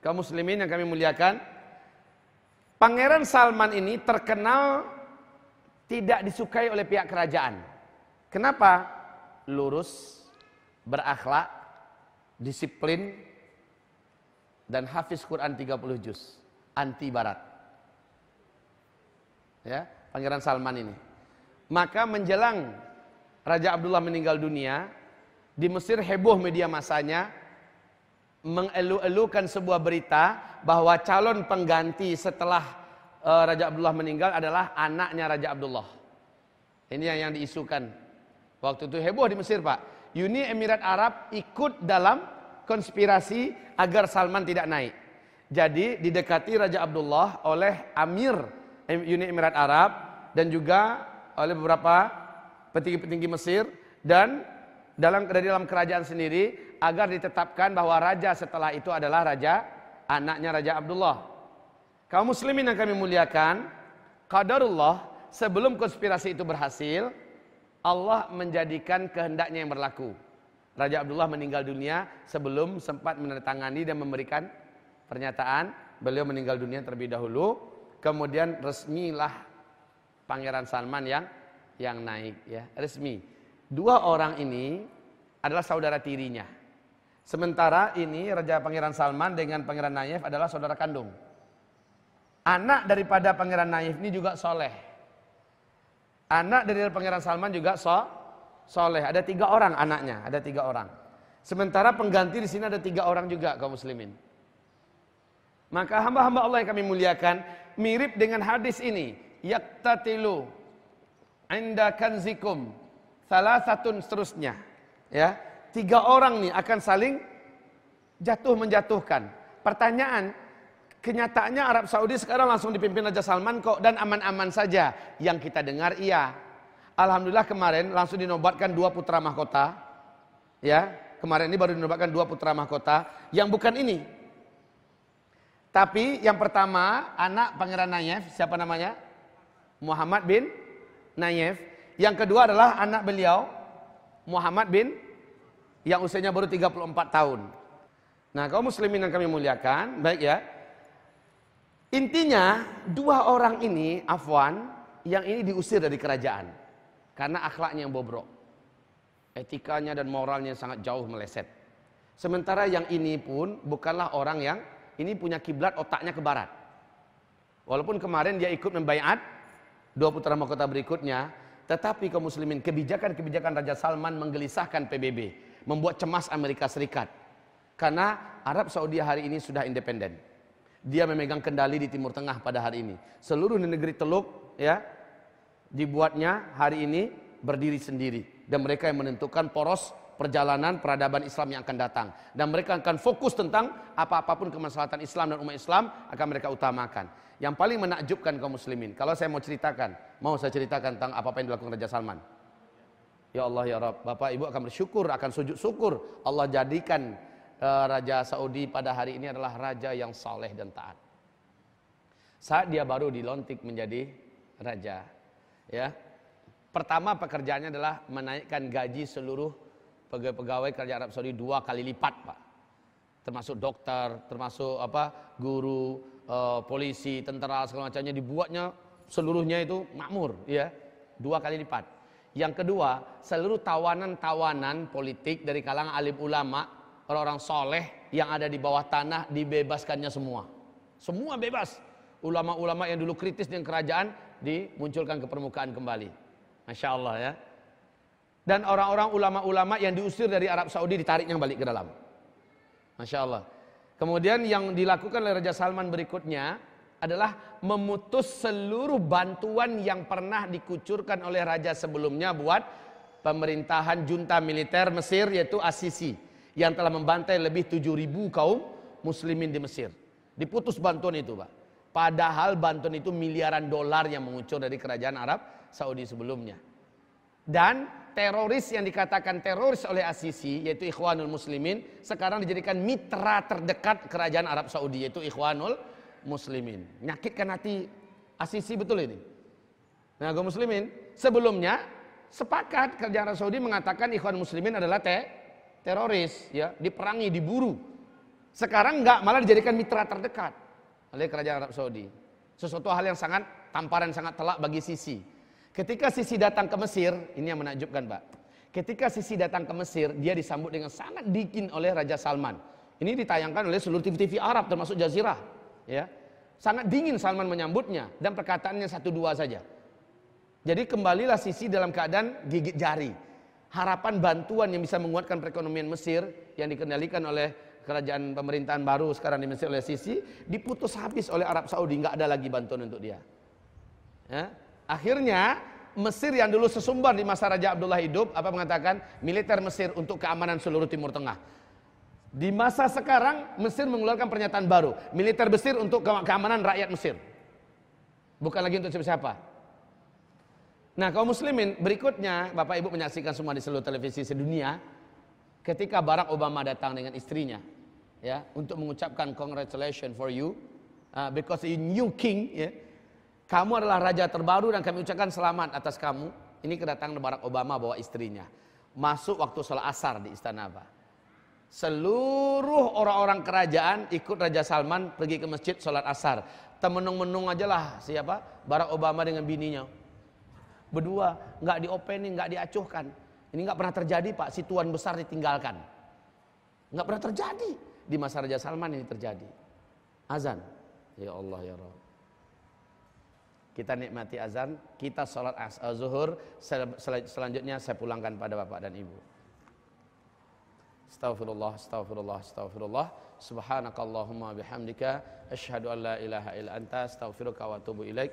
Speaker 1: Kaum muslimin yang kami muliakan. Pangeran Salman ini terkenal tidak disukai oleh pihak kerajaan. Kenapa? Lurus, berakhlak, disiplin, dan hafiz Quran 30 juz. Anti barat. Ya, Pangeran Salman ini. Maka menjelang Raja Abdullah meninggal dunia, di Mesir heboh media masanya mengelu-elukan sebuah berita bahwa calon pengganti setelah uh, Raja Abdullah meninggal adalah anaknya Raja Abdullah. Ini yang, yang diisukan. Waktu itu heboh di Mesir Pak. Uni Emirat Arab ikut dalam konspirasi agar Salman tidak naik. Jadi didekati Raja Abdullah oleh Amir Uni Emirat Arab dan juga oleh beberapa petinggi-petinggi Mesir dan dalam dari dalam kerajaan sendiri agar ditetapkan bahwa raja setelah itu adalah raja anaknya Raja Abdullah. Kaum muslimin yang kami muliakan, qadarullah sebelum konspirasi itu berhasil, Allah menjadikan kehendaknya yang berlaku. Raja Abdullah meninggal dunia sebelum sempat menandatangani dan memberikan pernyataan. Beliau meninggal dunia terlebih dahulu, kemudian resmilah Pangeran Salman yang yang naik ya, resmi. Dua orang ini adalah saudara tirinya. Sementara ini Raja Pangeran Salman dengan Pangeran Nayef adalah saudara kandung. Anak daripada Pangeran Naif ini juga soleh. Anak dari Pangeran Salman juga so, soleh. Ada tiga orang anaknya, ada tiga orang. Sementara pengganti di sini ada tiga orang juga kaum muslimin. Maka hamba-hamba Allah yang kami muliakan mirip dengan hadis ini. Yaktatilu anda kanzikum salah satu seterusnya. Ya, tiga orang nih akan saling jatuh menjatuhkan. Pertanyaan, Kenyataannya Arab Saudi sekarang langsung dipimpin Raja Salman kok dan aman-aman saja. Yang kita dengar iya. Alhamdulillah kemarin langsung dinobatkan dua putra mahkota. Ya, kemarin ini baru dinobatkan dua putra mahkota yang bukan ini. Tapi yang pertama anak Pangeran Nayef, siapa namanya? Muhammad bin Nayef. Yang kedua adalah anak beliau Muhammad bin yang usianya baru 34 tahun. Nah, kaum muslimin yang kami muliakan, baik ya. Intinya dua orang ini Afwan yang ini diusir dari kerajaan karena akhlaknya yang bobrok. Etikanya dan moralnya sangat jauh meleset. Sementara yang ini pun bukanlah orang yang ini punya kiblat otaknya ke barat. Walaupun kemarin dia ikut membaiat dua putra mahkota berikutnya, tetapi kaum muslimin kebijakan-kebijakan Raja Salman menggelisahkan PBB, membuat cemas Amerika Serikat. Karena Arab Saudi hari ini sudah independen. Dia memegang kendali di Timur Tengah pada hari ini. Seluruh negeri Teluk ya dibuatnya hari ini berdiri sendiri dan mereka yang menentukan poros perjalanan peradaban Islam yang akan datang dan mereka akan fokus tentang apa-apapun kemaslahatan Islam dan umat Islam akan mereka utamakan. Yang paling menakjubkan kaum muslimin, kalau saya mau ceritakan, mau saya ceritakan tentang apa, -apa yang dilakukan Raja Salman. Ya Allah ya Rabb, Bapak Ibu akan bersyukur, akan sujud syukur Allah jadikan Raja Saudi pada hari ini adalah raja yang saleh dan taat. Saat dia baru dilontik menjadi raja, ya. Pertama pekerjaannya adalah menaikkan gaji seluruh pegawai-pegawai kerajaan Arab Saudi dua kali lipat, Pak. Termasuk dokter, termasuk apa? guru, uh, polisi, tentara segala macamnya dibuatnya seluruhnya itu makmur, ya. Dua kali lipat. Yang kedua, seluruh tawanan-tawanan politik dari kalangan alim ulama, orang-orang soleh yang ada di bawah tanah dibebaskannya semua. Semua bebas. Ulama-ulama yang dulu kritis dengan kerajaan dimunculkan ke permukaan kembali. Masya Allah ya. Dan orang-orang ulama-ulama yang diusir dari Arab Saudi ditariknya balik ke dalam. Masya Allah. Kemudian yang dilakukan oleh Raja Salman berikutnya adalah memutus seluruh bantuan yang pernah dikucurkan oleh raja sebelumnya buat pemerintahan junta militer Mesir yaitu Asisi yang telah membantai lebih 7000 kaum muslimin di Mesir. Diputus bantuan itu, Pak. Padahal bantuan itu miliaran dolar yang mengucur dari kerajaan Arab Saudi sebelumnya. Dan teroris yang dikatakan teroris oleh Asisi yaitu Ikhwanul Muslimin sekarang dijadikan mitra terdekat kerajaan Arab Saudi yaitu Ikhwanul Muslimin. Nyakitkan hati Asisi betul ini. Nah, kaum muslimin sebelumnya sepakat kerajaan Arab Saudi mengatakan Ikhwan Muslimin adalah te teroris ya, diperangi, diburu. Sekarang enggak, malah dijadikan mitra terdekat oleh kerajaan Arab Saudi. Sesuatu hal yang sangat tamparan sangat telak bagi Sisi. Ketika Sisi datang ke Mesir, ini yang menakjubkan, Pak. Ketika Sisi datang ke Mesir, dia disambut dengan sangat dingin oleh Raja Salman. Ini ditayangkan oleh seluruh TV-TV Arab termasuk Jazirah, ya. Sangat dingin Salman menyambutnya dan perkataannya satu dua saja. Jadi kembalilah Sisi dalam keadaan gigit jari. Harapan bantuan yang bisa menguatkan perekonomian Mesir yang dikendalikan oleh kerajaan pemerintahan baru sekarang di Mesir oleh Sisi diputus habis oleh Arab Saudi, nggak ada lagi bantuan untuk dia. Ya, Akhirnya Mesir yang dulu sesumbar di masa Raja Abdullah hidup apa mengatakan militer Mesir untuk keamanan seluruh Timur Tengah. Di masa sekarang Mesir mengeluarkan pernyataan baru, militer Mesir untuk keamanan rakyat Mesir. Bukan lagi untuk siapa-siapa. Nah, kaum muslimin berikutnya Bapak Ibu menyaksikan semua di seluruh televisi sedunia ketika Barack Obama datang dengan istrinya ya untuk mengucapkan congratulations for you uh, because you new king ya kamu adalah raja terbaru dan kami ucapkan selamat atas kamu. Ini kedatangan Barack Obama bawa istrinya. Masuk waktu sholat asar di istana apa? Seluruh orang-orang kerajaan ikut Raja Salman pergi ke masjid sholat asar. Temenung-menung aja lah siapa? Barack Obama dengan bininya. Berdua, nggak diopening, nggak diacuhkan. Ini nggak pernah terjadi pak, si tuan besar ditinggalkan. Nggak pernah terjadi. Di masa Raja Salman ini terjadi. Azan. Ya Allah ya Rabb. Kita nikmati azan, kita sholat uh, zuhur, selanjutnya saya pulangkan pada bapak dan ibu. Astaghfirullah, astaghfirullah, astaghfirullah. Subhanakallahumma bihamdika asyhadu an la ilaha illa anta astaghfiruka wa atubu ilaik.